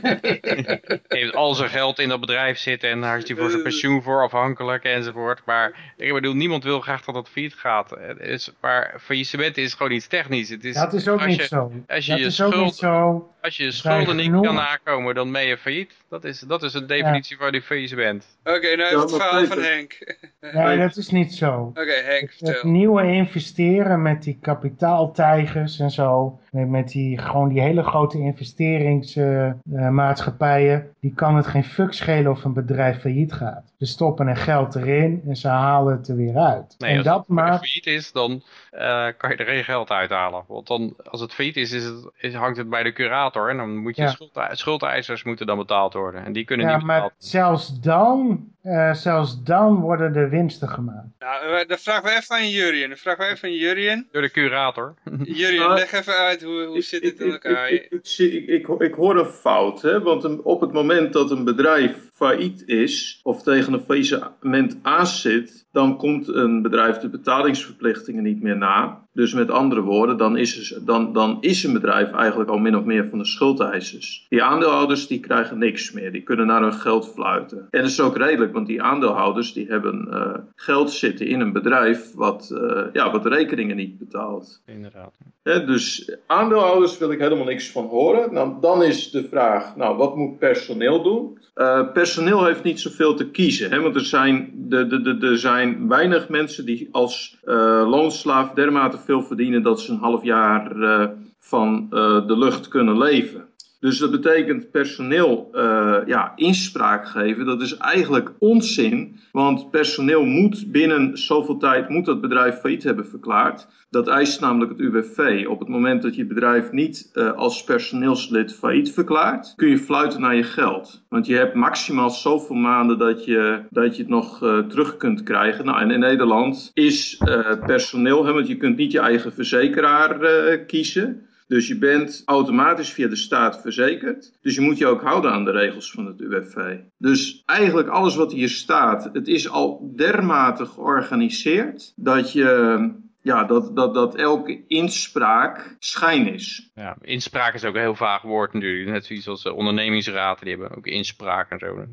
heeft, al zijn geld in dat bedrijf zitten en daar is hij voor zijn pensioen voor afhankelijk enzovoort. Maar ik bedoel, niemand wil graag dat het failliet gaat. Is, maar faillissement is gewoon iets technisch. Het is, dat is ook niet zo. Als je dat je schuld, zo. Als je je schulden niet kan nakomen, dan ben je failliet. Dat is, dat is een definitie ja. van die faillissement. Oké, okay, nou het verhaal van Henk. Nee, dat is niet zo. Oké, okay, Henk, het, het nieuwe investeren met die kapitaaltijgers en zo, met die, gewoon die hele grote investeringsmaatschappijen, uh, die kan het geen fuck schelen of een bedrijf failliet gaat. Ze stoppen er geld erin en ze halen het er weer uit. Nee, en als dat het maakt... failliet is, dan uh, kan je er geen geld uithalen. Want dan, als het failliet is, is het, is, hangt het bij de curator en dan moet je ja. schuldeisers moeten dan betaald worden. En die kunnen ja, niet betaald maar zelfs dan uh, zelfs dan worden de winsten gemaakt. Nou, dan vragen we even aan Jurien. Dan vragen we even aan Jurien. Door de curator. Jurien, leg even uit hoe, hoe zit het in elkaar. Ik, ik, ik, ik, ik hoor een fout, hè? want op het moment dat een bedrijf failliet is of tegen een faillissement aanzit, dan komt een bedrijf de betalingsverplichtingen niet meer na. Dus met andere woorden, dan is, dan, dan is een bedrijf eigenlijk al min of meer van de schuldeisers. Die aandeelhouders die krijgen niks meer, die kunnen naar hun geld fluiten. En dat is ook redelijk, want die aandeelhouders die hebben uh, geld zitten in een bedrijf wat, uh, ja, wat rekeningen niet betaalt. Inderdaad. Ja, dus aandeelhouders wil ik helemaal niks van horen. Nou, dan is de vraag, nou wat moet personeel doen? Uh, personeel heeft niet zoveel te kiezen, hè, want er zijn, de, de, de, er zijn weinig mensen die als uh, loonslaaf dermate veel verdienen dat ze een half jaar uh, van de lucht kunnen leven. Dus dat betekent personeel uh, ja, inspraak geven. Dat is eigenlijk onzin. Want personeel moet binnen zoveel tijd moet dat bedrijf failliet hebben verklaard. Dat eist namelijk het UWV. Op het moment dat je bedrijf niet uh, als personeelslid failliet verklaart, kun je fluiten naar je geld. Want je hebt maximaal zoveel maanden dat je, dat je het nog uh, terug kunt krijgen. Nou, en in Nederland is personeel, want je kunt niet je eigen verzekeraar kiezen. Dus je bent automatisch via de staat verzekerd. Dus je moet je ook houden aan de regels van het UWV. Dus eigenlijk alles wat hier staat, het is al dermate georganiseerd dat je ja, dat, dat, dat elke inspraak schijn is. Ja, inspraak is ook een heel vaag woord natuurlijk. Net zoiets als ondernemingsraden, die hebben ook inspraak en zo.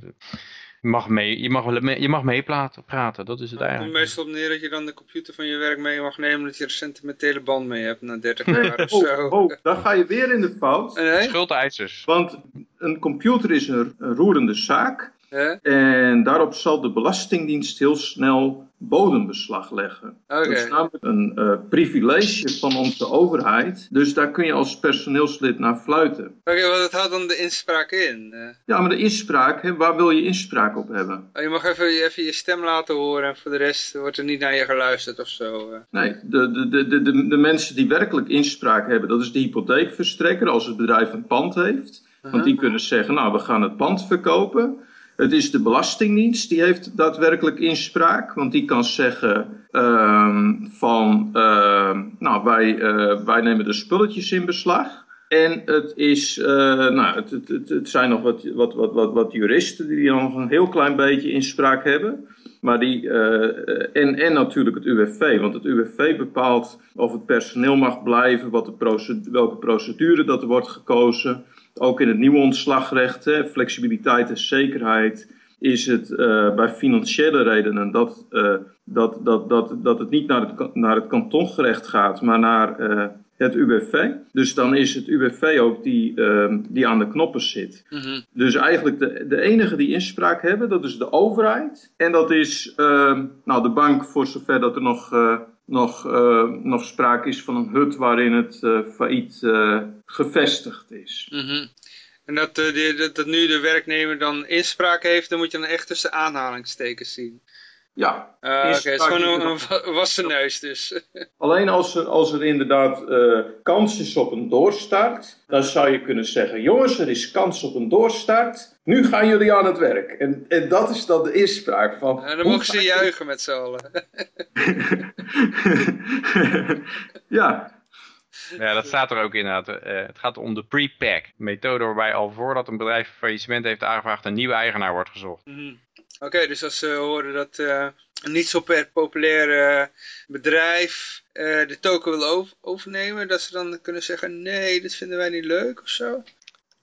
Je mag, mee, je mag, je mag meepraten, praten, dat is het eigenlijk. Het komt meestal op neer dat je dan de computer van je werk mee mag nemen, dat je er sentimentele band mee hebt na 30 jaar of zo. Oh, oh, dan ga je weer in de fout. Nee? Schuldeisers. Want een computer is een, een roerende zaak. En daarop zal de Belastingdienst heel snel bodembeslag leggen. Okay. Dat is namelijk een uh, privilege van onze overheid. Dus daar kun je als personeelslid naar fluiten. Oké, okay, wat houdt dan de inspraak in? Uh... Ja, maar de inspraak, hè, waar wil je inspraak op hebben? Oh, je mag even, even je stem laten horen en voor de rest wordt er niet naar je geluisterd of zo. Uh. Nee, de, de, de, de, de mensen die werkelijk inspraak hebben, dat is de hypotheekverstrekker als het bedrijf een pand heeft. -huh. Want die kunnen zeggen, nou we gaan het pand verkopen. Het is de Belastingdienst die heeft daadwerkelijk inspraak, want die kan zeggen uh, van, uh, nou wij, uh, wij nemen de spulletjes in beslag. En het, is, uh, nou, het, het, het, zijn nog wat, wat, wat, wat, juristen die nog een heel klein beetje inspraak hebben. Maar die, uh, en, en natuurlijk het UWV, want het UWV bepaalt of het personeel mag blijven, wat de welke procedure dat er wordt gekozen. Ook in het nieuwe ontslagrecht, hè, flexibiliteit en zekerheid, is het uh, bij financiële redenen dat, uh, dat, dat, dat, dat het niet naar het, naar het kantongerecht gaat, maar naar uh, het UWV. Dus dan is het UWV ook die, die aan de knoppen zit. Mm -hmm. Dus eigenlijk de, de enige die inspraak hebben, dat is de overheid. En dat is nou, de bank voor zover dat er nog nog, uh, nog sprake is van een hut waarin het uh, failliet uh, gevestigd is. Mm -hmm. En dat, die, dat, dat, nu de werknemer dan inspraak heeft, dan moet je dan echt tussen aanhalingstekens zien. Ja. Uh, Oké, okay, het is gewoon een, een wassen neus dus. Alleen als er, als er inderdaad uh, kans is op een doorstart, dan zou je kunnen zeggen, jongens, er is kans op een doorstart, nu gaan jullie aan het werk. En, en dat is dan de inspraak van... En dan mogen ze juichen met z'n allen. ja, ja, dat staat er ook inderdaad. Uh, het gaat om de pre-pack. methode waarbij al voordat een bedrijf faillissement heeft aangevraagd een nieuwe eigenaar wordt gezocht. Mm -hmm. Oké, okay, dus als ze horen dat uh, een niet zo populair bedrijf uh, de token wil over overnemen, dat ze dan kunnen zeggen, nee, dit vinden wij niet leuk of zo?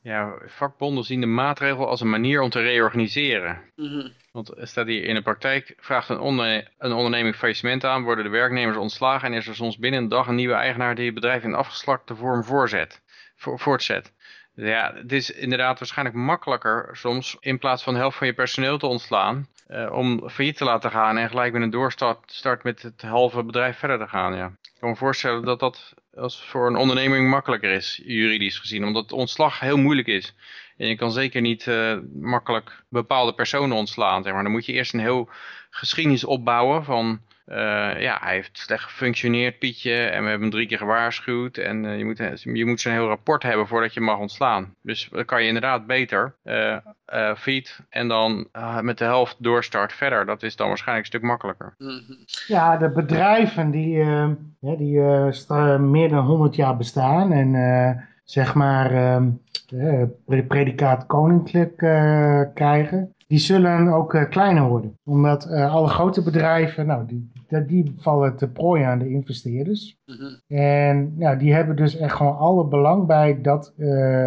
Ja, vakbonden zien de maatregel als een manier om te reorganiseren. Mm -hmm. Want staat hier in de praktijk, vraagt een, onder, een onderneming faillissement aan, worden de werknemers ontslagen en is er soms binnen een dag een nieuwe eigenaar die het bedrijf in afgeslakte vorm voorzet, vo voortzet. Ja, het is inderdaad waarschijnlijk makkelijker soms in plaats van de helft van je personeel te ontslaan, uh, om failliet te laten gaan en gelijk met een doorstart start met het halve bedrijf verder te gaan. Ja. Ik kan me voorstellen dat dat als voor een onderneming makkelijker is, juridisch gezien, omdat ontslag heel moeilijk is. En je kan zeker niet uh, makkelijk bepaalde personen ontslaan. Zeg maar. Dan moet je eerst een heel geschiedenis opbouwen van... Uh, ja, hij heeft slecht gefunctioneerd, Pietje, en we hebben hem drie keer gewaarschuwd. En uh, je moet, je moet zo'n heel rapport hebben voordat je mag ontslaan. Dus dan kan je inderdaad beter uh, feed en dan met de helft doorstart verder. Dat is dan waarschijnlijk een stuk makkelijker. Ja, de bedrijven die, die meer dan 100 jaar bestaan en zeg maar uh, predicaat koninklijk uh, krijgen, die zullen ook uh, kleiner worden. Omdat alle grote bedrijven, nou, die, die vallen te prooi aan de investeerders. Mm -hmm. En ja, die hebben dus echt gewoon alle belang bij dat,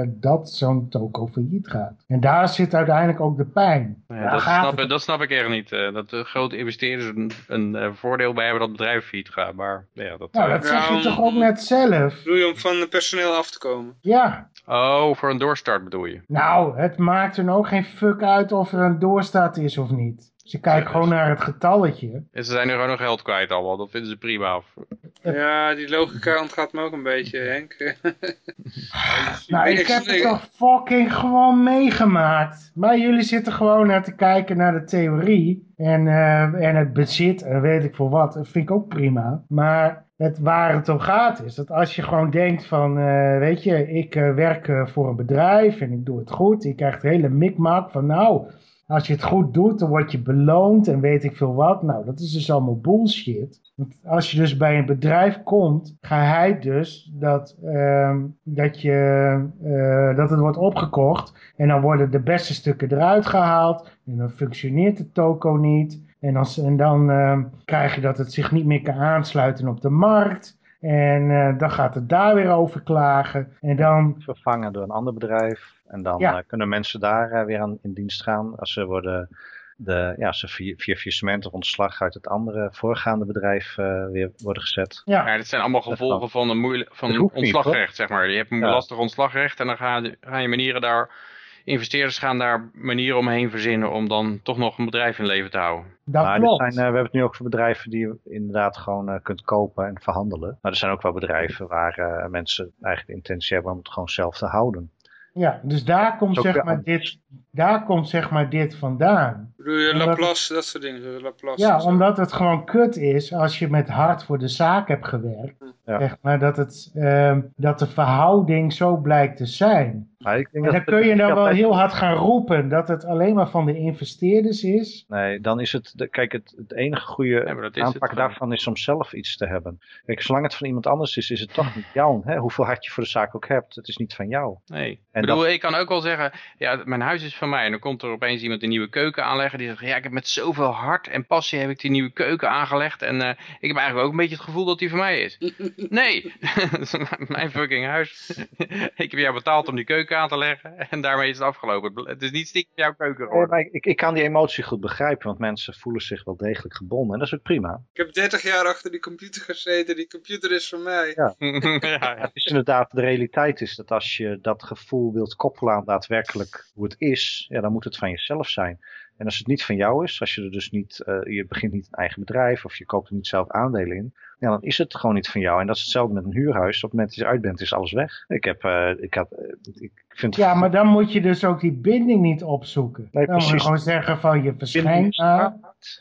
dat zo'n toko failliet gaat. En daar zit uiteindelijk ook de pijn. Ja, dat, snap, het... dat snap ik echt niet. dat de grote investeerders een, een voordeel bij hebben dat het bedrijf failliet gaat. Maar ja, dat, nou, dat zeg je toch ook net zelf? Doe je om van het personeel af te komen? Ja. Oh, voor een doorstart bedoel je? Nou, het maakt er ook geen fuck uit of er een doorstart is of niet. Ze kijken ja, gewoon naar het getalletje. En ze zijn nu gewoon nog geld kwijt allemaal, dat vinden ze prima. Ja, die logica ontgaat me ook een beetje, Henk. nou, ik heb het toch fucking gewoon meegemaakt. Maar jullie zitten gewoon naar te kijken naar de theorie. En, uh, en het bezit, en weet ik voor wat, dat vind ik ook prima. Maar het waar het om gaat is dat als je gewoon denkt van, uh, weet je, ik uh, werk uh, voor een bedrijf en ik doe het goed. Je krijgt een hele mikmak van, nou, als je het goed doet, dan word je beloond en weet ik veel wat. Nou, dat is dus allemaal bullshit. Want als je dus bij een bedrijf komt, ga hij dus dat, dat, je, dat het wordt opgekocht. En dan worden de beste stukken eruit gehaald. En dan functioneert de toko niet. En, als, en dan uh, krijg je dat het zich niet meer kan aansluiten op de markt. En uh, dan gaat het daar weer over klagen. En dan... Vervangen door een ander bedrijf. En dan ja. uh, kunnen mensen daar weer aan in dienst gaan. Als ze worden de, ja, ze via, via faillissement of ontslag uit het andere voorgaande bedrijf uh, weer worden gezet. Ja, ja dit zijn allemaal gevolgen van een, moeilijk, van een ontslagrecht, niet, zeg maar. Je hebt een ja. lastig ontslagrecht en dan gaan, je manieren daar investeerders gaan daar manieren omheen verzinnen om dan toch nog een bedrijf in leven te houden. Dat maar klopt. Zijn, uh, we hebben het nu ook voor bedrijven die je inderdaad gewoon uh, kunt kopen en verhandelen. Maar er zijn ook wel bedrijven waar uh, mensen eigenlijk de intentie hebben om het gewoon zelf te houden. Ja, dus daar komt, zeg maar, dit, daar komt zeg maar dit vandaan. Bedoel je Laplace, dat soort dingen? Laplace ja, omdat het gewoon kut is als je met hard voor de zaak hebt gewerkt. Ja. Zeg maar dat, het, uh, dat de verhouding zo blijkt te zijn. Maar ik denk en dan kun je dan wel heel hard gaan roepen dat het alleen maar van de investeerders is. Nee, dan is het, de, kijk, het, het enige goede aanpak daarvan is om zelf iets te hebben. Kijk, zolang het van iemand anders is, is het toch niet jou. Hè? Hoeveel hard je voor de zaak ook hebt, het is niet van jou. Nee, en ik bedoel, dat... ik kan ook wel zeggen, ja, mijn huis is van mij. En dan komt er opeens iemand een nieuwe keuken aanleggen. Die zegt, ja, ik heb met zoveel hart en passie heb ik die nieuwe keuken aangelegd. En uh, ik heb eigenlijk ook een beetje het gevoel dat die van mij is. nee, dat is mijn fucking huis. ik heb jou betaald om die keuken aan te leggen. En daarmee is het afgelopen. Het is niet stiekem jouw keuken geworden. Nee, ik, ik kan die emotie goed begrijpen. Want mensen voelen zich wel degelijk gebonden. En dat is ook prima. Ik heb 30 jaar achter die computer gezeten. Die computer is van mij. Ja. ja, Het is inderdaad, de realiteit is dat als je dat gevoel wilt koppelen aan daadwerkelijk hoe het is. Ja, dan moet het van jezelf zijn. En als het niet van jou is, als je er dus niet, uh, je begint niet een eigen bedrijf of je koopt er niet zelf aandelen in, ja, dan is het gewoon niet van jou. En dat is hetzelfde met een huurhuis. Op het moment dat je eruit bent, is alles weg. Ik heb, uh, ik had, ik vind... Ja, maar dan moet je dus ook die binding niet opzoeken. Nee, dan moet je gewoon zeggen van je verschijnt.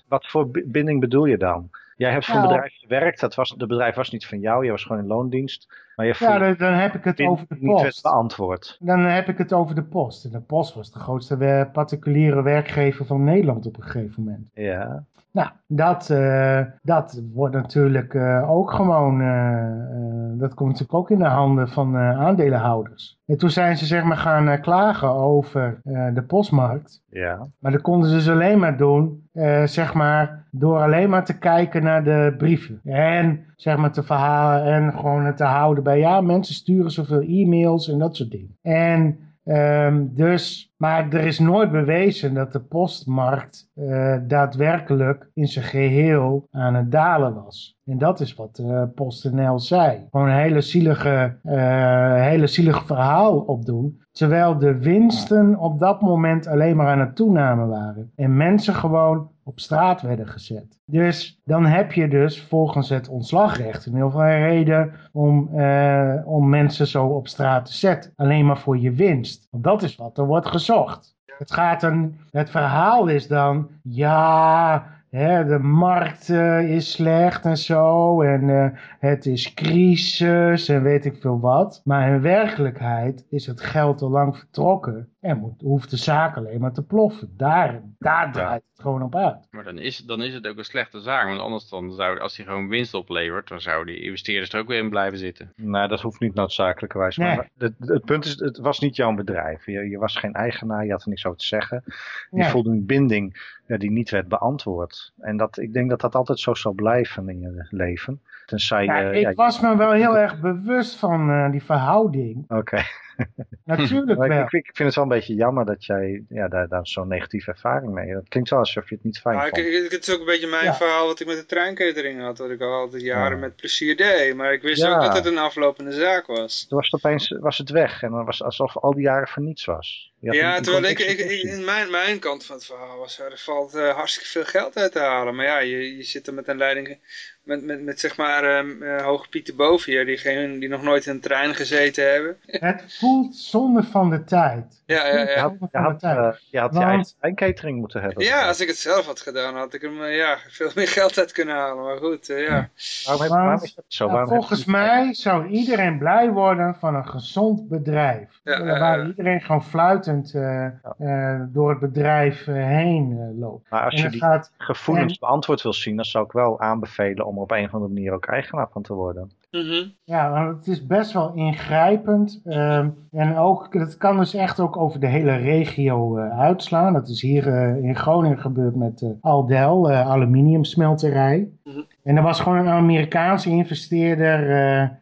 Wat voor binding bedoel je dan? Jij hebt voor een nou. bedrijf gewerkt, dat was, de bedrijf was niet van jou, jij was gewoon in loondienst. Maar je ja, dan, dan, heb ik het over de post. Niet beantwoord. Dan heb ik het over de post. En de post was de grootste particuliere werkgever van Nederland op een gegeven moment. Ja. Nou, dat, uh, dat wordt natuurlijk uh, ook gewoon, uh, dat komt natuurlijk ook in de handen van aandelenhouders. En toen zijn ze zeg maar gaan klagen over de postmarkt. Ja. Maar dat konden ze dus alleen maar doen, zeg maar, door alleen maar te kijken naar de brieven. En zeg maar te verhalen en gewoon te houden bij, ja, mensen sturen zoveel e-mails en dat soort dingen. En Um, dus, maar er is nooit bewezen dat de postmarkt uh, daadwerkelijk in zijn geheel aan het dalen was. En dat is wat uh, PostNL zei. Gewoon een hele zielige, uh, hele zielige verhaal opdoen. Terwijl de winsten op dat moment alleen maar aan het toenemen waren. En mensen gewoon op straat werden gezet. Dus dan heb je dus volgens het ontslagrecht een heel veel reden om, uh, om mensen zo op straat te zetten. Alleen maar voor je winst. Want dat is wat er wordt gezocht. Het, gaat een, het verhaal is dan, ja, de markt uh, is slecht en zo. En uh, het is crisis en weet ik veel wat. Maar in werkelijkheid is het geld al lang vertrokken. En moet, hoeft de zaak alleen maar te ploffen. Daar, daar draait het gewoon op uit. Maar dan is, dan is het ook een slechte zaak. Want anders dan zou, als hij gewoon winst oplevert, dan zouden die investeerders er ook weer in blijven zitten. Nou, dat hoeft niet noodzakelijkerwijs. Nee. Maar het, het, punt is, het was niet jouw bedrijf. Je, je was geen eigenaar, je had er niks over te zeggen. Die nee. voelde een binding ja, die niet werd beantwoord. En dat, ik denk dat dat altijd zo zal blijven in je leven. Tenzij, ja, ik ja, was me wel heel erg bewust van uh, die verhouding. Oké. Natuurlijk wel. Ik, ik, vind het wel een beetje jammer dat jij ja, daar, daar zo'n negatieve ervaring mee hebt. Het klinkt wel alsof je het niet fijn ja, vond. Ik, het is ook een beetje mijn verhaal wat ik met de treinketering had. Wat ik al altijd jaren met plezier deed. Maar ik wist ook dat het een aflopende zaak was. Toen was het opeens was het weg. En dan was het alsof al die jaren voor niets was. Ja, terwijl ik, ik, in mijn, mijn kant van het verhaal was, er valt uh, hartstikke veel geld uit te halen. Maar ja, je, je zit er met een leiding, met, met, met zeg maar uh, hoge pieten boven je, die, geen, die nog nooit in een trein gezeten hebben. Het voelt zonde van de tijd. Ja, ja, ja. Je had, je had, uh, je, had Want... je catering moeten hebben. Ja, als ik het zelf had gedaan, had ik hem ja, veel meer geld uit kunnen halen. Maar goed, ja. Waarom, waarom is dat zo? Nou, volgens mij zou iedereen blij worden van een gezond bedrijf. waar iedereen gewoon fluitend door het bedrijf heen loopt. Maar als je die gaat... gevoelens en... beantwoord wil zien, dan zou ik wel aanbevelen om op een of andere manier ook eigenaar van te worden. Mm -hmm. Ja, het is best wel ingrijpend. Uh, en ook, het kan dus echt ook over de hele regio uh, uitslaan. Dat is hier uh, in Groningen gebeurd met uh, Aldel, aluminiumsmelterij. Mm -hmm. En er was gewoon een Amerikaanse investeerder,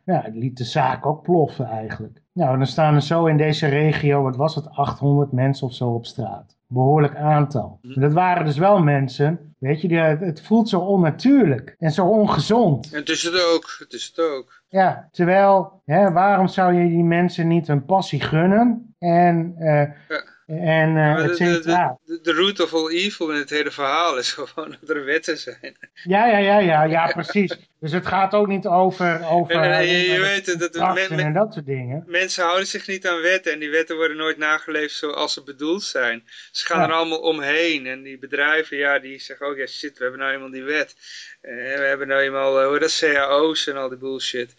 ja, die liet de zaak ook ploffen eigenlijk. Nou, dan staan er zo in deze regio, wat was het, 800 mensen of zo op straat behoorlijk aantal. Maar dat waren dus wel mensen, weet je, die, het voelt zo onnatuurlijk en zo ongezond. En het is het ook, het is het ook. Ja, terwijl, hè, waarom zou je die mensen niet een passie gunnen en... Uh, ja. En uh, de, de, de, de, root of all evil in het hele verhaal is gewoon dat er wetten zijn. Ja, ja, ja, ja, ja, precies. Dus het gaat ook niet over, over en, en, je, je weet dat men, en dat soort dingen. Mensen houden zich niet aan wetten en die wetten worden nooit nageleefd zoals ze bedoeld zijn. Ze gaan ja. er allemaal omheen en die bedrijven, ja, die zeggen ook, oh, ja shit, we hebben nou eenmaal die wet. En we hebben nou eenmaal, uh, dat, cao's en al die bullshit.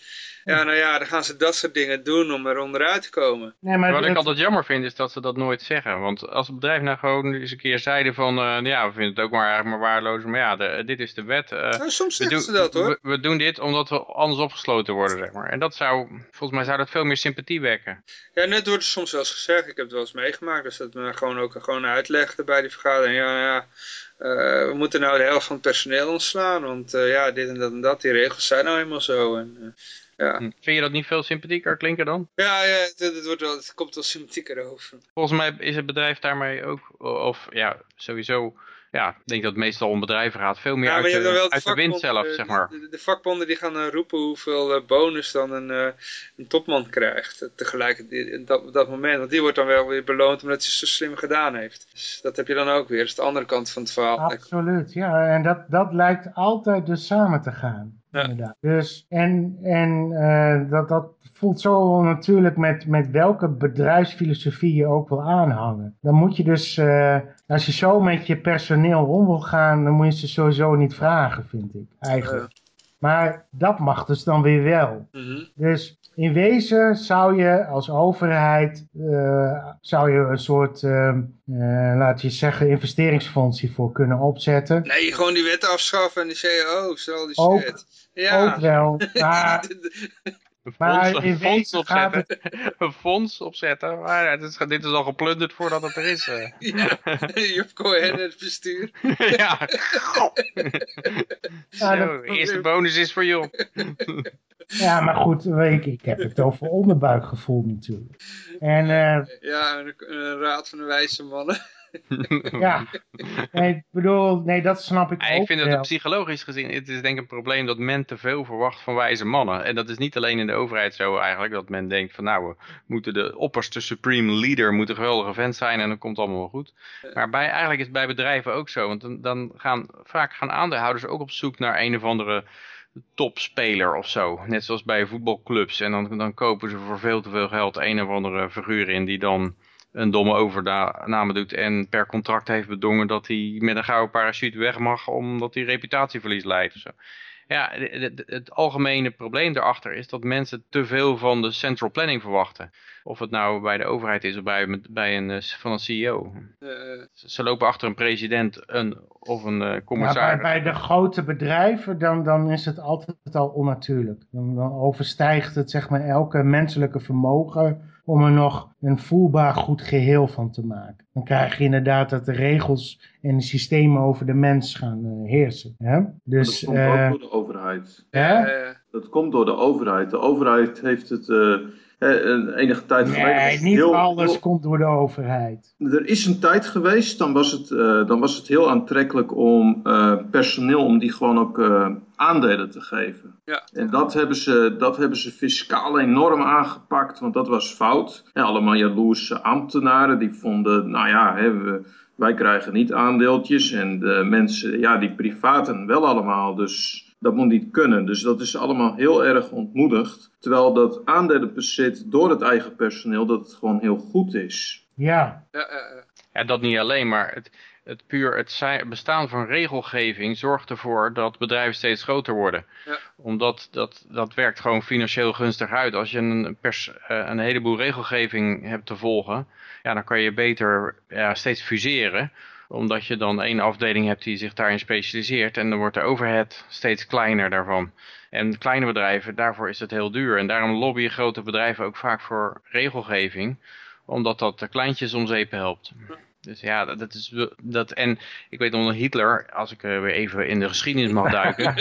Ja, nou ja, dan gaan ze dat soort dingen doen om er onderuit te komen. Nee, maar Wat ik altijd jammer vind is dat ze dat nooit zeggen. Want als het bedrijf nou gewoon eens een keer zeiden van... Uh, ja, we vinden het ook maar eigenlijk maar waardeloos. Maar ja, de, dit is de wet. Uh, nou, soms zeggen ze dat hoor. We, we, doen dit omdat we anders opgesloten worden, zeg maar. En dat zou, volgens mij zou dat veel meer sympathie wekken. Ja, net wordt soms wel eens gezegd. Ik heb het wel eens meegemaakt. Dus dat me gewoon ook gewoon uitlegde bij die vergadering. Ja, ja... Uh, we moeten nou de helft van het personeel ontslaan, want uh, ja, dit en dat en dat, die regels zijn nou eenmaal zo. En, uh, ja. Vind je dat niet veel sympathieker klinken dan? Ja, ja het, het, wordt wel, het komt wel sympathieker over. Volgens mij is het bedrijf daarmee ook, of ja, sowieso ja, ik denk dat het meestal om bedrijven gaat. Veel meer Ja, uit, de, uit de wind vakbonden, zelf, eh, zeg maar. De, de vakbonden die gaan eh, roepen hoeveel eh, bonus dan een, een topman krijgt. Tegelijkertijd op dat, dat moment. Want die wordt dan wel weer beloond omdat hij zo slim gedaan heeft. Dus dat heb je dan ook weer. Dat is de andere kant van het verhaal. Absoluut, ja. En dat, dat lijkt altijd dus samen te gaan. Ja. Inderdaad. Dus, en en eh, dat, dat voelt zo natuurlijk met, met welke bedrijfsfilosofie je ook wil aanhangen. Dan moet je dus, eh, als je zo met je personeel om wil gaan, dan moet je ze sowieso niet vragen, vind ik, eigenlijk. Maar dat mag dus dan weer wel. Mhm. Dus in wezen zou je als overheid eh, zou je een soort, eh, laat je zeggen, investeringsfonds hiervoor kunnen opzetten. Nee, gewoon die wet afschaffen en die CEO's, al die Ook- shit. Ja. Ook wel, maar, maar fonds, in fonds opzetten. Een fonds opzetten. Maar ja, dit, is, dit is al geplunderd voordat het er is. eh. ja. Job Cohen en het bestuur. ja. Ja, Zo, eerste bonus is voor Job. ja, maar goed, ik, ik heb het over onderbuikgevoel natuurlijk. En eh, Ja, een, een raad van de wijze mannen. ja, nee, ik bedoel, nee, dat snap ik ook ik vind dat psychologisch gezien, het is denk ik een probleem dat men te veel verwacht van wijze mannen. En dat is niet alleen in de overheid zo eigenlijk, dat men denkt van nou, we moeten de opperste supreme leader moet een geweldige vent zijn en dan komt het allemaal wel goed. Maar bij, eigenlijk is het bij bedrijven ook zo, want dan, dan gaan vaak gaan aandeelhouders ook op zoek naar een of andere topspeler of zo. Net zoals bij voetbalclubs. En dan, dan kopen ze voor veel te veel geld een of andere figuur in die dan een domme overname doet en per contract heeft bedongen dat hij met een gouden parachute weg mag omdat hij reputatieverlies leidt zo. Ja, het, het- het algemene probleem daarachter is dat mensen te veel van de central planning verwachten. Of het nou bij de overheid is of bij, bij een, eh, van een CEO. Eh, Ze lopen achter een president een, of een eh Maar bij, commissaris. bij de grote bedrijven, dan, dan is het altijd al onnatuurlijk. Dan, dan overstijgt het zeg maar elke menselijke vermogen om er nog een voelbaar goed geheel van te maken. Dan krijg je inderdaad dat de regels en de systemen over de mens gaan heersen. Hè? Dus, dat komt eh, ook door de overheid. hè? Dat komt door de overheid. De overheid heeft het eh, eh, enige tijd geleden... Nee, niet heel- alles heel- komt door de overheid. Er is een tijd geweest, dan was het, eh, dan was het heel aantrekkelijk om eh, personeel, om die gewoon ook eh, aandelen te geven. Ja. En dat hebben, ze, dat hebben ze fiscaal enorm aangepakt, want dat was fout. En allemaal jaloerse ambtenaren die vonden, nou ja, hè, we, wij krijgen niet aandeeltjes en de mensen, ja, die privaten wel allemaal, dus dat moet niet kunnen. Dus dat is allemaal heel erg ontmoedigd. Terwijl dat aandelenbezit door het eigen personeel, dat het gewoon heel goed is. Ja, ja, eh, eh. Ja, dat niet alleen, maar het, het puur het zijn- bestaan van regelgeving zorgt ervoor dat bedrijven steeds groter worden. Ja. Omdat dat, dat werkt gewoon financieel gunstig uit. Als je een, pers, eh, een heleboel regelgeving hebt te volgen, ja, dan kan je beter ja, steeds fuseren omdat je dan één afdeling hebt die zich daarin specialiseert en dan wordt de overhead steeds kleiner daarvan. En kleine bedrijven, daarvoor is het heel duur. En daarom lobbyen grote bedrijven ook vaak voor regelgeving omdat dat de kleintjes om zeep helpt. Dus ja, dat, dat is dat. En ik weet onder Hitler, als ik eh, weer even in de geschiedenis mag duiken.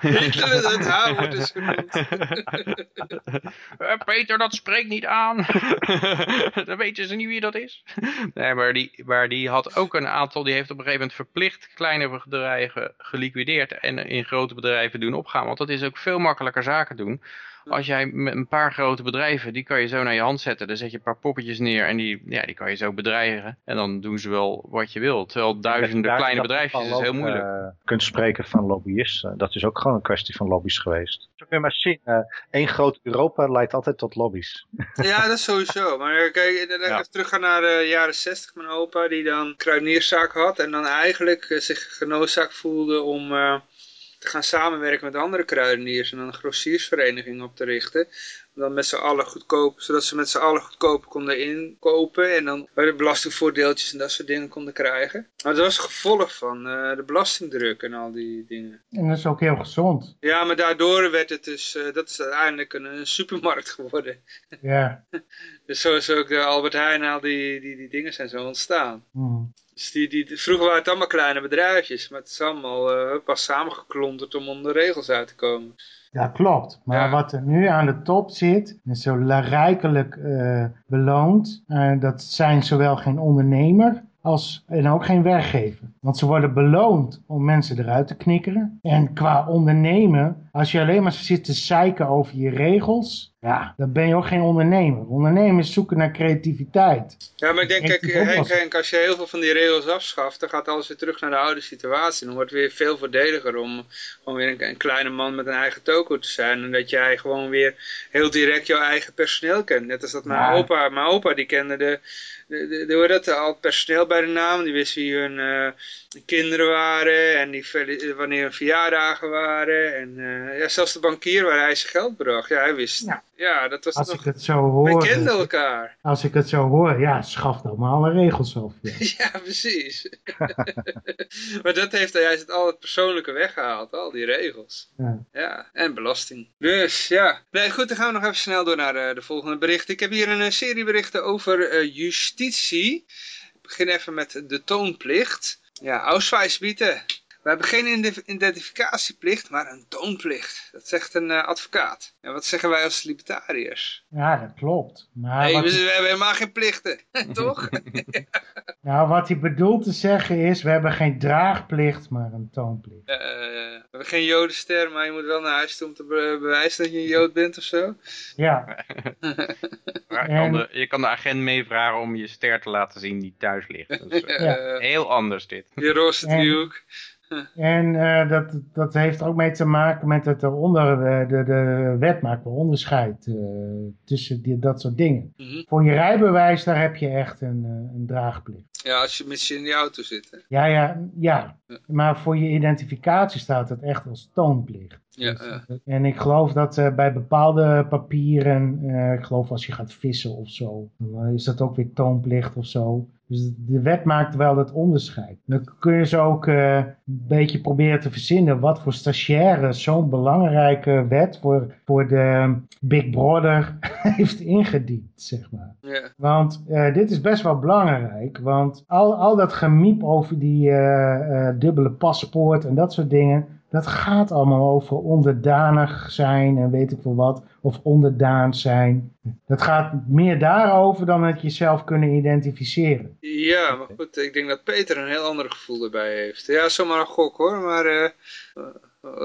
Hitler, het haar wordt dus genoemd. Eh, Peter, dat spreekt niet aan. Dan weten ze niet wie dat is. Nee, maar die, maar die had ook een aantal, die heeft op een gegeven moment verplicht kleine bedrijven geliquideerd en in grote bedrijven doen opgaan. Want dat is ook veel makkelijker zaken doen. Als jij met een paar grote bedrijven, die kan je zo naar je hand zetten. Dan zet je een paar poppetjes neer en die, ja, die kan je zo bedreigen. En dan doen ze wel wat je wil. Terwijl duizenden Daar- kleine dat bedrijfjes is heel moeilijk. eh, kunt spreken van lobbyisten. Dat is ook gewoon een kwestie van lobby's geweest. Zo kun je maar zien. eh één groot Europa leidt altijd tot lobby's. Ja, dat is sowieso. Maar eh, kijk, dan Ja. even terug gaan naar de jaren 60. Mijn opa die dan kruidenierszaak had. En dan eigenlijk zich genoodzaakt voelde om eh, te gaan samenwerken met andere kruideniers. En een grossiersvereniging op te richten. Dan met z'n allen goedkoop, zodat ze met z'n allen goedkoop konden inkopen. En dan de belastingvoordeeltjes en dat soort dingen konden krijgen. Maar dat was het gevolg van eh, de belastingdruk en al die dingen. en dat is ook heel gezond. Ja, maar daardoor werd het dus, eh, dat is uiteindelijk een, een supermarkt geworden. Ja. Dus zo is ook de Albert Heijn en al die, die, die dingen zijn zo ontstaan. Hmm. Dus die, die, vroeger waren het allemaal kleine bedrijfjes, maar het is allemaal eh, pas samengeklonterd om onder de regels uit te komen. Ja, klopt. Maar Ja. wat er nu aan de top zit, en zo rijkelijk eh, beloond, eh, dat zijn zowel geen ondernemer als, en ook geen werkgever. Want ze worden beloond om mensen eruit te knikkeren. En qua ondernemen, als je alleen maar zit te zeiken over je regels, ja, dan ben je ook geen ondernemer. Ondernemers zoeken naar creativiteit. Ja, maar ik denk, kijk, een Henk, als je heel veel van die regels afschaft, dan gaat alles weer terug naar de oude situatie. Dan wordt het weer veel voordeliger om gewoon weer een, een kleine man met een eigen toko te zijn. En dat jij gewoon weer heel direct jouw eigen personeel kent. Net als dat mijn Ja. opa, mijn opa die kende de, de, de, de- hoe dat, al het personeel bij de naam. Die wist wie hun eh, kinderen waren en die, wanneer hun verjaardagen waren. En eh, ja, zelfs de bankier waar hij zijn geld bracht. Ja, hij wist. Ja, Ja. dat was Als nog... ik het zo hoor, We kenden elkaar. als ik het zo hoor, ja, schaf dan maar alle regels af. Ja. Ja, precies. maar dat heeft hij, hij heeft al het persoonlijke weggehaald, al die regels. Ja. Ja, en belasting. Dus ja. Nee, goed, dan gaan we nog even snel door naar eh, de volgende berichten. Ik heb hier een eh, serie berichten over justitie. Ik begin even met de toonplicht. Ja, Ausweisbieten. We hebben geen ide- identificatieplicht, maar een toonplicht. Dat zegt een eh, advocaat. En wat zeggen wij als libertariërs? ja, dat klopt. Maar Nee, we, we hebben helemaal geen plichten, toch? nou, wat hij bedoelt te zeggen is, we hebben geen draagplicht, maar een toonplicht. Eh, we hebben geen jodenster, maar je moet wel naar huis toe om te be- bewijzen dat je een jood bent of zo. Ja, Maar En- kan de- je kan de agent meevragen om je ster te laten zien die thuis ligt. Eh, Eh, heel anders dit. Je roze En- driehoek. en eh, dat, dat heeft ook mee te maken met het eronder, eh, de, de wet maakt wel onderscheid eh, tussen die, dat soort dingen. Mhm. Voor je rijbewijs, daar heb je echt een, eh, een draagplicht. Ja, als je met je in die auto zit. Hè. Ja, ja, ja. Maar voor je identificatie staat het echt als toonplicht. Ja, Dus, eh, En ik geloof dat eh, bij bepaalde papieren, eh, ik geloof als je gaat vissen of zo, dan eh, is dat ook weer toonplicht of zo. Dus de wet maakt wel dat onderscheid. Dan kun je ze ook eh, een beetje proberen te verzinnen wat voor stagiaire zo'n belangrijke wet voor, voor de Big Brother heeft ingediend, zeg maar. Want eh, dit is best wel belangrijk. Want al, al dat gemiep over die eh, dubbele paspoort en dat soort dingen. Dat gaat allemaal over onderdanig zijn en weet ik veel wat. Of onderdaan zijn. Dat gaat meer daarover dan het jezelf kunnen identificeren. ja, maar goed, ik denk dat Peter een heel ander gevoel erbij heeft. Ja, zomaar een gok hoor, maar eh,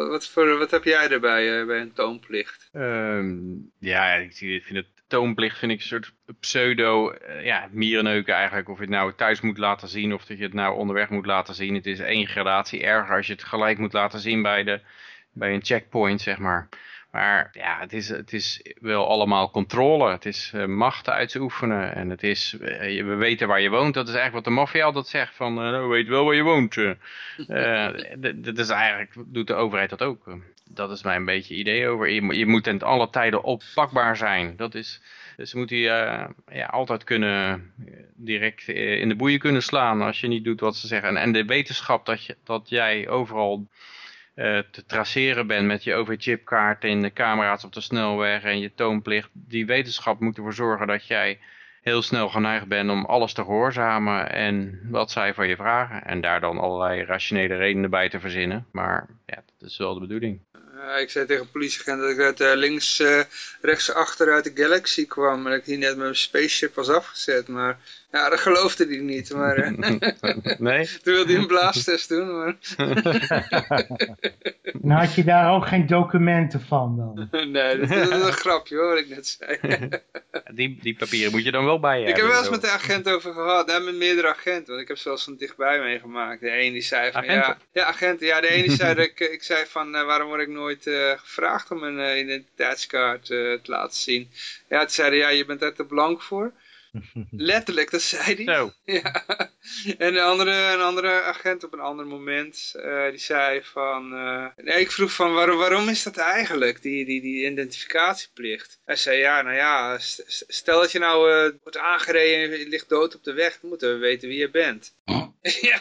wat, voor, wat heb jij erbij eh, bij een toonplicht? Ehm, ja, ik zie- ik vind het toonplicht vind ik een soort pseudo, eh, ja, mierenneuken eigenlijk. Of je het nou thuis moet laten zien of dat je het nou onderweg moet laten zien. Het is één gradatie erger als je het gelijk moet laten zien bij, de, bij een checkpoint, zeg maar. Maar ja, het is, het is wel allemaal controle. Het is eh, macht uitoefenen. En het is, eh, we weten waar je woont. Dat is eigenlijk wat de maffia altijd zegt. Van, eh, nou, we weten wel waar je woont. dat is eigenlijk, doet de overheid dat ook. Dat is mijn beetje idee over. Je, moet- je moet ten alle tijden oppakbaar zijn. Dat is, dus ze moeten je eh, ja, altijd kunnen, eh, direct eh, in de boeien kunnen slaan als je niet doet wat ze zeggen. En, de wetenschap dat, je, dat jij overal te traceren bent met je OV-chipkaart en de camera's op de snelweg en je toonplicht. Die wetenschap moet ervoor zorgen dat jij heel snel geneigd bent om alles te gehoorzamen en wat zij van je vragen. En daar dan allerlei rationele redenen bij te verzinnen. Maar ja, dat is wel de bedoeling. Ik zei tegen een politieagent dat ik uit eh, links, eh, rechts achter uit de Galaxy kwam. En ik hier net met mijn spaceship was afgezet. Maar ja, dat geloofde hij niet. Maar eh, Nee? toen wilde hij een blaastest doen. Maar En had je daar ook geen documenten van dan? nee, dat, dat is een grapje hoor, wat ik net zei. Die, die papieren moet je dan wel bij je Ik heb wel eens met de agent over gehad, nou, met meerdere agenten, want ik heb zelfs van dichtbij meegemaakt. De een die zei van, Agenten? ja, ja, agenten, ja, de ene die zei dat ik, ik zei van, eh, waarom word ik nooit eh, gevraagd om een eh, identiteitskaart te laten zien? Ja, toen zeiden ja, je bent er te blank voor. Letterlijk, dat zei hij. Zo. Ja. En een andere, een andere agent op een ander moment, eh, die zei van... eh, nee, ik vroeg van, waarom, waarom is dat eigenlijk, die, die, die identificatieplicht? Hij zei, ja, nou ja, st- stel dat je nou eh, wordt aangereden en je ligt dood op de weg, dan moeten we weten wie je bent. Ja,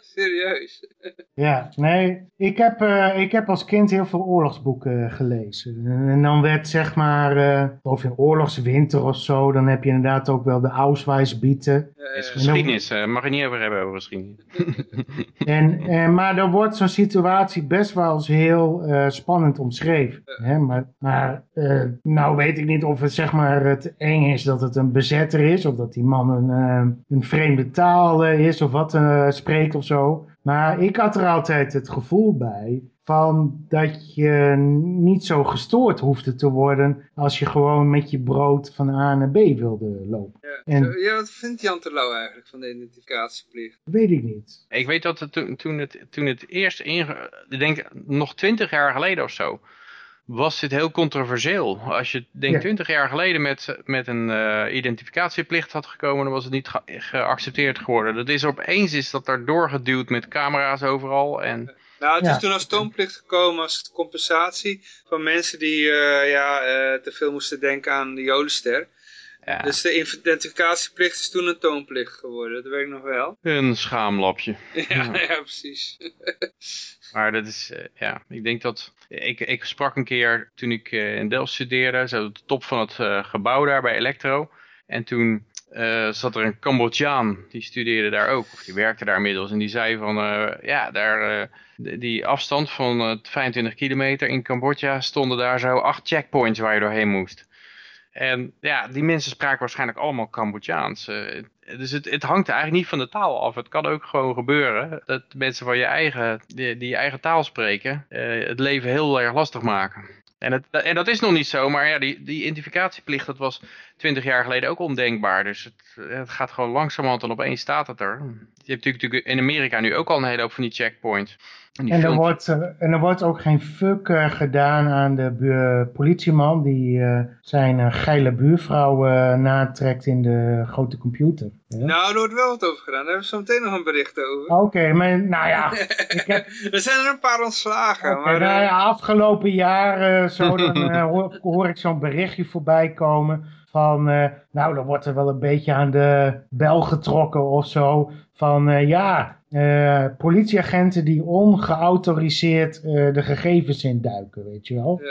serieus. Ja, nee, ik heb, eh, ik heb als kind heel veel oorlogsboeken gelezen. En, dan werd zeg maar, eh of in oorlogswinter of zo, dan heb je inderdaad ook wel de Ausweisbieten. Eh, is geschiedenis, eh, mag je niet over hebben over geschiedenis. En, en, maar dan wordt zo'n situatie best wel eens heel eh, spannend omschreven. Hè? Maar, maar eh, nou weet ik niet of het zeg maar het eng is dat het een bezetter is. Of dat die man een, eh, een vreemde taal eh, is of wat eh, spreekt of zo. Maar ik had er altijd het gevoel bij van dat je niet zo gestoord hoefde te worden als je gewoon met je brood van A naar B wilde lopen. ja. en- ja, wat vindt Jan Terlouw eigenlijk van de identificatieplicht? Weet ik niet. Ik weet dat het toen, toen, het, toen het eerst inge... Ik denk nog twintig jaar geleden of zo. Was dit heel controversieel. Als je denk Ja. twintig jaar geleden met, met een eh, identificatieplicht had gekomen, dan was het niet ge- geaccepteerd geworden. Dat is opeens is dat daar doorgeduwd met camera's overal. En Nou, het Ja. is toen als toonplicht gekomen als compensatie van mensen die eh, ja, eh, te veel moesten denken aan de Jodenster. Ja, Dus de identificatieplicht is toen een toonplicht geworden, dat weet ik nog wel. een schaamlapje. Ja, ja precies. Maar dat is, eh, ja, ik denk dat... Ik, ik sprak een keer toen ik eh, in Delft studeerde, zo op de top van het eh, gebouw daar bij Electro. En toen zat er een Cambodjaan, die studeerde daar ook, of die werkte daar inmiddels. En die zei van, ja, daar, die afstand van eh, 25 kilometer in Cambodja stonden daar zo acht checkpoints waar je doorheen moest. En ja, die mensen spraken waarschijnlijk allemaal Cambodjaans. Eh, dus het, het hangt eigenlijk niet van de taal af. Het kan ook gewoon gebeuren dat mensen van je eigen, die, je eigen taal spreken, eh, het leven heel erg lastig maken. En, het, en dat is nog niet zo, maar ja, die, die identificatieplicht, dat was twintig jaar geleden ook ondenkbaar. Dus het, het gaat gewoon langzamerhand en opeens staat het er. Je hebt natuurlijk in Amerika nu ook al een hele hoop van die checkpoints. En er, wordt, eh, en er wordt ook geen fuck eh, gedaan aan de bu- politieman die eh, zijn eh, geile buurvrouw eh, natrekt in de grote computer. hè? Nou, er wordt wel wat over gedaan, daar hebben we zo meteen nog een bericht over. Oké, maar nou ja, ik heb, Er zijn er een paar ontslagen, maar... nou eh, ja, afgelopen jaar eh, zo, dan eh, hoor, hoor ik zo'n berichtje voorbij komen van, eh, nou dan wordt er wel een beetje aan de bel getrokken of zo. Van eh, ja, eh, politieagenten die ongeautoriseerd de gegevens induiken, weet je wel.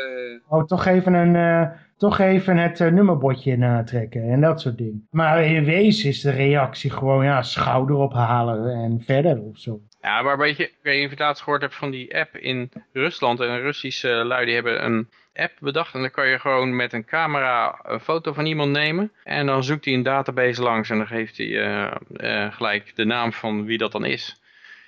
Oh, toch even, een, toch even het nummerbordje natrekken en dat soort dingen. Maar in wezen is de reactie gewoon ja, schouder ophalen en verder of zo. Ja, maar weet je, ik weet niet of je het laatst gehoord hebt van die app in Rusland. En Russische lui die hebben een app bedacht. En dan kan je gewoon met een camera een foto van iemand nemen. En dan zoekt hij een database langs en dan geeft hij eh, eh, gelijk de naam van wie dat dan is.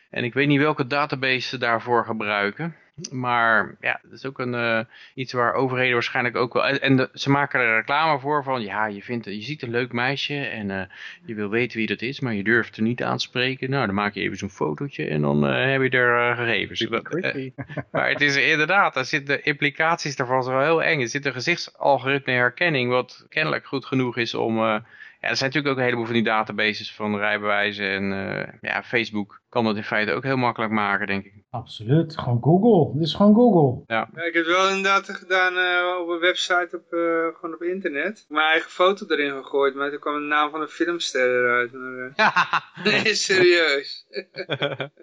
En ik weet niet welke database ze daarvoor gebruiken. Maar ja, dat is ook een, eh, iets waar overheden waarschijnlijk ook wel... En, de- ze maken er reclame voor van... Ja, je, vindt, je ziet een leuk meisje en eh, je wil weten wie dat is... maar je durft er niet aan te spreken. Nou, dan maak je even zo'n fotootje en dan eh, heb je er gegevens. Maar het is inderdaad, daar zitten de implicaties daarvan zijn wel heel eng. Er zit een gezichtsalgoritme herkenning... wat kennelijk goed genoeg is om... ja, er zijn natuurlijk ook een heleboel van die databases van rijbewijzen en ja, Facebook kan dat in feite ook heel makkelijk maken, denk ik. Absoluut, gewoon Google. Dit is gewoon Google. Ja, ik heb het wel inderdaad gedaan eh, op een website op, eh, gewoon op internet. Mijn eigen foto erin gegooid, maar toen kwam de naam van een filmster eruit. Maar, eh, nee, serieus.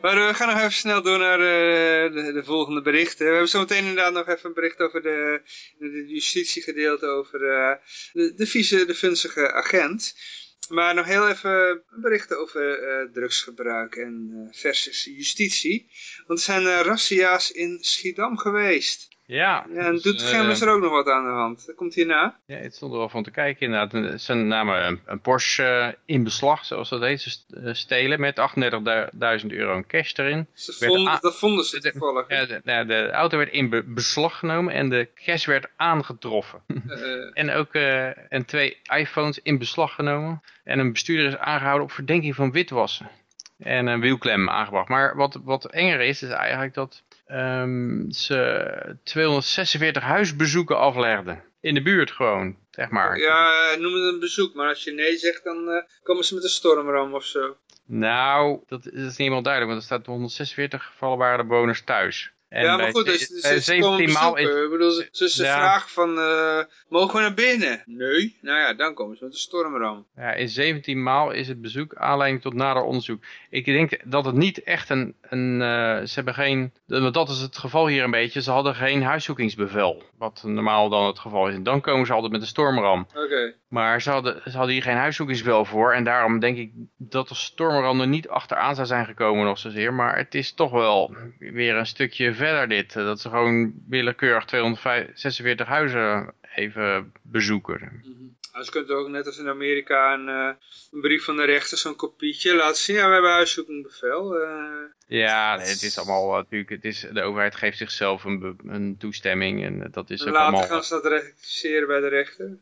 Maar we gaan nog even snel door naar eh, de, de volgende berichten. We hebben zometeen inderdaad nog even een bericht over de, de justitiegedeelte over eh, de, de vieze, de vunzige agent. Maar nog heel even berichten over eh, drugsgebruik en eh, versus justitie. Want er zijn eh, razzia's in Schiedam geweest. Ja, en dus, Doetinchem eh, is er ook nog wat aan de hand. Dat komt hierna. Ja, het stond er wel van te kijken inderdaad. Ze namen een, een Porsche eh, in beslag, zoals dat heet. Ze st- eh, stelen met 38.000 euro in cash erin. Ze vonden, dat vonden ze de- toevallig. Ja, de, nou, de auto werd in be- beslag genomen en de cash werd aangetroffen. Eh, en ook eh, en twee iPhones in beslag genomen. En een bestuurder is aangehouden op verdenking van witwassen. En een wielklem aangebracht. Maar wat, wat enger is, is eigenlijk dat ehm, ze 246 huisbezoeken aflegden. In de buurt gewoon, zeg maar. ja, eh, noem het een bezoek. Maar als je nee zegt, dan eh, komen ze met een stormram of zo. Nou, dat is niet helemaal duidelijk, want er staat 146 gevallen waren de bewoners thuis. En ja, maar goed, ze- dus, dus ze komen 17 maal bezoeken. is... Ik bedoel, ze, Ja. vragen van, eh, mogen we naar binnen? Nee. Nou ja, dan komen ze met een stormram. Ja, in 17 maal is het bezoek aanleiding tot nader onderzoek. Ik denk dat het niet echt een... een eh, ze hebben geen... Want dat is het geval hier een beetje. Ze hadden geen huiszoekingsbevel. Wat normaal dan het geval is. En dan komen ze altijd met een stormram. Oké. Maar ze hadden, ze hadden hier geen huiszoekingsbevel voor. En daarom denk ik dat de stormram er niet achteraan zou zijn gekomen nog zozeer. Maar het is toch wel weer een stukje verder dit. eh, Dat ze gewoon willekeurig 246 huizen even bezoeken. Mhm. Nou, ze kunnen ook net als in Amerika een, eh, een brief van de rechter, zo'n kopietje, laten zien. Ja, we hebben huiszoekingbevel. eh Ja, nee, het is allemaal natuurlijk, het is, de overheid geeft zichzelf een, een toestemming en dat is en ook later allemaal... gaan ze dat rectificeren bij de rechter.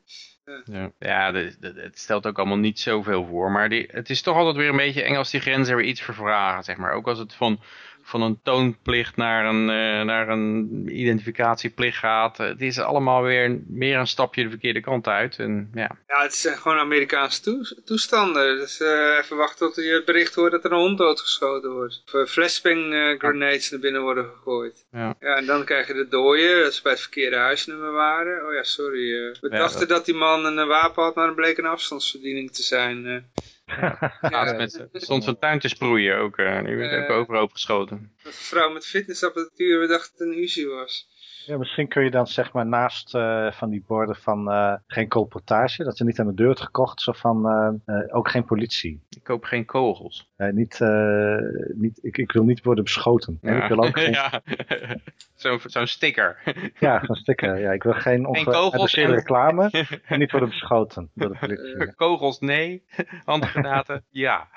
Ja, ja de- de- het stelt ook allemaal niet zoveel voor, maar die, het is toch altijd weer een beetje eng als die grenzen weer iets vervragen, zeg maar. Ook als het van, van een toonplicht naar een, eh, naar een identificatieplicht gaat. Het is allemaal weer meer een stapje de verkeerde kant uit en ja. Ja, het zijn gewoon Amerikaanse toe- toestanden. Dus eh, even wachten tot je het bericht hoort dat er een hond doodgeschoten wordt. Of uh, flashbang eh, grenades naar binnen worden gegooid. Ja. Ja, en dan krijg je de dooien, dat ze bij het verkeerde huisnummer waren. Oh ja, sorry. eh. we Ja, dachten dat- dat... die man een eh, wapen had, maar het bleek een afstandsverdiening te zijn. met, stond zo'n tuin te sproeien ook, eh die werd ook Eh. overhoop geschoten. Dat een vrouw met fitnessapparatuur, we dachten dat het een Uzi was. Ja, misschien kun je dan zeg maar naast eh, van die borden van eh, geen colportage, dat er niet aan de deur wordt gekocht, zo van eh, eh, ook geen politie. Ik koop geen kogels. Niet, eh, niet, ik, ik wil niet worden beschoten. En ik wil ook geen, ja. ja. Zo'n zo'n sticker. zo'n sticker. Ja, ik wil geen kogels ongeadresseerde en- reclame en niet worden beschoten door de politie. Kogels nee, handgranaten ja.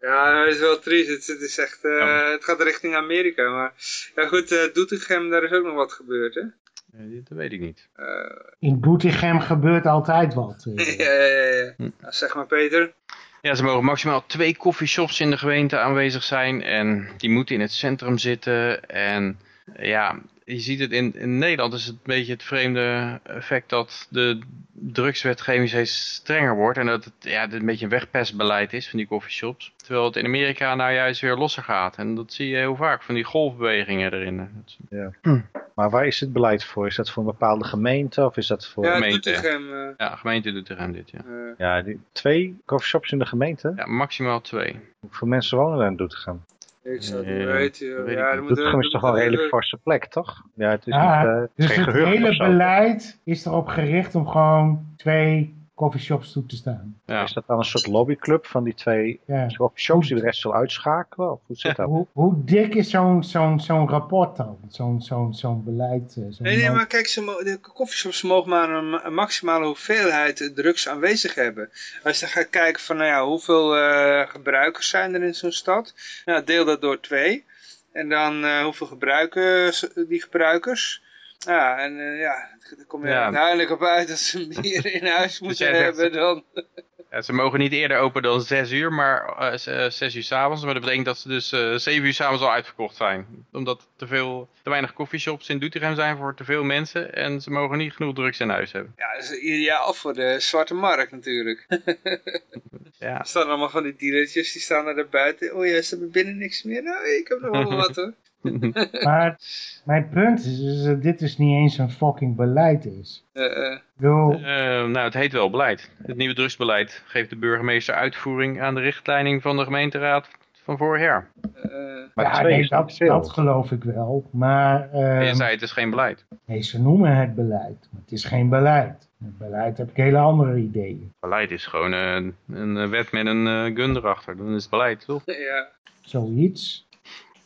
Ja, dat is wel triest. Het, het is echt, eh, Ja. het gaat richting Amerika. Maar ja goed, Doetinchem, daar is ook nog wat gebeurd, hè? Eh, dat weet ik niet. Eh, In Doetinchem gebeurt altijd wat. eh. ja, ja, ja, ja. Hm. Nou, zeg maar Peter. Ja, ze mogen maximaal twee coffeeshops in de gemeente aanwezig zijn. En die moeten in het centrum zitten. En ja, je ziet het in, in Nederland is het een beetje het vreemde effect dat de drugswetgeving steeds strenger wordt. En dat het ja, een beetje een wegpestbeleid is van die coffeeshops. Terwijl het in Amerika nou juist weer losser gaat. En dat zie je heel vaak, van die golfbewegingen erin. Is- Maar waar is het beleid voor? Is dat voor een bepaalde gemeente of is dat voor... Ja, gemeente, ja. Doetinchem. eh, Ja, gemeente doet er aan dit, ja. eh, Ja, die, twee coffeeshops in de gemeente? Ja, maximaal twee. Hoeveel mensen wonen er in Doetinchem? Ik zou het Eh, niet weten. Ja, dan Doetinchem is toch wel een redelijk forse plek, toch? Ja, het is Ja, niet, eh, dus geen het hele beleid is erop gericht om gewoon twee coffeeshops toe te staan. Ja. Is dat dan een soort lobbyclub van die twee Ja. coffeeshops die de rest wil uitschakelen? Of hoe zit dat? Hoe, hoe dik is zo'n zo'n zo'n rapport dan? Zo'n zo'n zo'n beleid? eh, Nee, nee, maar kijk, ze de koffieshops mogen maar een, een maximale hoeveelheid drugs aanwezig hebben. Als je dan gaat kijken van, nou ja, hoeveel eh, gebruikers zijn er in zo'n stad? Nou, deel dat door twee. En dan eh, hoeveel gebruiken ze- die gebruikers? Ja, en eh, ja, dan kom je Ja. uiteindelijk op uit dat ze meer in huis moeten jij zegt- hebben dan... Ja, ze mogen niet eerder open dan 6 uur, maar eh, z- eh, 6 uur s'avonds. Maar dat betekent dat ze dus eh 7 uur s'avonds al uitverkocht zijn. Omdat te, veel, te weinig coffeeshops in Doetinchem zijn voor te veel mensen. En ze mogen niet genoeg drugs in huis hebben. Ja, dat is ideaal voor de zwarte markt natuurlijk. Ja. Er staan allemaal van die dealertjes, die staan er buiten. Oh ja, ze hebben binnen niks meer. Nou, ik heb nog wel wat hoor. Maar mijn punt is, is dat dit dus niet eens een fucking beleid is. Eh, eh. Bedoel, Eh, nou, het heet wel beleid. Het nieuwe drugsbeleid geeft de burgemeester uitvoering aan de richtlijning van de gemeenteraad van vorig jaar. eh, Maar ja, nee, dat, dat geloof ik wel. Maar En je ehm, zei het is geen beleid. nee, ze noemen het beleid. Maar het is geen beleid. Met beleid heb ik hele andere ideeën. Beleid is gewoon een, een wet met een gun erachter. Dan is het beleid, toch? ja, Zoiets.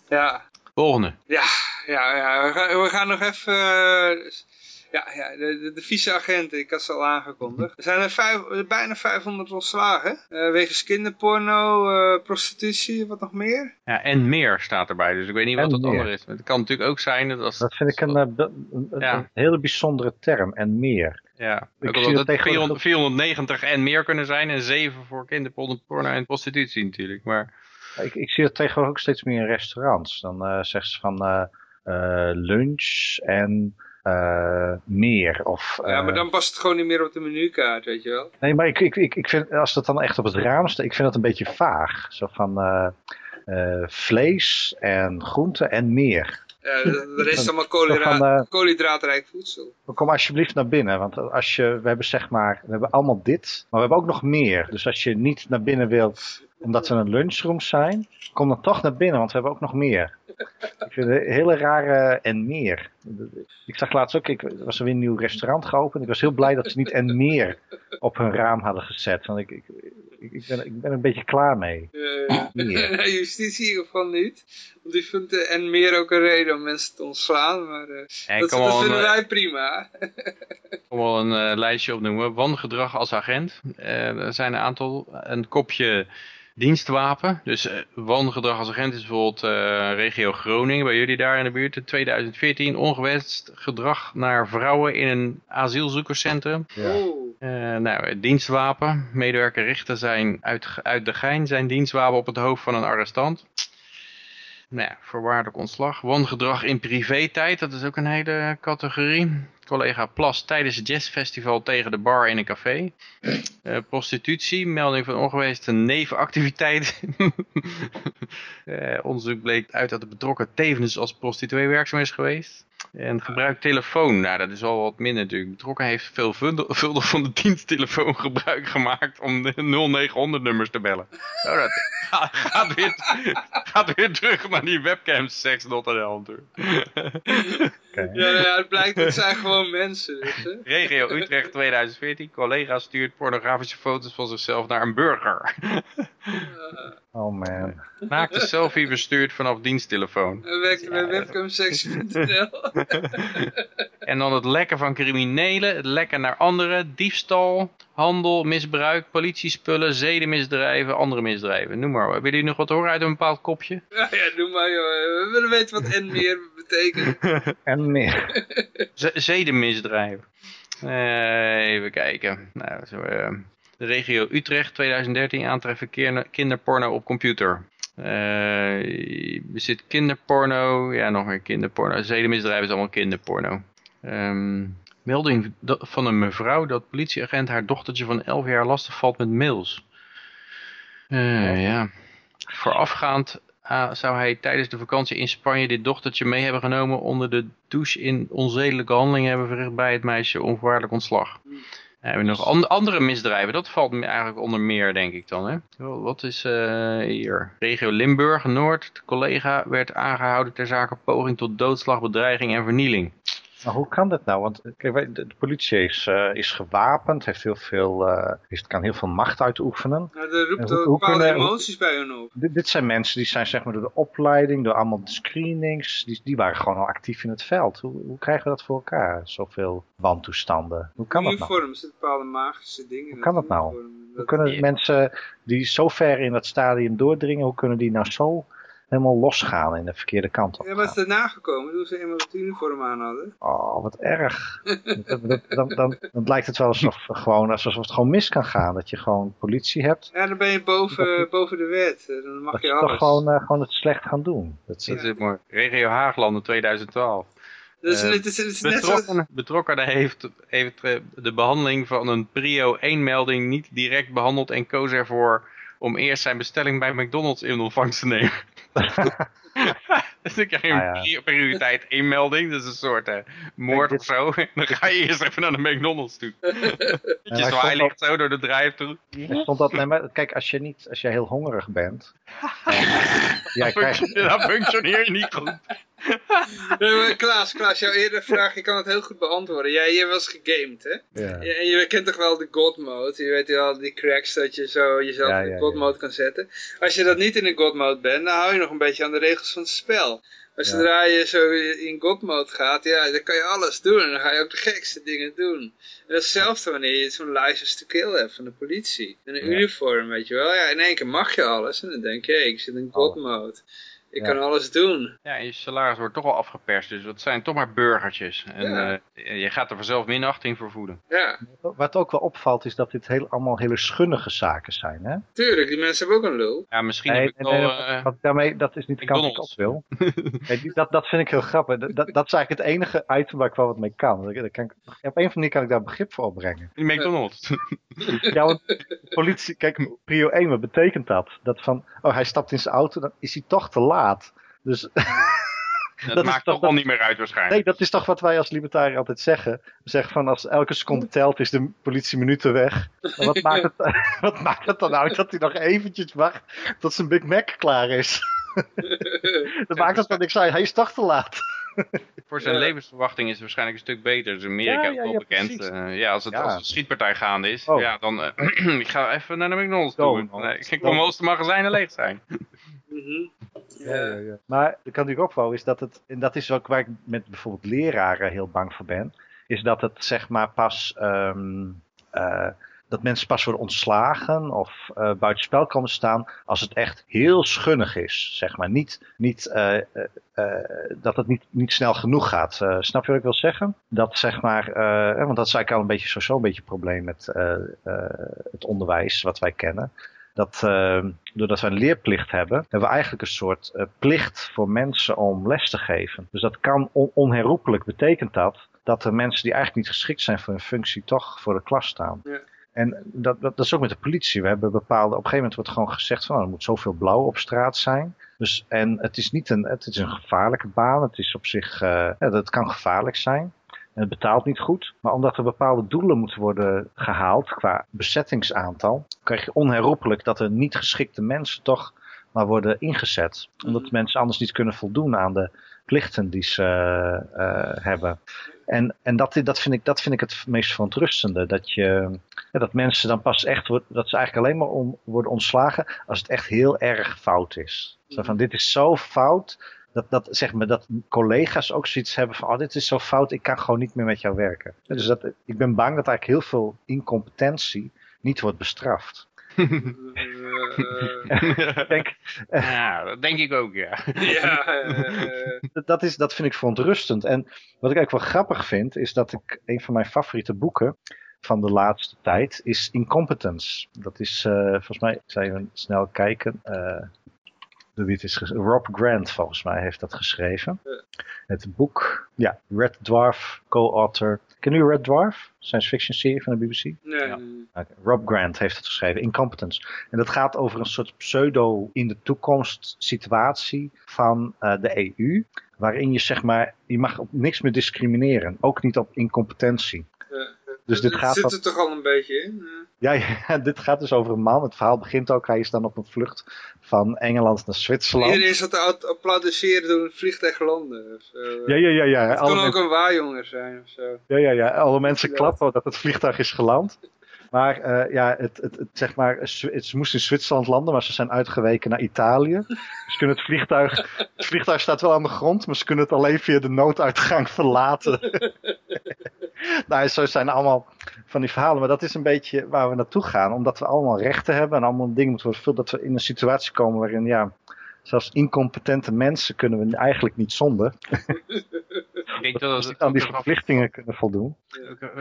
ja, Volgende. ja, ja, ja. We, gaan, we gaan nog even... eh, ja, ja de, de, de viceagenten, ik had ze al aangekondigd. Er zijn er vijf, bijna 500 ontslagen. eh wegens kinderporno, eh, prostitutie, wat nog meer? Ja, en meer staat erbij. Dus ik weet niet wat En meer. andere is. Het kan natuurlijk ook zijn dat als... Dat vind ik een, een, een- Ja. een hele bijzondere term en meer. Ja, Ik ook dat het tegenwoordig 400 490 en meer kunnen zijn en 7 voor kinderporno en prostitutie natuurlijk. Maar Ik, ik zie dat tegenwoordig ook steeds meer in restaurants. Dan eh zeggen ze van eh, eh, lunch en meer. Of, ja, maar dan past het gewoon niet meer op de menukaart, weet je wel. Nee, maar ik, ik, ik, ik vind, als dat dan echt op het raam staat, ik vind dat een beetje vaag. Zo van, vlees en groenten en meer. Ja, de, rest is allemaal koolhydraat, eh, koolhydraatrijk voedsel. Kom alsjeblieft naar binnen, want als je, we hebben zeg maar, we hebben allemaal dit, maar we hebben ook nog meer. Dus als je niet naar binnen wilt, omdat we een lunchroom zijn, kom dan toch naar binnen, want we hebben ook nog meer. Ik vind het een hele rare en meer. Ik zag laatst ook, ik, was er weer een nieuw restaurant geopend. Ik was heel blij dat ze niet en meer op hun raam hadden gezet. Want ik, ik, ik, ben, ik ben een beetje klaar mee. Meer. justitie in ieder geval niet. Want die vindt en meer ook een reden om mensen te ontslaan. Maar eh, ik dat, dat wel een, vinden eh, wij prima. Ik kan wel een eh, lijstje opnoemen. Wangedrag als agent. Eh, er zijn een aantal. Een kopje dienstwapen. Dus eh, wangedrag als agent is bijvoorbeeld eh, regio Groningen. Bij jullie daar in de buurt. In 2014 ongewenst gedrag naar vrouwen in een asielzoekerscentrum. Ja. Eh, nou, dienstwapen. Medewerker Richter zijn uit, uit de gein zijn dienstwapen op het hoofd van een arrestant. Nou ja, voorwaardelijk ontslag. Wangedrag in privé-tijd, dat is ook een hele categorie. Collega Plas tijdens het jazzfestival tegen de bar in een café. Eh, prostitutie, melding van ongewenste nevenactiviteit. Eh, onderzoek bleek uit dat de betrokken tevens als prostituee werkzaam is geweest. En gebruik telefoon, nou dat is al wat minder natuurlijk. Betrokken heeft veelvuldig van de diensttelefoon gebruik gemaakt om de 0900 nummers te bellen. Nou, dat gaat, weer, gaat weer terug naar die webcamsex.nl. Ja, nou ja, het blijkt, het zijn gewoon mensen. Dus, hè? Regio Utrecht 2014. Collega stuurt pornografische foto's van zichzelf naar een burger. Oh man. Naakte selfie bestuurd vanaf diensttelefoon. En werkt bij webcamsex.nl. En dan het lekken van criminelen, het lekken naar anderen, diefstal, handel, misbruik, politiespullen, zedenmisdrijven, andere misdrijven. Noem maar. Hebben jullie nog wat horen uit een bepaald kopje? Ja, ja, doe maar joh. We willen weten wat en meer betekent. En meer. Zedenmisdrijven. Eh, even kijken. Nou, zo, eh, de regio Utrecht 2013 aantreffen kinder- kinderporno op computer. Eh bezit kinderporno. Ja, nog meer kinderporno. Zedenmisdrijven is allemaal kinderporno. Ehm, melding van een mevrouw dat politieagent haar dochtertje van 11 jaar lastig valt met mails. Eh, ja. Voorafgaand ah, zou hij tijdens de vakantie in Spanje dit dochtertje mee hebben genomen onder de douche in onzedelijke handelingen hebben verricht bij het meisje onvoorwaardelijk ontslag. Hebben we nog an- andere misdrijven, dat valt eigenlijk onder meer denk ik dan. Hè? Wat is eh, hier? Regio Limburg, Noord. De collega werd aangehouden ter zake poging tot doodslag, bedreiging en vernieling. Maar hoe kan dat nou? Want kijk, wij- de, de politie is, eh, is gewapend, heeft heel veel, eh, heeft, kan heel veel macht uitoefenen. Nou, er roept Hoe- ook hoe bepaalde kunnen- emoties bij hun op. Dit, dit zijn mensen die zijn zeg maar door de opleiding, door allemaal screenings, die, die waren gewoon al actief in het veld. Hoe, hoe krijgen we dat voor elkaar? Zoveel wantoestanden. Hoe kan dat nou? uniform, er zitten bepaalde magische dingen. in Hoe kan dat nou? Hoe Dat- kunnen Ja. mensen die zo ver in dat stadium doordringen, hoe kunnen die nou zo helemaal losgaan in de verkeerde kant op? Ja, maar het is daarna gekomen toen ze eenmaal het uniform aan hadden. Oh, wat erg. Dat- dan, dan, dan lijkt het wel alsof, gewoon, alsof het gewoon mis kan gaan. Dat je gewoon politie hebt. Ja, dan ben je boven, boven de wet. Eh, Dan mag Dat je je alles. toch gewoon, eh, gewoon het slecht gaan doen. Dat is, Dat is mooi. Regio Haaglanden 2012. Dus Eh, het is, het is net zo... Betrokkenen, heeft, heeft de behandeling van een Prio 1 melding niet direct behandeld en koos ervoor om eerst zijn bestelling bij McDonald's in ontvangst te nemen. dus dan krijg je een Ah, ja. pri- prioriteit 1 melding, dat is een soort eh, moord dit- of zo. En dan ga je eerst even naar de McDonald's toe. Ja, je vond ligt zo door de drive-thru. Er stond dat, nee, maar kijk, als je, niet, als je heel hongerig bent. en jij krijgt, Dat functioneert niet goed. Nee, Klaas, Klaas, jouw eerdere vraag, je kan het heel goed beantwoorden. Jij, jij was gegamed, hè? ja. En je kent toch wel de God mode? Je weet wel, die cracks dat je zo jezelf Ja, in de God ja. mode kan zetten. Als je dat niet in de God mode bent, dan hou je nog een beetje aan de regels van het spel. Maar Ja. zodra je zo in God mode gaat, ja, dan kan je alles doen. En dan ga je ook de gekste dingen doen. En dat is hetzelfde wanneer je zo'n license to kill hebt van de politie. En een Ja. uniform, weet je wel. Ja, in één keer mag je alles. En dan denk je, hey, ik zit in God mode. Je kan alles doen. Ja, en je salaris wordt toch al afgeperst, dus dat zijn toch maar burgertjes. En Ja. eh, je gaat er vanzelf minachting voor voeden. Ja, Wat ook wel opvalt is dat dit heel, allemaal hele schunnige zaken zijn. Hè? tuurlijk. Die mensen hebben ook een lul. Ja, misschien Nee, heb ik nee, wel... nee, eh, wat daarmee, dat is niet de kant die ik op wil. Nee, die- dat, dat vind ik heel grappig. Dat, dat, dat is eigenlijk het enige item waar ik wel wat mee kan. Daar kan ik, op een of andere manier kan ik daar begrip voor opbrengen. die McDonald's. Ja, want politie, kijk, prio 1, wat betekent dat? Dat van, oh, hij stapt in zijn auto, dan is hij toch te laat. Dus dat, maakt toch dat- niet meer uit waarschijnlijk. nee, dat is toch wat wij als libertariër altijd zeggen. We zeggen van, als elke seconde telt, is de politie minuten weg. Maar wat, maakt het, wat maakt het dan uit dat hij nog eventjes wacht tot zijn Big Mac klaar is? Dan maakt het dan niks uit, hij is toch te laat. Voor zijn Ja. levensverwachting is het waarschijnlijk een stuk beter. Dus Amerika Ja, ook ja, wel bekend. Eh, ja, als het als een schietpartij gaande is, Oh. ja, dan eh, ik ga even naar de McDonald's toe. Nee, ik kom als de magazijnen leeg zijn. Mhm. Ja, ja, ja. Maar de die ik ook wou is dat het, en dat is ook waar ik met bijvoorbeeld leraren heel bang voor ben, is dat het zeg maar pas, ehm, eh, dat mensen pas worden ontslagen of eh buitenspel komen staan als het echt heel schunnig is, zeg maar. Niet, niet, eh, dat het niet, niet snel genoeg gaat. Snap je wat ik wil zeggen? Dat zeg maar, want dat is eigenlijk al een beetje sowieso een beetje een probleem met het onderwijs wat wij kennen. Dat eh, doordat we een leerplicht hebben, hebben we eigenlijk een soort eh, plicht voor mensen om les te geven. Dus dat kan on- onherroepelijk betekent dat dat er mensen die eigenlijk niet geschikt zijn voor hun functie toch voor de klas staan. Ja. En dat, dat, dat is ook met de politie. We hebben bepaalde, op een gegeven moment wordt gewoon gezegd van oh, er moet zoveel blauw op straat zijn. Dus, en het is niet een, het is een gevaarlijke baan. Het is op zich, eh, ja, dat kan gevaarlijk zijn. En het betaalt niet goed. Maar omdat er bepaalde doelen moeten worden gehaald qua bezettingsaantal, krijg je onherroepelijk dat er niet geschikte mensen toch maar worden ingezet. Omdat mensen anders niet kunnen voldoen aan de plichten die ze eh, hebben. En, en dat, dat, vind ik, dat vind ik het meest verontrustende. Dat, je, ja, dat mensen dan pas echt, dat ze eigenlijk alleen maar on- worden ontslagen als het echt heel erg fout is. Zo van, dit is zo fout, dat, dat, zeg maar, dat collega's ook zoiets hebben van, oh, dit is zo fout, ik kan gewoon niet meer met jou werken. Dus dat, ik ben bang dat eigenlijk heel veel incompetentie niet wordt bestraft. Eh, Ik denk, ja, dat denk ik ook, ja. ja, eh, dat- dat, is, dat vind ik verontrustend. En wat ik eigenlijk wel grappig vind, is dat ik een van mijn favoriete boeken van de laatste tijd is Incompetence. Dat is, eh, volgens mij, ik zal even snel kijken. eh, door wie het is. Rob Grant, volgens mij, heeft dat geschreven. Het boek, ja, Red Dwarf, co-author. Ken u Red Dwarf? Science fiction serie van de BBC? nee, Ja. Rob Grant heeft het geschreven, Incompetence. En dat gaat over een soort pseudo in de toekomst situatie van eh, de EU. Waarin je zeg maar, je mag op niks meer discrimineren. Ook niet op incompetentie. Dus dit gaat zit er toch al een beetje in. Ja, ja, dit gaat dus over een man. Het verhaal begint ook, hij is dan op een vlucht van Engeland naar Zwitserland. Iedereen zat te applaudisseren toen het vliegtuig of zo. Ja, ja, ja, ja. Het Alle kon ook mensen, een waarjonger zijn of zo. ja, ja, ja. Alle mensen Ja. klappen dat het vliegtuig is geland. Maar eh, ja, het, het, het, zeg maar, het, ze moesten in Zwitserland landen, maar ze zijn uitgeweken naar Italië. Ze kunnen het vliegtuig, het vliegtuig staat wel aan de grond, maar ze kunnen het alleen via de nooduitgang verlaten. nou, zo zijn allemaal van die verhalen, maar dat is een beetje waar we naartoe gaan, omdat we allemaal rechten hebben en allemaal dingen moeten worden vervuld, dat we in een situatie komen waarin, ja, zelfs incompetente mensen kunnen we eigenlijk niet zonder. Ik denk dat die aan die verplichtingen kunnen voldoen.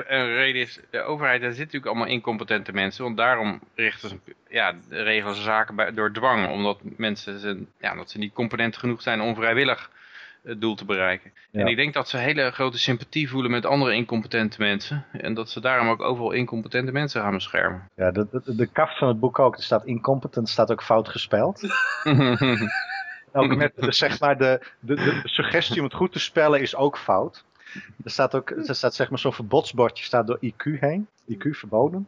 een reden is, de overheid, daar zitten natuurlijk allemaal incompetente mensen, want daarom richten ze, ja, regelen ze zaken bij, door dwang, omdat mensen, ze, ja, dat ze niet competent genoeg zijn om vrijwillig het doel te bereiken. Ja. En ik denk dat ze hele grote sympathie voelen met andere incompetente mensen, en dat ze daarom ook overal incompetente mensen gaan beschermen. Ja, de, de, de kaft van het boek ook, er staat incompetent, staat ook fout gespeld. Ook met zeg maar de, de, de suggestie om het goed te spellen is ook fout. Er staat ook, er staat zeg maar zo'n verbodsbordje staat door IQ heen. IQ verboden.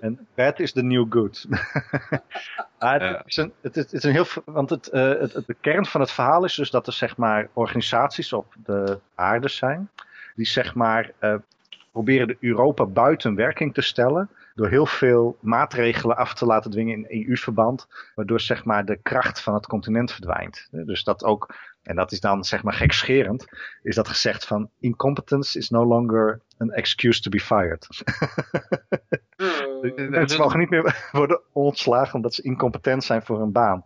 En bad is the new good. maar het, is een, het, is- het is een heel, want het, eh, het, het- de kern van het verhaal is dus dat er zeg maar organisaties op de aarde zijn. Die zeg maar eh, proberen de Europa buiten werking te stellen. Door heel veel maatregelen af te laten dwingen in EU-verband. Waardoor zeg maar de kracht van het continent verdwijnt. Dus dat ook, en dat is dan zeg maar gekscherend, is dat gezegd van incompetence is no longer an excuse to be fired. Oh. Mensen mogen niet meer worden ontslagen omdat ze incompetent zijn voor hun baan.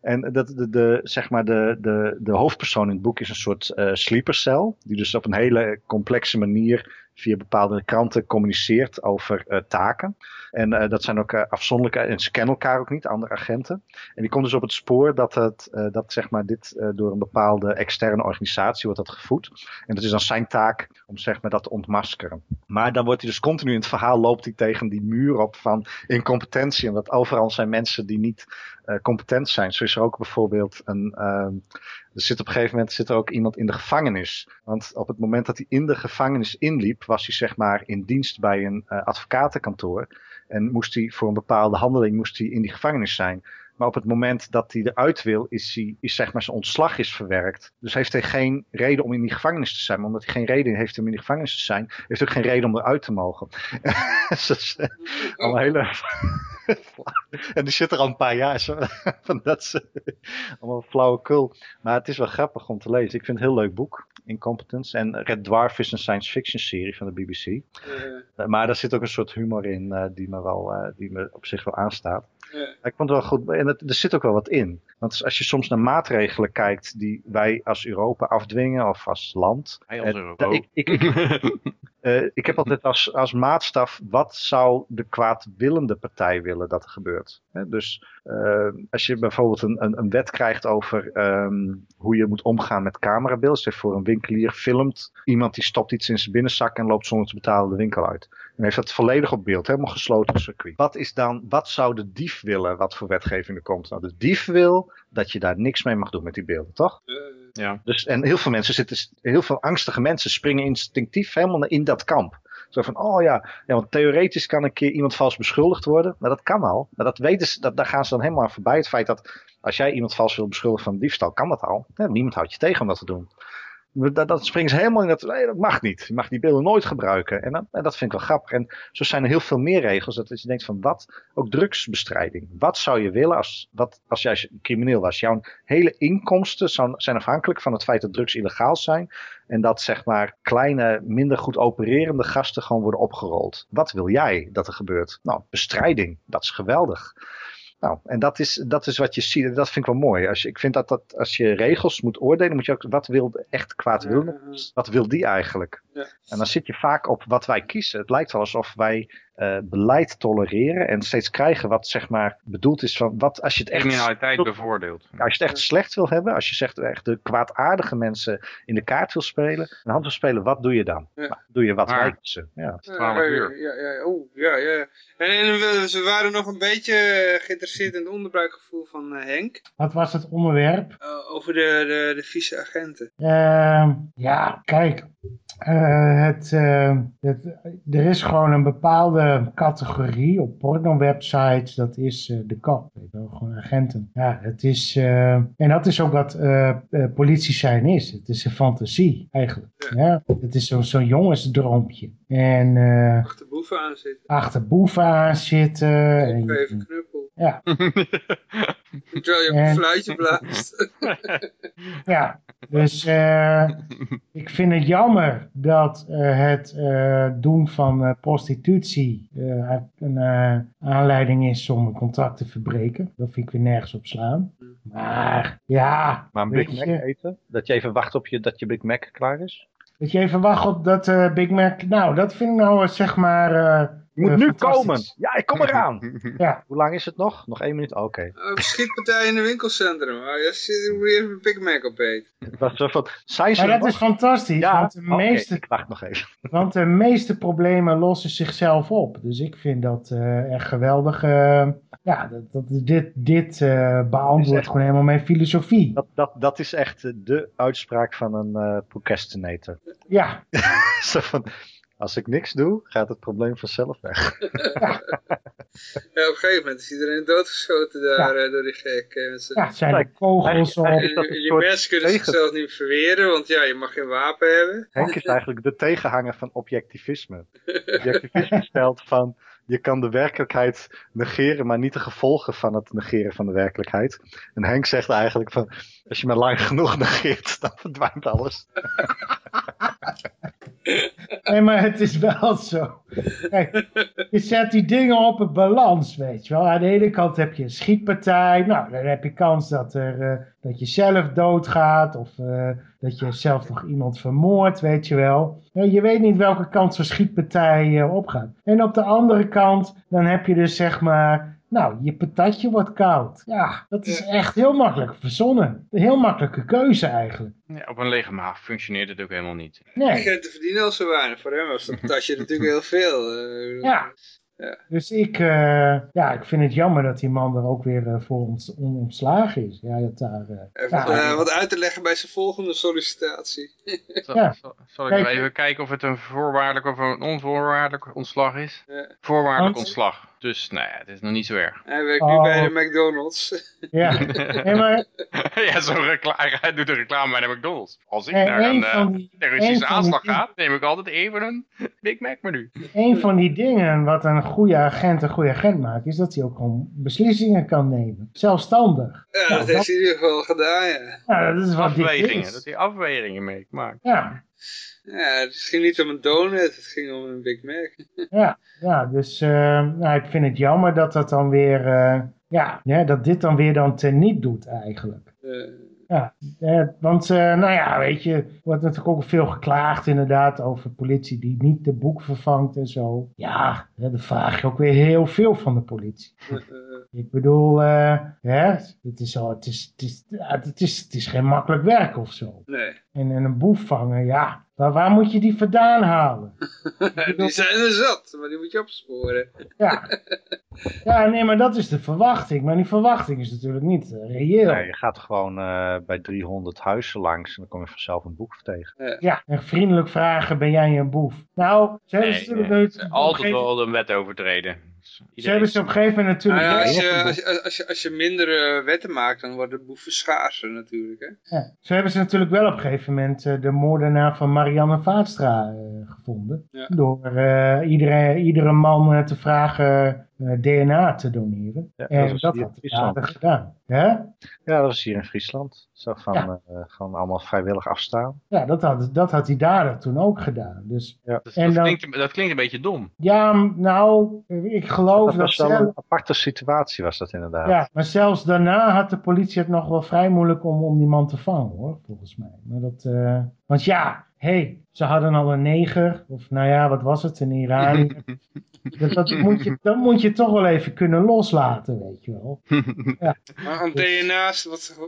En dat, de, de, zeg maar de, de, de hoofdpersoon in het boek is een soort uh, sleepercel. Die dus op een hele complexe manier via bepaalde kranten communiceert over uh, taken. En uh, dat zijn ook uh, afzonderlijke, en ze kennen elkaar ook niet, andere agenten. En die komt dus op het spoor dat, het, dat zeg maar dit door een bepaalde externe organisatie wordt dat gevoed. En dat is dan zijn taak om zeg maar dat te ontmaskeren. Maar dan wordt hij dus continu in het verhaal loopt hij tegen die muur op van incompetentie. Omdat overal zijn mensen die niet competent zijn. Zo is er ook bijvoorbeeld een, er zit op een gegeven moment zit er ook iemand in de gevangenis. Want op het moment dat hij in de gevangenis inliep, was hij zeg maar in dienst bij een uh, advocatenkantoor. En moest hij voor een bepaalde handeling moest hij in die gevangenis zijn. Maar op het moment dat hij eruit wil, is, hij, is zeg maar zijn ontslag is verwerkt. Dus heeft hij geen reden om in die gevangenis te zijn. Omdat hij geen reden heeft om in die gevangenis te zijn, heeft hij ook geen reden om eruit te mogen. dus, uh, allemaal hele... en die zit er al een paar jaar. Zo, van dat is allemaal flauwekul. Maar het is wel grappig om te lezen. Ik vind het een heel leuk boek. Incompetence. En Red Dwarf is een science fiction serie van de BBC. Uh, maar daar zit ook een soort humor in uh, die, me wel, uh, die me op zich wel aanstaat. Ik vond het wel goed. En het, er zit ook wel wat in. Want als je soms naar maatregelen kijkt die wij als Europa afdwingen of als land. Wij als Europa. Ik, ik, ik, uh, ik heb altijd als, als maatstaf, wat zou de kwaadwillende partij willen dat er gebeurt? He, dus uh, als je bijvoorbeeld een, een, een wet krijgt over um, hoe je moet omgaan met camerabeelden. Zeg voor een winkelier filmt iemand die stopt iets in zijn binnenzak en loopt zonder te betalen de winkel uit. En heeft dat volledig op beeld, helemaal gesloten circuit. Wat is dan, wat zou de dief willen wat voor wetgeving er komt? Nou, de dief wil dat je daar niks mee mag doen met die beelden, toch? Ja. Dus, en heel veel mensen zitten, heel veel angstige mensen springen instinctief helemaal in dat kamp. Zo van, oh ja, ja, want theoretisch kan een keer iemand vals beschuldigd worden. Maar dat kan al. Maar dat weten ze, dat, daar gaan ze dan helemaal aan voorbij. Het feit dat als jij iemand vals wil beschuldigen van diefstal, kan dat al. Ja, niemand houdt je tegen om dat te doen. Dat, dat springen ze helemaal in dat, nee, dat mag niet. Je mag die beelden nooit gebruiken. En dat, en dat vind ik wel grappig. En zo zijn er heel veel meer regels. Dat je denkt van wat, ook drugsbestrijding. Wat zou je willen als, wat, als jij crimineel was? Jouw hele inkomsten zijn afhankelijk van het feit dat drugs illegaal zijn. En dat zeg maar kleine, minder goed opererende gasten gewoon worden opgerold. Wat wil jij dat er gebeurt? Nou, bestrijding. Dat is geweldig. Nou, en dat is, dat is wat je ziet. Dat vind ik wel mooi. Als je, ik vind dat, dat als je regels moet oordelen, moet je ook, wat wil echt kwaad willen? Wat wil die eigenlijk? Ja. En dan zit je vaak op wat wij kiezen. Het lijkt wel alsof wij uh, beleid tolereren en steeds krijgen wat zeg maar bedoeld is van wat als je het echt criminaliteit bevoordeelt. Als je het echt slecht wil hebben, als je zegt echt de kwaadaardige mensen in de kaart wil spelen, een hand wil spelen, wat doe je dan? Ja. Nou, doe je wat Maar- wij kiezen. Ja. 12 uur. Ja, ja, oh, ja, ja. En, en we, ze waren nog een beetje eh, geïnteresseerd in het onderbuikgevoel van eh, Henk. Wat was het onderwerp? eh, over de, de, de vieze agenten. Ehm, ja, kijk. eh, het, eh, het, er is gewoon een bepaalde categorie op porno-websites. Dat is eh, de kap. Gewoon agenten. Ja, het is... eh, en dat is ook wat eh eh, politie zijn is. Het is een fantasie, eigenlijk. Ja, het is zo- zo'n jongensdroompje. En eh Achter boeven aan zitten. achter boeven aan zitten. even. Ja, Terwijl je op een En- fluitje blaast. Ja, dus eh, ik vind het jammer dat eh, het eh, doen van eh, prostitutie eh, een eh, aanleiding is om een contract te verbreken. Dat vind ik weer nergens op slaan. Maar ja, Maar een Big Mac je, eten, dat je even wacht op je, dat je Big Mac klaar is. dat je even wacht op dat eh, Big Mac. Nou, dat vind ik nou zeg maar... eh, Je moet eh, nu komen! Ja, ik kom eraan! Ja, Hoe lang is het nog? Nog één minuut? Oké. Oh, schietpartij in een winkelcentrum. Oh, ja, zit- moet even een Big Mac opeten. Was ze maar dat nog? is fantastisch. Ja, want, de meeste, ik wacht nog even. want de meeste problemen lossen zichzelf op. Dus ik vind dat eh, echt geweldig. eh, ja, dat, dat dit, dit eh, beantwoordt echt- gewoon helemaal mijn filosofie. Dat, dat, dat is echt eh, de uitspraak van een eh procrastinator. Ja, Zo van, als ik niks doe, gaat het probleem vanzelf weg. Ja, op een gegeven moment is iedereen doodgeschoten daar eh, door die gek. z'n- ja zijn er kogels op. je soort mensen kunnen tegen- zichzelf niet verweren, want ja, je mag geen wapen hebben. Henk is eigenlijk de tegenhanger van objectivisme. Objectivisme stelt van, je kan de werkelijkheid negeren, maar niet de gevolgen van het negeren van de werkelijkheid. En Henk zegt eigenlijk van, als je maar lang genoeg negeert, dan verdwijnt alles. nee, maar het is wel zo. Kijk, je zet die dingen op een balans, weet je wel. Aan de ene kant heb je een schietpartij. Nou, dan heb je kans dat, er, uh, dat je zelf doodgaat. Of uh, dat je zelf nog iemand vermoordt, weet je wel. Je weet niet welke kant zo'n schietpartij uh, opgaat. En op de andere kant, dan heb je dus zeg maar nou, je patatje wordt koud. Ja, dat is echt heel makkelijk verzonnen. Een heel makkelijke keuze eigenlijk. Ja, op een lege maag functioneert het ook helemaal niet. Nee. te verdienen al zo weinig. Voor hem was dat patatje natuurlijk heel veel. Uh, ja. Ja. Dus ik, uh, ja, ik vind het jammer dat die man er ook weer uh, voor ons ontslagen is. Ja, dat daar, uh, even ja, wat uit te leggen bij zijn volgende sollicitatie. zal, ja. zal, zal ik Kijk, even kijken of het een voorwaardelijk of een onvoorwaardelijk ontslag is? Ja. Voorwaardelijk Want, ontslag. Dus, nou ja, het is nog niet zo erg. Hij werkt oh. nu bij de McDonald's. Ja, nee, maar... ja, zo hij doet een reclame bij de McDonald's. Als ik nee, naar een, een die, terroristische aanslag die... ga, neem ik altijd even een Big Mac menu. Een van die dingen wat een goede agent een goede agent maakt, is dat hij ook gewoon beslissingen kan nemen. Zelfstandig. Ja, nou, dat, heeft hij in ieder geval gedaan, ja. Nou, dat is wat afwegingen, dat hij afwegingen mee maakt. Ja. Ja, het ging niet om een donut, het ging om een Big Mac. ja, ja, dus uh, nou, ik vind het jammer dat dat dan weer, uh, ja, ja, dat dit dan weer dan teniet doet eigenlijk. Uh. Ja, eh, want uh, nou ja, weet je, er wordt natuurlijk ook veel geklaagd inderdaad over politie die niet de boek vervangt en zo. Ja, dan vraag je ook weer heel veel van de politie. Ik bedoel, uh, hè, het, is al, het, is, het, is, het, is, het is geen makkelijk werk of zo. Nee. En, en een boef vangen, ja, maar waar moet je die vandaan halen? die zijn er zat, maar die moet je opsporen. ja. ja, nee, maar dat is de verwachting. Maar die verwachting is natuurlijk niet uh, reëel. Nee, je gaat gewoon uh, bij 300 huizen langs en dan kom je vanzelf een boef tegen. Ja, ja en vriendelijk vragen, ben jij een boef? Nou, ze hebben nee, natuurlijk... Nee. Altijd wel een wet overtreden. Ze hebben ze op een gegeven moment natuurlijk... Nou ja, als, je, als, je, als, je, als je mindere wetten maakt, dan worden boeven schaarser natuurlijk. Hè? Ja. Zo hebben ze natuurlijk wel op een gegeven moment uh, de moordenaar van Marianne Vaatstra uh, gevonden. Ja. Door uh, iedere, iedere man te vragen DNA te doneren. Ja, en dat, dat had Friesland gedaan. Ja? ja, dat was hier in Friesland. Zo van ja. gewoon allemaal vrijwillig afstaan. Ja, dat had, dat had die dader toen ook gedaan. Dus, ja. en dat, dan, klinkt, dat klinkt een beetje dom. Ja, nou, ik geloof dat... was wel een aparte situatie was dat inderdaad. Ja, maar zelfs daarna had de politie het nog wel vrij moeilijk om, om die man te vangen hoor, volgens mij. Maar dat, uh, want ja, hey, ze hadden al een neger, of nou ja, wat was het, een Iran. dat, dat, moet je, dat moet je toch wel even kunnen loslaten, weet je wel. Ja. Maar aan DNA's, wat,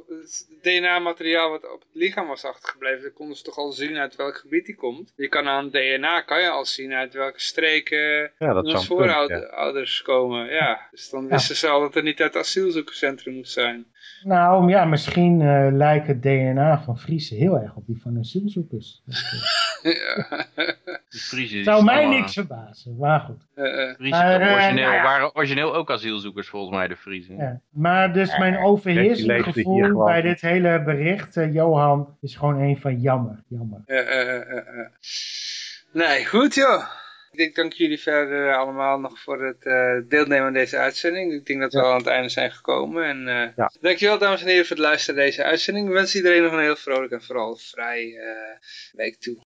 DNA-materiaal wat op het lichaam was achtergebleven, dat konden ze toch al zien uit welk gebied die komt. Je kan aan DNA, kan je al zien uit welke streken ja, dat voorouders ja. komen. Ja, dus dan wisten ze al dat het niet uit het asielzoekerscentrum moest zijn. Nou ja, misschien uh, lijkt het DNA van Friese heel erg op die van asielzoekers. ja. Friese Zou mij niks verbazen, maar goed. Uh, Friese maar, uh, origineel, nou ja. waren origineel ook asielzoekers volgens mij, de Friesen. Ja. Maar dus mijn overheersend gevoel bij dit hele bericht, Johan, is gewoon een van jammer. jammer. nee, goed joh. Ik dank jullie verder allemaal nog voor het uh, deelnemen aan deze uitzending. Ik denk dat we ja. al aan het einde zijn gekomen. En uh, ja. dankjewel dames en heren voor het luisteren naar deze uitzending. We wensen iedereen nog een heel vrolijk en vooral vrij week toe.